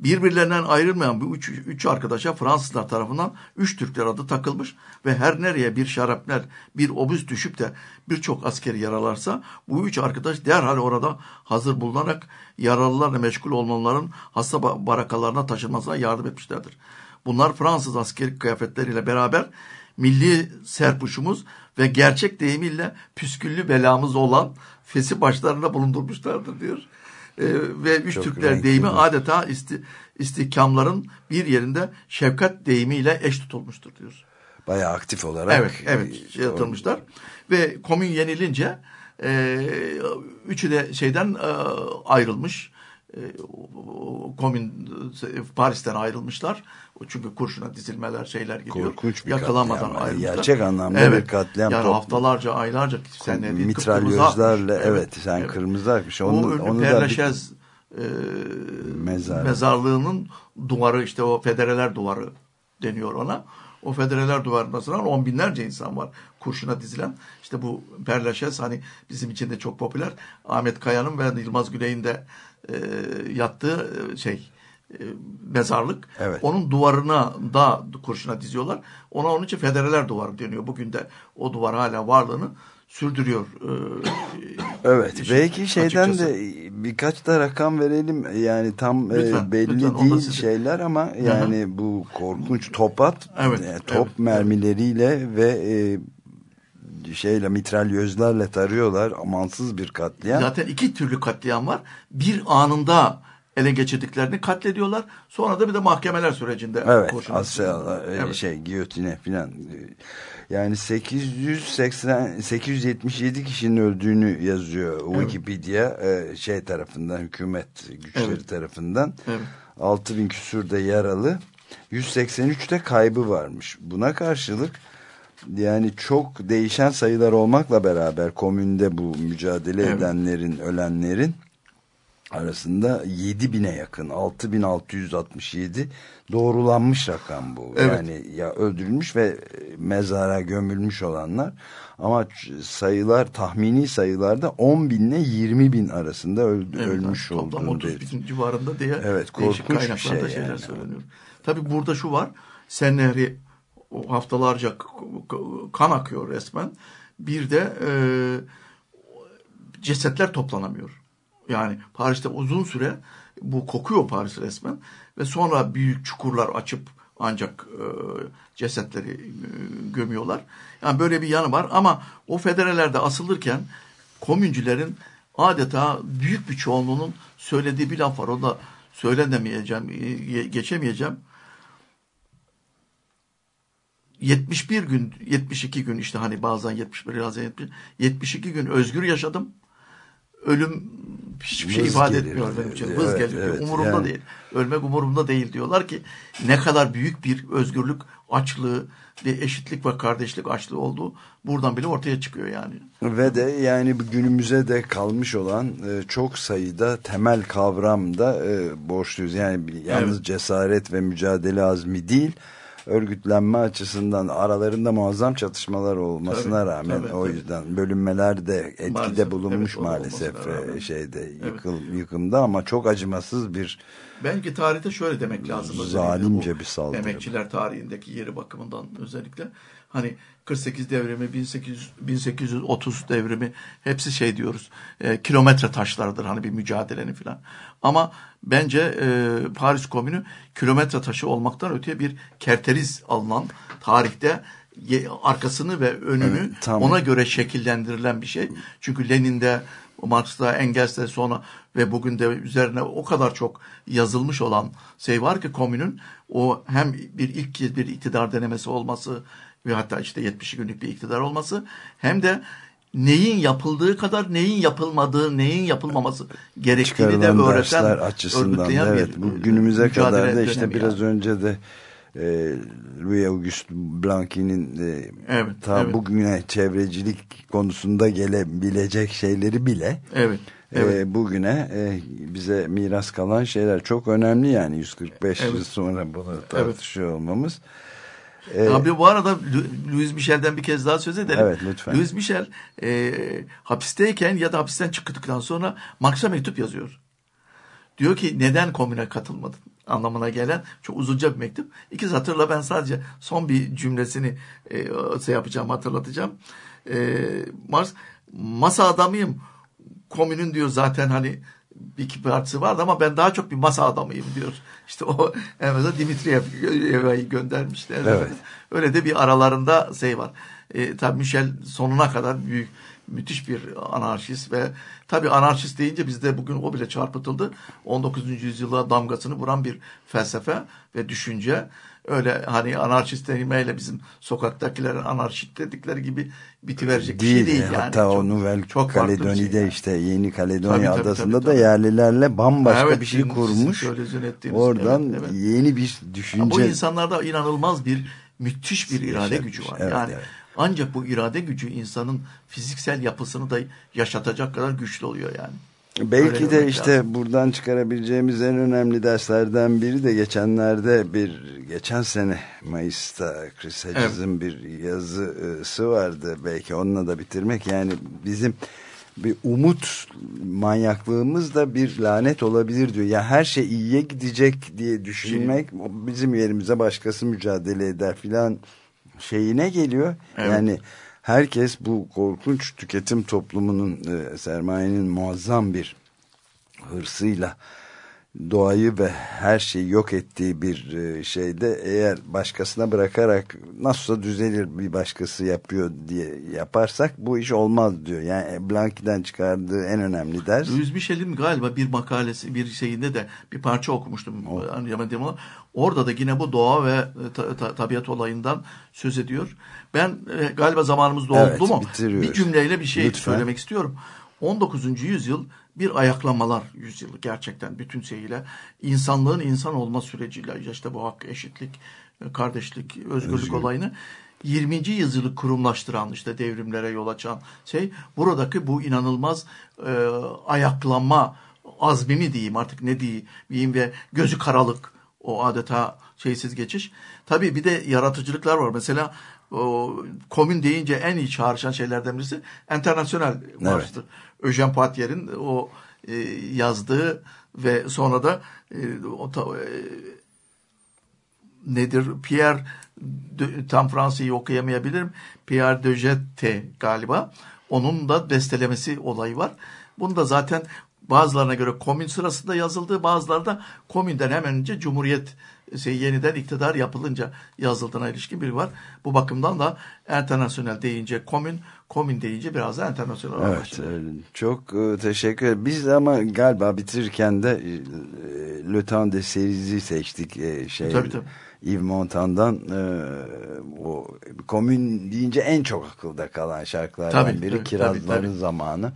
Birbirlerinden ayrılmayan bu üç, üç arkadaşa Fransızlar tarafından üç Türkler adı takılmış ve her nereye bir şarapnel, bir obüs düşüp de birçok askeri yaralarsa bu üç arkadaş derhal orada hazır bulunarak yaralılarla meşgul olmaların hasta ba- barakalarına taşınmasına yardım etmişlerdir. Bunlar Fransız askeri kıyafetleriyle beraber milli serpuşumuz ve gerçek deyimiyle püsküllü belamız olan fesi başlarında bulundurmuşlardır diyor. Ee, ve üç Çok Türkler deyimi adeta isti, istihkamların bir yerinde şefkat deyimiyle eş tutulmuştur diyor. Bayağı aktif olarak. Evet, evet şey yapılmışlar. Ve komün yenilince e, üçü de şeyden e, ayrılmış. E, komün e, Paris'ten ayrılmışlar. Çünkü kurşuna dizilmeler şeyler gidiyor. Korkunç bir Yakalamadan katliam. Ayrılmışlar. gerçek anlamda evet. bir katliam. Yani haftalarca, aylarca sen ne mitralyözlerle evet, sen Evet. kırmızı akmış. O Onu, ünlü onu Perleşez e, Mezar. mezarlığının duvarı işte o federeler duvarı deniyor ona. O federeler duvarında sıran on binlerce insan var kurşuna dizilen. İşte bu Perleşez hani bizim için de çok popüler. Ahmet Kaya'nın ve Yılmaz Güney'in de e, yattığı e, şey e, mezarlık. Evet. Onun duvarına da kurşuna diziyorlar. Ona onun için federeler duvarı deniyor. Bugün de o duvar hala varlığını sürdürüyor. e, Evet şey, belki şeyden açıkçası. de birkaç da rakam verelim yani tam e, Lütfen, belli lütfen, değil size- şeyler ama yani bu korkunç topat Evet, top evet, mermileriyle ve e, şeyle mitralyözlerle tarıyorlar amansız bir katliam. Zaten iki türlü katliam var. Bir anında ele geçirdiklerini katlediyorlar. Sonra da bir de mahkemeler sürecinde. Evet, kurşuna Asyalar, diziyorlar. Evet. şey giyotine filan. Yani 880 877 kişinin öldüğünü yazıyor Wikipedia e, şey tarafından hükümet güçleri Evet. tarafından. Evet. 6000 küsur da yaralı. 183 de kaybı varmış. Buna karşılık yani çok değişen sayılar olmakla beraber komünde bu mücadele Evet. edenlerin, ölenlerin arasında 7000'e yakın 6667 doğrulanmış rakam bu. Evet. Yani ya öldürülmüş ve mezara gömülmüş olanlar ama sayılar tahmini sayılarda 10 bin ile 20 bin arasında öldü, Evet, ölmüş toplam olduğunu 30 belirtiyor. bin civarında diye Evet, değişik korkunç bir kaynaklarda şey şeyler yani. söyleniyor. Tabii burada şu var. Sen Nehri haftalarca kan akıyor resmen. Bir de e, cesetler toplanamıyor. Yani Paris'te uzun süre bu kokuyor Paris resmen ve sonra büyük çukurlar açıp ancak e, cesetleri e, gömüyorlar. Yani böyle bir yanı var ama o federelerde asılırken komüncülerin adeta büyük bir çoğunluğunun söylediği bir laf var. O da söylenemeyeceğim, e, geçemeyeceğim. 71 gün, 72 gün işte hani bazen 71 bazen 70, 72 gün özgür yaşadım. Ölüm hiçbir şey Vız ifade gelir. etmiyor benim için. Evet, Vız geliyor. evet, umurumda yani. değil. Ölmek umurumda değil diyorlar ki ne kadar büyük bir özgürlük açlığı ve eşitlik ve kardeşlik açlığı olduğu buradan bile ortaya çıkıyor yani. Ve de yani günümüze de kalmış olan e, çok sayıda temel kavram da e, borçluyuz. Yani yalnız Evet. cesaret ve mücadele azmi değil, örgütlenme açısından aralarında muazzam çatışmalar olmasına Tabii, rağmen tabii, o tabii. yüzden bölünmeler de etkide Maalesef, bulunmuş evet, o da maalesef e, şeyde Evet. yıkıl, yıkımda ama çok acımasız bir Belki tarihte şöyle demek lazım. Zalimce bir saldırı. Emekçiler tarihindeki yeri bakımından özellikle. Hani 48 devrimi, 1800, 1830 devrimi hepsi şey diyoruz. e, kilometre taşlardır hani bir mücadelenin falan. Ama bence e, Paris Komünü kilometre taşı olmaktan öteye bir kerteriz alınan tarihte arkasını ve önünü Evet, tam. ona göre şekillendirilen bir şey. Çünkü Lenin'de, Marx'ta, Engels'te sonra ve bugün de üzerine o kadar çok yazılmış olan şey var ki komünün o hem bir ilk kez bir iktidar denemesi olması ve hatta işte 70 günlük bir iktidar olması hem de neyin yapıldığı kadar neyin yapılmadığı, neyin yapılmaması gerektiğini de çıkarılan öğreten, dersler açısından örgütleyen evet bir bu günümüze kadar da işte biraz yani. önce de e, Louis Auguste Blanqui'nin e, Evet, ta evet. bugüne çevrecilik konusunda gelebilecek şeyleri bile Evet. e, Evet. bugüne e, bize miras kalan şeyler çok önemli yani 145 yıl Evet. sonra bunu tartışıyor olmamız. E, Tabii bu arada Louis Michel'den bir kez daha söz edelim. Evet, lütfen. Louis Michel e, hapisteyken ya da hapisten çıktıktan sonra Marx'a mektup yazıyor. Diyor ki neden komüne katılmadın anlamına gelen çok uzunca bir mektup. İki satırla ben sadece son bir cümlesini e, şey yapacağım hatırlatacağım. E, Marx masa adamıyım. Komünün diyor zaten hani bir iki partisi vardı ama ben daha çok bir masa adamıyım diyor. İşte o en azından Dimitriyev'i göndermişler. Evet. Öyle de bir aralarında şey var. E, tabii Michel sonuna kadar büyük müthiş bir anarşist ve tabii anarşist deyince bizde bugün o bile çarpıtıldı. 19. yüzyıla damgasını vuran bir felsefe ve düşünce. öyle hani anarşist kelimeyle bizim sokaktakilerin anarşist dedikleri gibi bitiverecek değil, bir şey değil yani. Hatta çok, o Nouvelle çok Kaledoni'de şey işte Yeni Kaledonya Tabii, tabii, adasında tabii, da tabii. yerlilerle bambaşka Evet, bir şey kurmuş. Oradan evet, evet. yeni bir düşünce. Bu insanlarda inanılmaz bir müthiş bir irade gücü var. Evet, yani evet. Ancak bu irade gücü insanın fiziksel yapısını da yaşatacak kadar güçlü oluyor yani. Belki Öyle de işte lazım. buradan çıkarabileceğimiz en önemli derslerden biri de geçenlerde bir geçen sene Mayıs'ta Chris Hedges'in bir yazısı vardı. Belki onunla da bitirmek yani bizim bir umut manyaklığımız da bir lanet olabilir diyor. Ya her şey iyiye gidecek diye düşünmek bizim yerimize başkası mücadele eder filan şeyine geliyor. Evet. Yani herkes bu korkunç tüketim toplumunun e, sermayenin muazzam bir hırsıyla doğayı ve her şeyi yok ettiği bir e, şeyde eğer başkasına bırakarak nasılsa düzelir bir başkası yapıyor diye yaparsak bu iş olmaz diyor. Yani Blanqui'den çıkardığı en önemli ders. Louis Michel'in galiba bir makalesi bir şeyinde de bir parça okumuştum. Ama orada da yine bu doğa ve ta- ta- tabiat olayından söz ediyor. Ben e, galiba zamanımız doldu Evet, mu? Bir cümleyle bir şey Lütfen. söylemek istiyorum. 19. yüzyıl bir ayaklanmalar yüzyılı gerçekten bütün şeyiyle insanlığın insan olma süreciyle işte bu hak, eşitlik, e, kardeşlik, özgürlük Özgür. olayını 20. yüzyılı kurumlaştıran işte devrimlere yol açan şey buradaki bu inanılmaz e, ayaklanma azmi mi diyeyim artık ne diyeyim ve gözü karalık o adeta şeysiz geçiş. Tabii bir de yaratıcılıklar var. Mesela o, komün deyince en iyi çağrışan şeylerden birisi internasyonel marştır. Eugène Poitier'in o e, yazdığı ve sonra da e, o ta- e, nedir? Pierre de, tam Fransa'yı okuyamayabilirim. Pierre de Jette galiba. Onun da bestelemesi olayı var. Bunu da zaten bazılarına göre komün sırasında yazıldı. Bazıları da komünden hemen önce Cumhuriyet şey, yeniden iktidar yapılınca yazıldığına ilişkin biri var. Bu bakımdan da internasyonel deyince komün, komün deyince biraz da internasyonel Evet, başlıyor. öyle. çok e, teşekkür ederim. Biz ama galiba bitirirken de e, Le Temps de Series'i seçtik. E, şey, Tabii, tabii. Yves Montan'dan e, o komün deyince en çok akılda kalan şarkılardan Tabii, biri tabii, Kirazların tabii, tabii. Zamanı.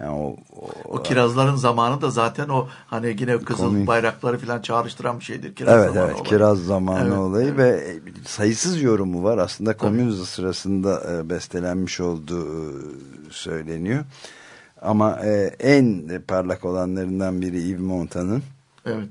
Yani o, o, O kirazların zamanı da zaten o hani yine kızıl Komün. bayrakları falan çağrıştıran bir şeydir. Kiraz Evet zamanı evet olayı. kiraz zamanı Evet, olayı evet. ve e, sayısız yorumu var. Aslında komün sırasında e, bestelenmiş olduğu e, söyleniyor. Ama en parlak olanlarından biri Yves Montan'ın. Evet.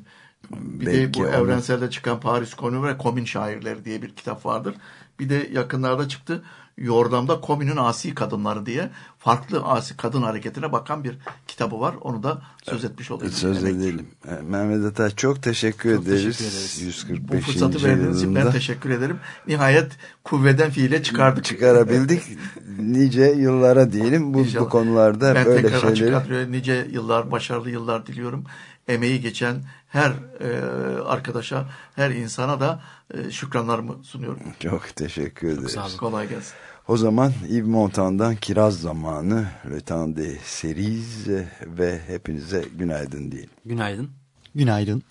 Bir de Belki bu onu- evrenselde çıkan Paris Komün ve Komün Şairleri diye bir kitap vardır. Bir de yakınlarda çıktı. Yordam'da Komün'ün Asi Kadınları diye farklı asi kadın hareketine bakan bir kitabı var. Onu da söz etmiş olayım. Söz Demek. edelim. Mehmet Ataş çok teşekkür Çok ederiz. teşekkür ederiz. 145. Bu fırsatı verdiğiniz için ben teşekkür ederim. Nihayet kuvveden fiile çıkardık. çıkarabildik. nice yıllara diyelim bu, bu konularda ben böyle tekrar açık şeyleri. radyoya nice yıllar, başarılı yıllar diliyorum. Emeği geçen her e, arkadaşa, her insana da e, şükranlarımı sunuyorum. Çok teşekkür ederiz. sağ olun. Kolay gelsin. O zaman Yves Montan'dan Kiraz Zamanı, Le Temps de Cerise e, ve hepinize günaydın diyelim. Günaydın. Günaydın.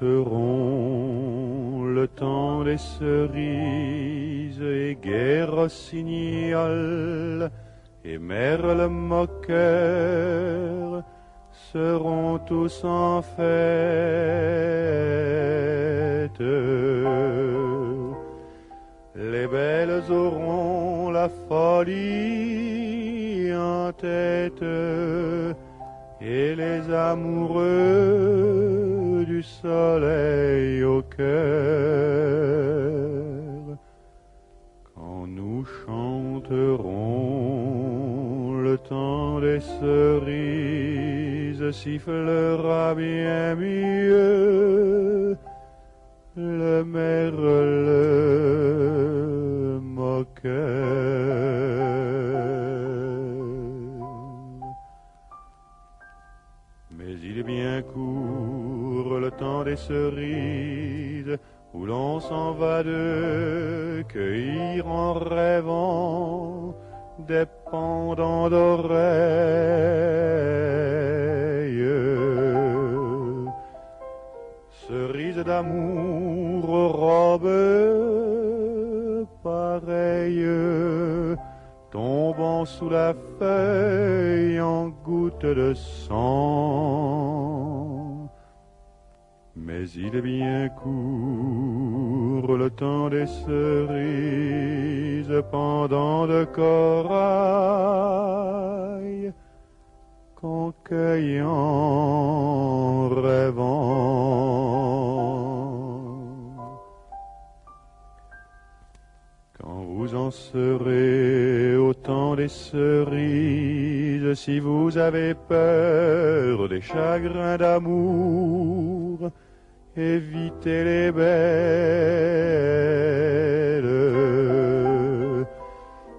Chanterons le temps des cerises et guerre rossignol et merle moqueur seront tous en fête. Les belles auront la folie en tête et les amoureux du soleil au cœur. Quand nous chanterons le temps des cerises sifflera bien mieux le merle moqueur. Mais il est bien court le temps des cerises où l'on s'en va de cueillir en rêvant des pendants d'oreilles. Cerises d'amour aux robes pareilles, tombant sous la feuille en gouttes de sang. Mais il est bien court le temps des cerises pendant de corail qu'en cueillant rêvant. Vous en serez au temps des cerises, si vous avez peur des chagrins d'amour, évitez les belles.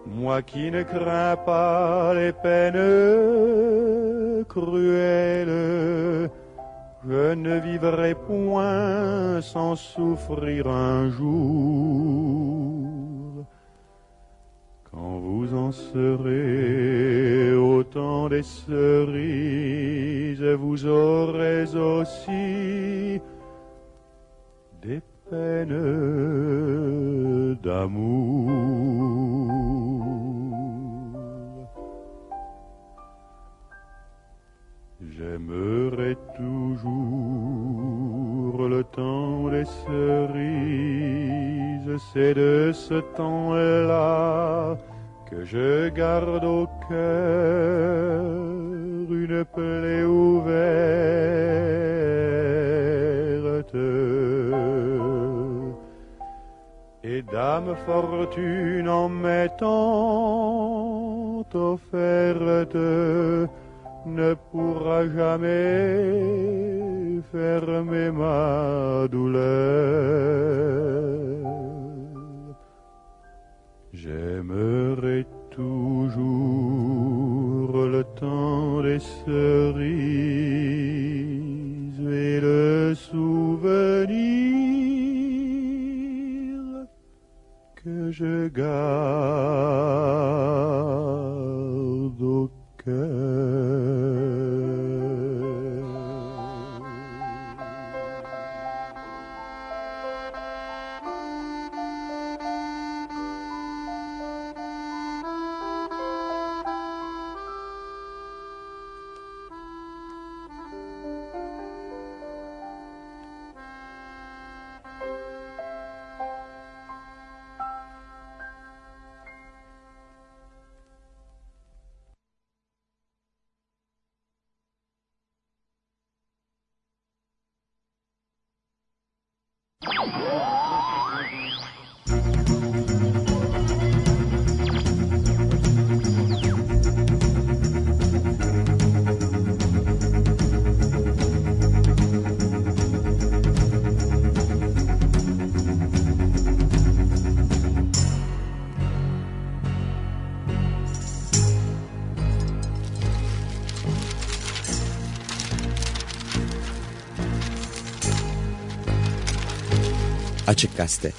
Moi qui ne crains pas les peines cruelles, je ne vivrai point sans souffrir un jour. Quand vous en serez au temps des cerises, vous aurez aussi des peines d'amour. J'aimerai toujours le temps des cerises, c'est de ce temps-là que je garde au cœur une plaie ouverte. Et dame fortune en m'étant offerte ne pourra jamais fermer ma douleur. J'aimerai toujours le temps des cerises et le souvenir que je garde au Açık Gazete